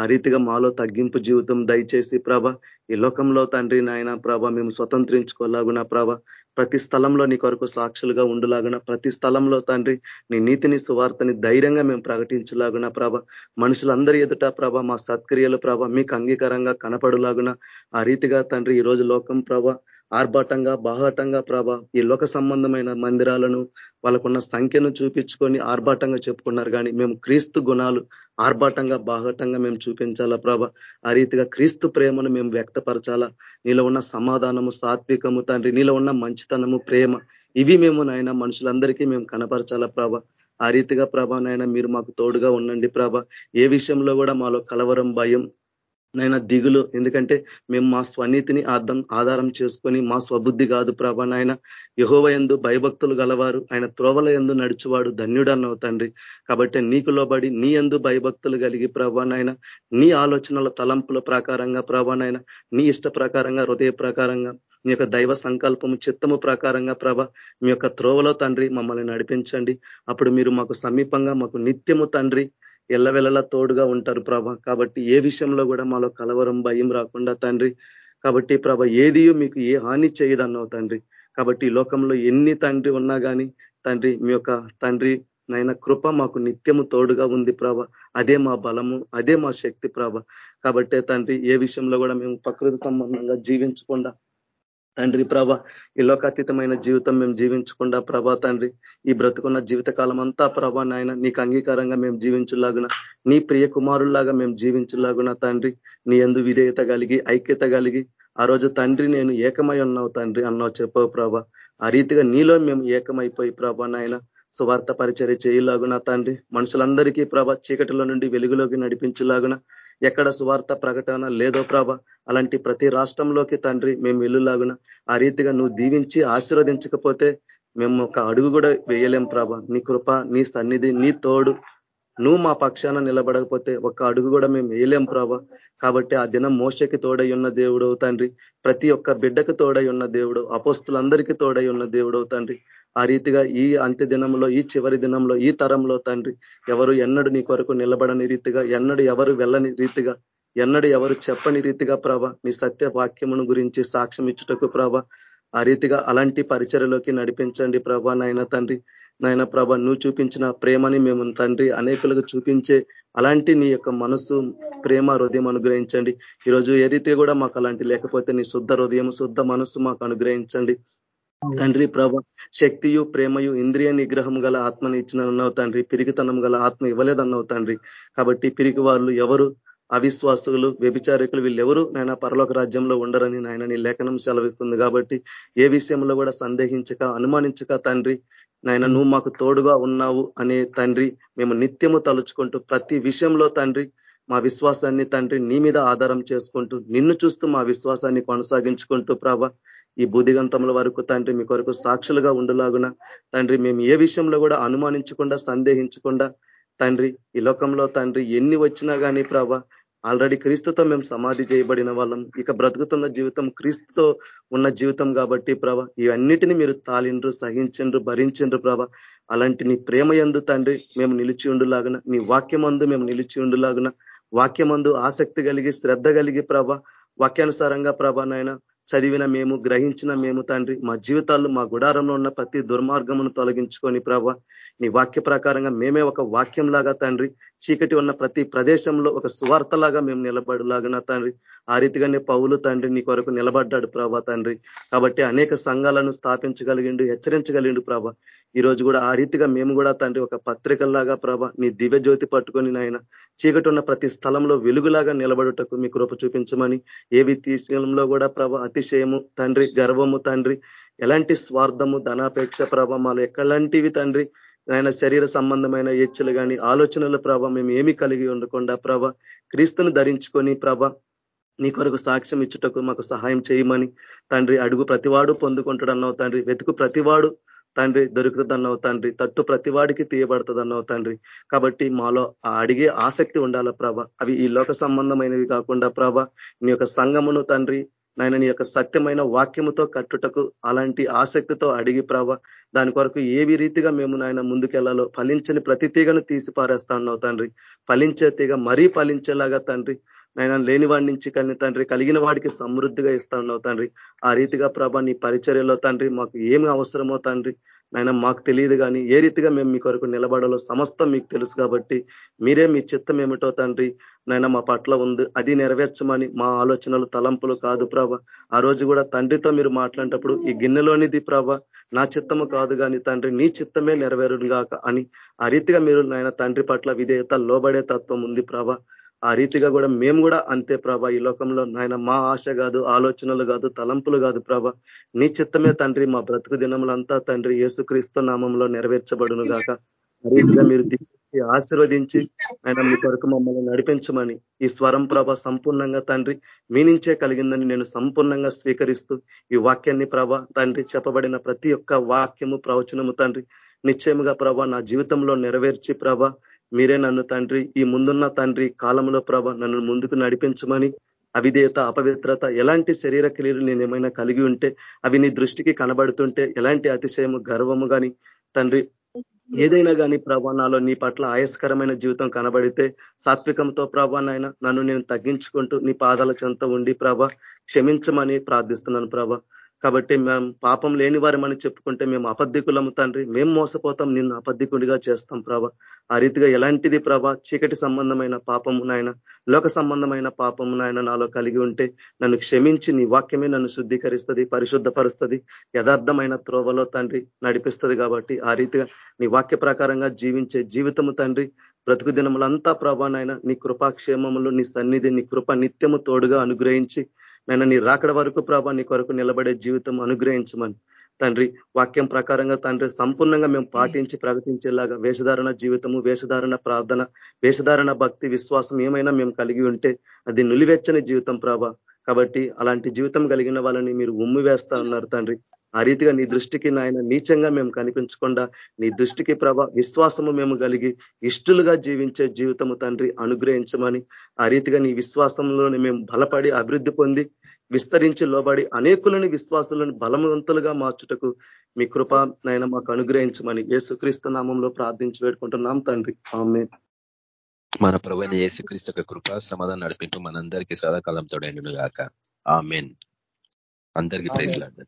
ఆ రీతిగా మాలో తగ్గింపు జీవితం దయచేసి ప్రభ ఈ లోకంలో తండ్రి నాయన ప్రభ మేము స్వతంత్రించుకోలాగున ప్రభ ప్రతి స్థలంలో నీ కొరకు సాక్షులుగా ఉండులాగున ప్రతి స్థలంలో తండ్రి నీ నీతిని సువార్తని ధైర్యంగా మేము ప్రకటించలాగున ప్రభ. మనుషులందరి ఎదుట ప్రభ మా సత్క్రియలు ప్రభ మీకు అంగీకారంగా కనపడులాగున. ఆ రీతిగా తండ్రి ఈ రోజు లోకం ప్రభ ఆర్భాటంగా బాహాటంగా ప్రభ ఈ లోక సంబంధమైన మందిరాలను వాళ్ళకున్న సంఖ్యను చూపించుకొని ఆర్భాటంగా చెప్పుకున్నారు. కానీ మేము క్రీస్తు గుణాలు ఆర్భాటంగా బాహటంగా మేము చూపించాలా ప్రభ? ఆ రీతిగా క్రీస్తు ప్రేమను మేము వ్యక్తపరచాలా? నీలో ఉన్న సమాధానము సాత్వికము తండ్రి నీలో ఉన్న మంచితనము ప్రేమ ఇవి మేము నాయన మనుషులందరికీ మేము కనపరచాలా ప్రభ? ఆ రీతిగా ప్రభ నాయన మీరు మాకు తోడుగా ఉండండి ప్రభ. ఏ విషయంలో కూడా మాలో కలవరం భయం నైనా దిగులు. ఎందుకంటే మేము మా స్వనీతిని అర్థం ఆధారం చేసుకొని మా స్వబుద్ధి కాదు ప్రభ నాయన. యహోవ ఎందు భయభక్తులు గలవారు. ఆయన త్రోవల ఎందు నడుచువాడు ధన్యుడన్నవు తండ్రి. కాబట్టి నీకు లోబడి నీ ఎందు భయభక్తులు కలిగి ప్రభా నాయన. నీ ఆలోచనల తలంపుల ప్రకారంగా ప్రభా నాయన. నీ ఇష్ట ప్రకారంగా హృదయ ప్రకారంగా మీ యొక్క దైవ సంకల్పము చిత్తము ప్రకారంగా ప్రభ మీ యొక్క త్రోవలో తండ్రి మమ్మల్ని నడిపించండి. అప్పుడు మీరు మాకు సమీపంగా మాకు నిత్యము తండ్రి ఎల్లవెల్లలా తోడుగా ఉంటారు ప్రభ. కాబట్టి ఏ విషయంలో కూడా మాలో కలవరం భయం రాకుండా తండ్రి. కాబట్టి ప్రభ ఏది మీకు ఏ హాని చేయదన్నావు తండ్రి. కాబట్టి లోకంలో ఎన్ని తండ్రి ఉన్నా కానీ తండ్రి మీ యొక్క తండ్రి నాయన కృప మాకు నిత్యము తోడుగా ఉంది ప్రభ. అదే మా బలము అదే మా శక్తి ప్రభ. కాబట్టే తండ్రి ఏ విషయంలో కూడా మేము ప్రకృతి సంబంధంగా జీవించకుండా తండ్రి ప్రభ ఈ లోకాతీతమైన జీవితం మేము జీవించకుండా ప్రభా తండ్రి ఈ బ్రతుకున్న జీవితకాలం అంతా ప్రభా నాయన నీకు అంగీకారంగా మేము జీవించులాగున నీ ప్రియ కుమారుల్లాగా మేము జీవించులాగున తండ్రి నీ ఎందు విధేయత కలిగి ఐక్యత కలిగి ఆ రోజు తండ్రి నేను ఏకమై ఉన్నావు తండ్రి అన్నావు చెప్పవు ప్రభ. ఆ రీతిగా నీలో మేము ఏకమైపోయి ప్రభా నాయన సువార్త పరిచర్య చేయలాగున తండ్రి మనుషులందరికీ ప్రభ చీకటిలో నుండి వెలుగులోకి నడిపించలాగున ఎక్కడ సువార్త ప్రకటన లేదో ప్రభ అలాంటి ప్రతి రాష్ట్రంలోకి తండ్రి మేము వెళ్ళులాగున ఆ రీతిగా నువ్వు దీవించి ఆశీర్వదించకపోతే మేము ఒక అడుగు కూడా వేయలేం ప్రభ. నీ కృప నీ సన్నిధి నీ తోడు. నువ్వు మా పక్షాన నిలబడకపోతే ఒక్క అడుగు కూడా మేము వేయలేం ప్రభ. కాబట్టి ఆ దినం మోసకి తోడై ఉన్న దేవుడు తండ్రి ప్రతి ఒక్క బిడ్డకు తోడై ఉన్న దేవుడు అపోస్తులందరికీ తోడై ఉన్న దేవుడు తండ్రి. ఆ రీతిగా ఈ అంత్య దినంలో ఈ చివరి దినంలో ఈ తరంలో తండ్రి ఎవరు ఎన్నడు నీ కొరకు నిలబడని రీతిగా ఎన్నడు ఎవరు వెళ్ళని రీతిగా ఎన్నడు ఎవరు చెప్పని రీతిగా ప్రభ నీ సత్య వాక్యమును గురించి సాక్ష్యం ఇచ్చుటకు ప్రభ ఆ రీతిగా అలాంటి పరిచయలోకి నడిపించండి ప్రభ నాయన తండ్రి. నాయన ప్రభ నువ్వు చూపించిన ప్రేమని మేము తండ్రి అనేకులకు చూపించే అలాంటి నీ యొక్క మనసు ప్రేమ హృదయం అనుగ్రహించండి. ఈరోజు ఏ రీతిగా కూడా మాకు అలాంటి లేకపోతే నీ శుద్ధ హృదయం శుద్ధ మనస్సు మాకు అనుగ్రహించండి. తండ్రి ప్రభ శక్తియు ప్రేమయు ఇంద్రియ నిగ్రహం గల ఆత్మని ఇచ్చిన తండ్రి. పిరిగితనం గల ఆత్మ ఇవ్వలేదన్నావు తండ్రి. కాబట్టి పిరికి వాళ్ళు ఎవరు అవిశ్వాసులు వ్యభిచారికులు వీళ్ళెవరు నాయన పరలోక రాజ్యంలో ఉండరని నాయన నీ లేఖనం సెలవిస్తుంది. కాబట్టి ఏ విషయంలో కూడా సందేహించక అనుమానించక తండ్రి నాయన నువ్వు మాకు తోడుగా ఉన్నావు అనే తండ్రి మేము నిత్యము తలుచుకుంటూ ప్రతి విషయంలో తండ్రి మా విశ్వాసాన్ని తండ్రి నీ మీద ఆధారం చేసుకుంటూ నిన్ను చూస్తూ మా విశ్వాసాన్ని కొనసాగించుకుంటూ ప్రభ ఈ బుద్ధిగంతముల వరకు తండ్రి మీ కొరకు సాక్షులుగా ఉండులాగున తండ్రి మేము ఏ విషయంలో కూడా అనుమానించకుండా సందేహించకుండా తండ్రి ఈ లోకంలో తండ్రి ఎన్ని వచ్చినా కానీ ప్రభా ఆల్రెడీ క్రీస్తుతో మేము సమాధి చేయబడిన వాళ్ళం. ఇక బ్రతుకుతున్న జీవితం క్రీస్తుతో ఉన్న జీవితం కాబట్టి ప్రభ ఇవన్నిటిని మీరు తాలిండ్రు సహించండ్రు భరించండ్రు ప్రభ. అలాంటి నీ ప్రేమ ఎందు తండ్రి మేము నిలిచి ఉండులాగున నీ వాక్యమందు మేము నిలిచి ఉండులాగున వాక్యమందు ఆసక్తి కలిగి శ్రద్ధ కలిగి ప్రభ వాక్యానుసారంగా ప్రభ నాయన చదివిన మేము గ్రహించిన మేము తండ్రి మా జీవితాల్లో మా గుడారంలో ఉన్న ప్రతి దుర్మార్గమును తొలగించుకొని ప్రభ నీ వాక్య ప్రకారంగా మేమే ఒక వాక్యం లాగా తండ్రి చీకటి ఉన్న ప్రతి ప్రదేశంలో ఒక సువార్తలాగా మేము నిలబడులాగా తండ్రి. ఆ రీతిగానే పౌలు తండ్రి నీ కొరకు నిలబడ్డాడు ప్రభా తండ్రి. కాబట్టి అనేక సంఘాలను స్థాపించగలిగిండు హెచ్చరించగలిగిండు ప్రభ. ఈ రోజు కూడా ఆ రీతిగా మేము కూడా తండ్రి ఒక పత్రికల్లాగా ప్రభ నీ దివ్య జ్యోతి పట్టుకొని నాయన చీకటి ఉన్న ప్రతి స్థలంలో వెలుగులాగా నిలబడుటకు మీ కృప చూపించమని ఏ విషయంలో కూడా ప్రభ అతిశయము తండ్రి గర్వము తండ్రి ఎలాంటి స్వార్థము ధనాపేక్ష ప్రభ మాలో ఎక్కలాంటివి తండ్రి ఆయన శరీర సంబంధమైన ఏచ్చులు కానీ ఆలోచనల ప్రభ మేము ఏమి కలిగి ఉండకుండా ప్రభ క్రీస్తును ధరించుకొని ప్రభ నీ కొరకు సాక్ష్యం ఇచ్చుటకు మాకు సహాయం చేయమని తండ్రి అడుగు ప్రతివాడు పొందుకుంటాడన్నావు తండ్రి వెతుకు ప్రతివాడు తండ్రి దొరుకుతుందన్నావు తండ్రి తట్టు ప్రతివాడికి తీయబడుతుందన్నావు తండ్రి. కాబట్టి మాలో ఆ అడిగే ఆసక్తి ఉండాల ప్రభ? అవి ఈ లోక సంబంధమైనవి కాకుండా ప్రభ నీ యొక్క సంగమును తండ్రి నాయన నీ యొక్క సత్యమైన వాక్యముతో కట్టుటకు అలాంటి ఆసక్తితో అడిగి ప్రభ దాని కొరకు ఏవి రీతిగా మేము నాయన ముందుకెళ్ళాలో ఫలించని ప్రతి తీగను తీసి పారేస్తా ఉన్నావు తండ్రి. ఫలించే తీగ మరీ ఫలించేలాగా తండ్రి నాయన లేని వాడి నుంచి కానీ తండ్రి కలిగిన వాడికి సమృద్ధిగా ఇస్తా ఉన్నావు తండ్రి. ఆ రీతిగా ప్రభ నీ పరిచర్యలో తండ్రి మాకు ఏమి అవసరమో తండ్రి నాయన మాకు తెలియదు కానీ ఏ రీతిగా మేము మీ కొరకు నిలబడాలో సమస్తం మీకు తెలుసు కాబట్టి మీరే మీ చిత్తం ఏమిటో తండ్రి నాయన మా పట్ల ఉంది. అది నెరవేర్చమని మా ఆలోచనలు తలంపులు కాదు ప్రభ. ఆ రోజు కూడా తండ్రితో మీరు మాట్లాడేటప్పుడు ఈ గిన్నెలోనిది ప్రభ నా చిత్తము కాదు కానీ తండ్రి నీ చిత్తమే నెరవేరుగాక అని ఆ రీతిగా మీరు నాయన తండ్రి పట్ల విధేయత లోబడే తత్వం ఉంది ప్రభ. ఆ రీతిగా కూడా మేము కూడా అంతే ప్రభ. ఈ లోకంలో నాయన మా ఆశ కాదు ఆలోచనలు కాదు తలంపులు కాదు ప్రభ. నీ చిత్తమే తండ్రి మా బ్రతుకు దినములంతా తండ్రి. యేసుక్రీస్తు నామంలో నెరవేర్చబడును గాక. రీతిగా మీరు ఆశీర్వదించి ఆయన మీ కొరకు మమ్మల్ని నడిపించమని ఈ స్వరం ప్రభ సంపూర్ణంగా తండ్రి మీ నుంచే కలిగిందని నేను సంపూర్ణంగా స్వీకరిస్తూ ఈ వాక్యాన్ని ప్రభ తండ్రి చెప్పబడిన ప్రతి ఒక్క వాక్యము ప్రవచనము తండ్రి నిశ్చయముగా ప్రభ నా జీవితంలో నెరవేర్చి ప్రభ మీరే నన్ను తండ్రి ఈ ముందున్న తండ్రి కాలంలో ప్రభ నన్ను ముందుకు నడిపించమని అవిధేయత అపవిత్రత ఎలాంటి శరీర క్రియలు నేను ఏమైనా కలిగి ఉంటే అవి నీ దృష్టికి కనబడుతుంటే ఎలాంటి అతిశయము గర్వము కానీ తండ్రి ఏదైనా కానీ ప్రభా నాలో నీ పట్ల ఆయస్కరమైన జీవితం కనబడితే సాత్వికంతో ప్రభా నాయన నన్ను నేను తగ్గించుకుంటూ నీ పాదాల చెంత ఉండి ప్రభ క్షమించమని ప్రార్థిస్తున్నాను ప్రభ. కాబట్టి మేము పాపం లేని వారమని చెప్పుకుంటే మేము అబద్ధికులము తండ్రి. మేము మోసపోతాం నిన్ను అబద్ధికుడిగా చేస్తాం ప్రభ. ఆ రీతిగా ఎలాంటిది ప్రభ? చీకటి సంబంధమైన పాపము నాయన లోక సంబంధమైన పాపము నాయన నాలో కలిగి ఉంటే నన్ను క్షమించి నీ వాక్యమే నన్ను శుద్ధీకరిస్తుంది పరిశుద్ధపరుస్తుంది యథార్థమైన త్రోవలో తండ్రి నడిపిస్తుంది కాబట్టి ఆ రీతిగా నీ వాక్య ప్రకారంగా జీవించే జీవితము తండ్రి. బ్రతుకు దినములంతా ప్రభా నాయన నీ కృపాక్షేమములు నీ సన్నిధి నీ కృప నిత్యము తోడుగా అనుగ్రహించి నేను నీ రాకడ వరకు ప్రభా నీ కొరకు నిలబడే జీవితం అనుగ్రహించమని. తండ్రి వాక్యం ప్రకారంగా తండ్రి సంపూర్ణంగా మేము పాటించి ప్రకటించేలాగా వేషధారణ జీవితము వేషధారణ ప్రార్థన వేషధారణ భక్తి విశ్వాసం ఏమైనా మేము కలిగి ఉంటే అది నులివెచ్చని జీవితం ప్రభా. కాబట్టి అలాంటి జీవితం కలిగిన వాళ్ళని మీరు ఉమ్మి వేస్తా ఉన్నారు తండ్రి. ఆ రీతిగా నీ దృష్టికి నాయన నీచంగా మేము కనిపించకుండా నీ దృష్టికి ప్రభ విశ్వాసము మేము కలిగి ఇష్టలుగా జీవించే జీవితము తండ్రి అనుగ్రహించమని ఆ రీతిగా నీ విశ్వాసంలోనే మేము బలపడి అభివృద్ధి పొంది విస్తరించి లోబడి అనేకులని విశ్వాసులను బలవంతులుగా మార్చుటకు మీ కృప నైనా మాకు అనుగ్రహించమని యేసుక్రీస్తు నామంలో ప్రార్థించి వేడుకుంటున్నాం తండ్రి. ఆమె మన ప్రభుత్వ యేసుక్రీస్తు యొక్క కృప సమాధానం నడిపింపు మనందరికీ సదాకాలం తోడైండును గాక ఆ మెన్ అందరికీ ప్రైజ్ లాడ్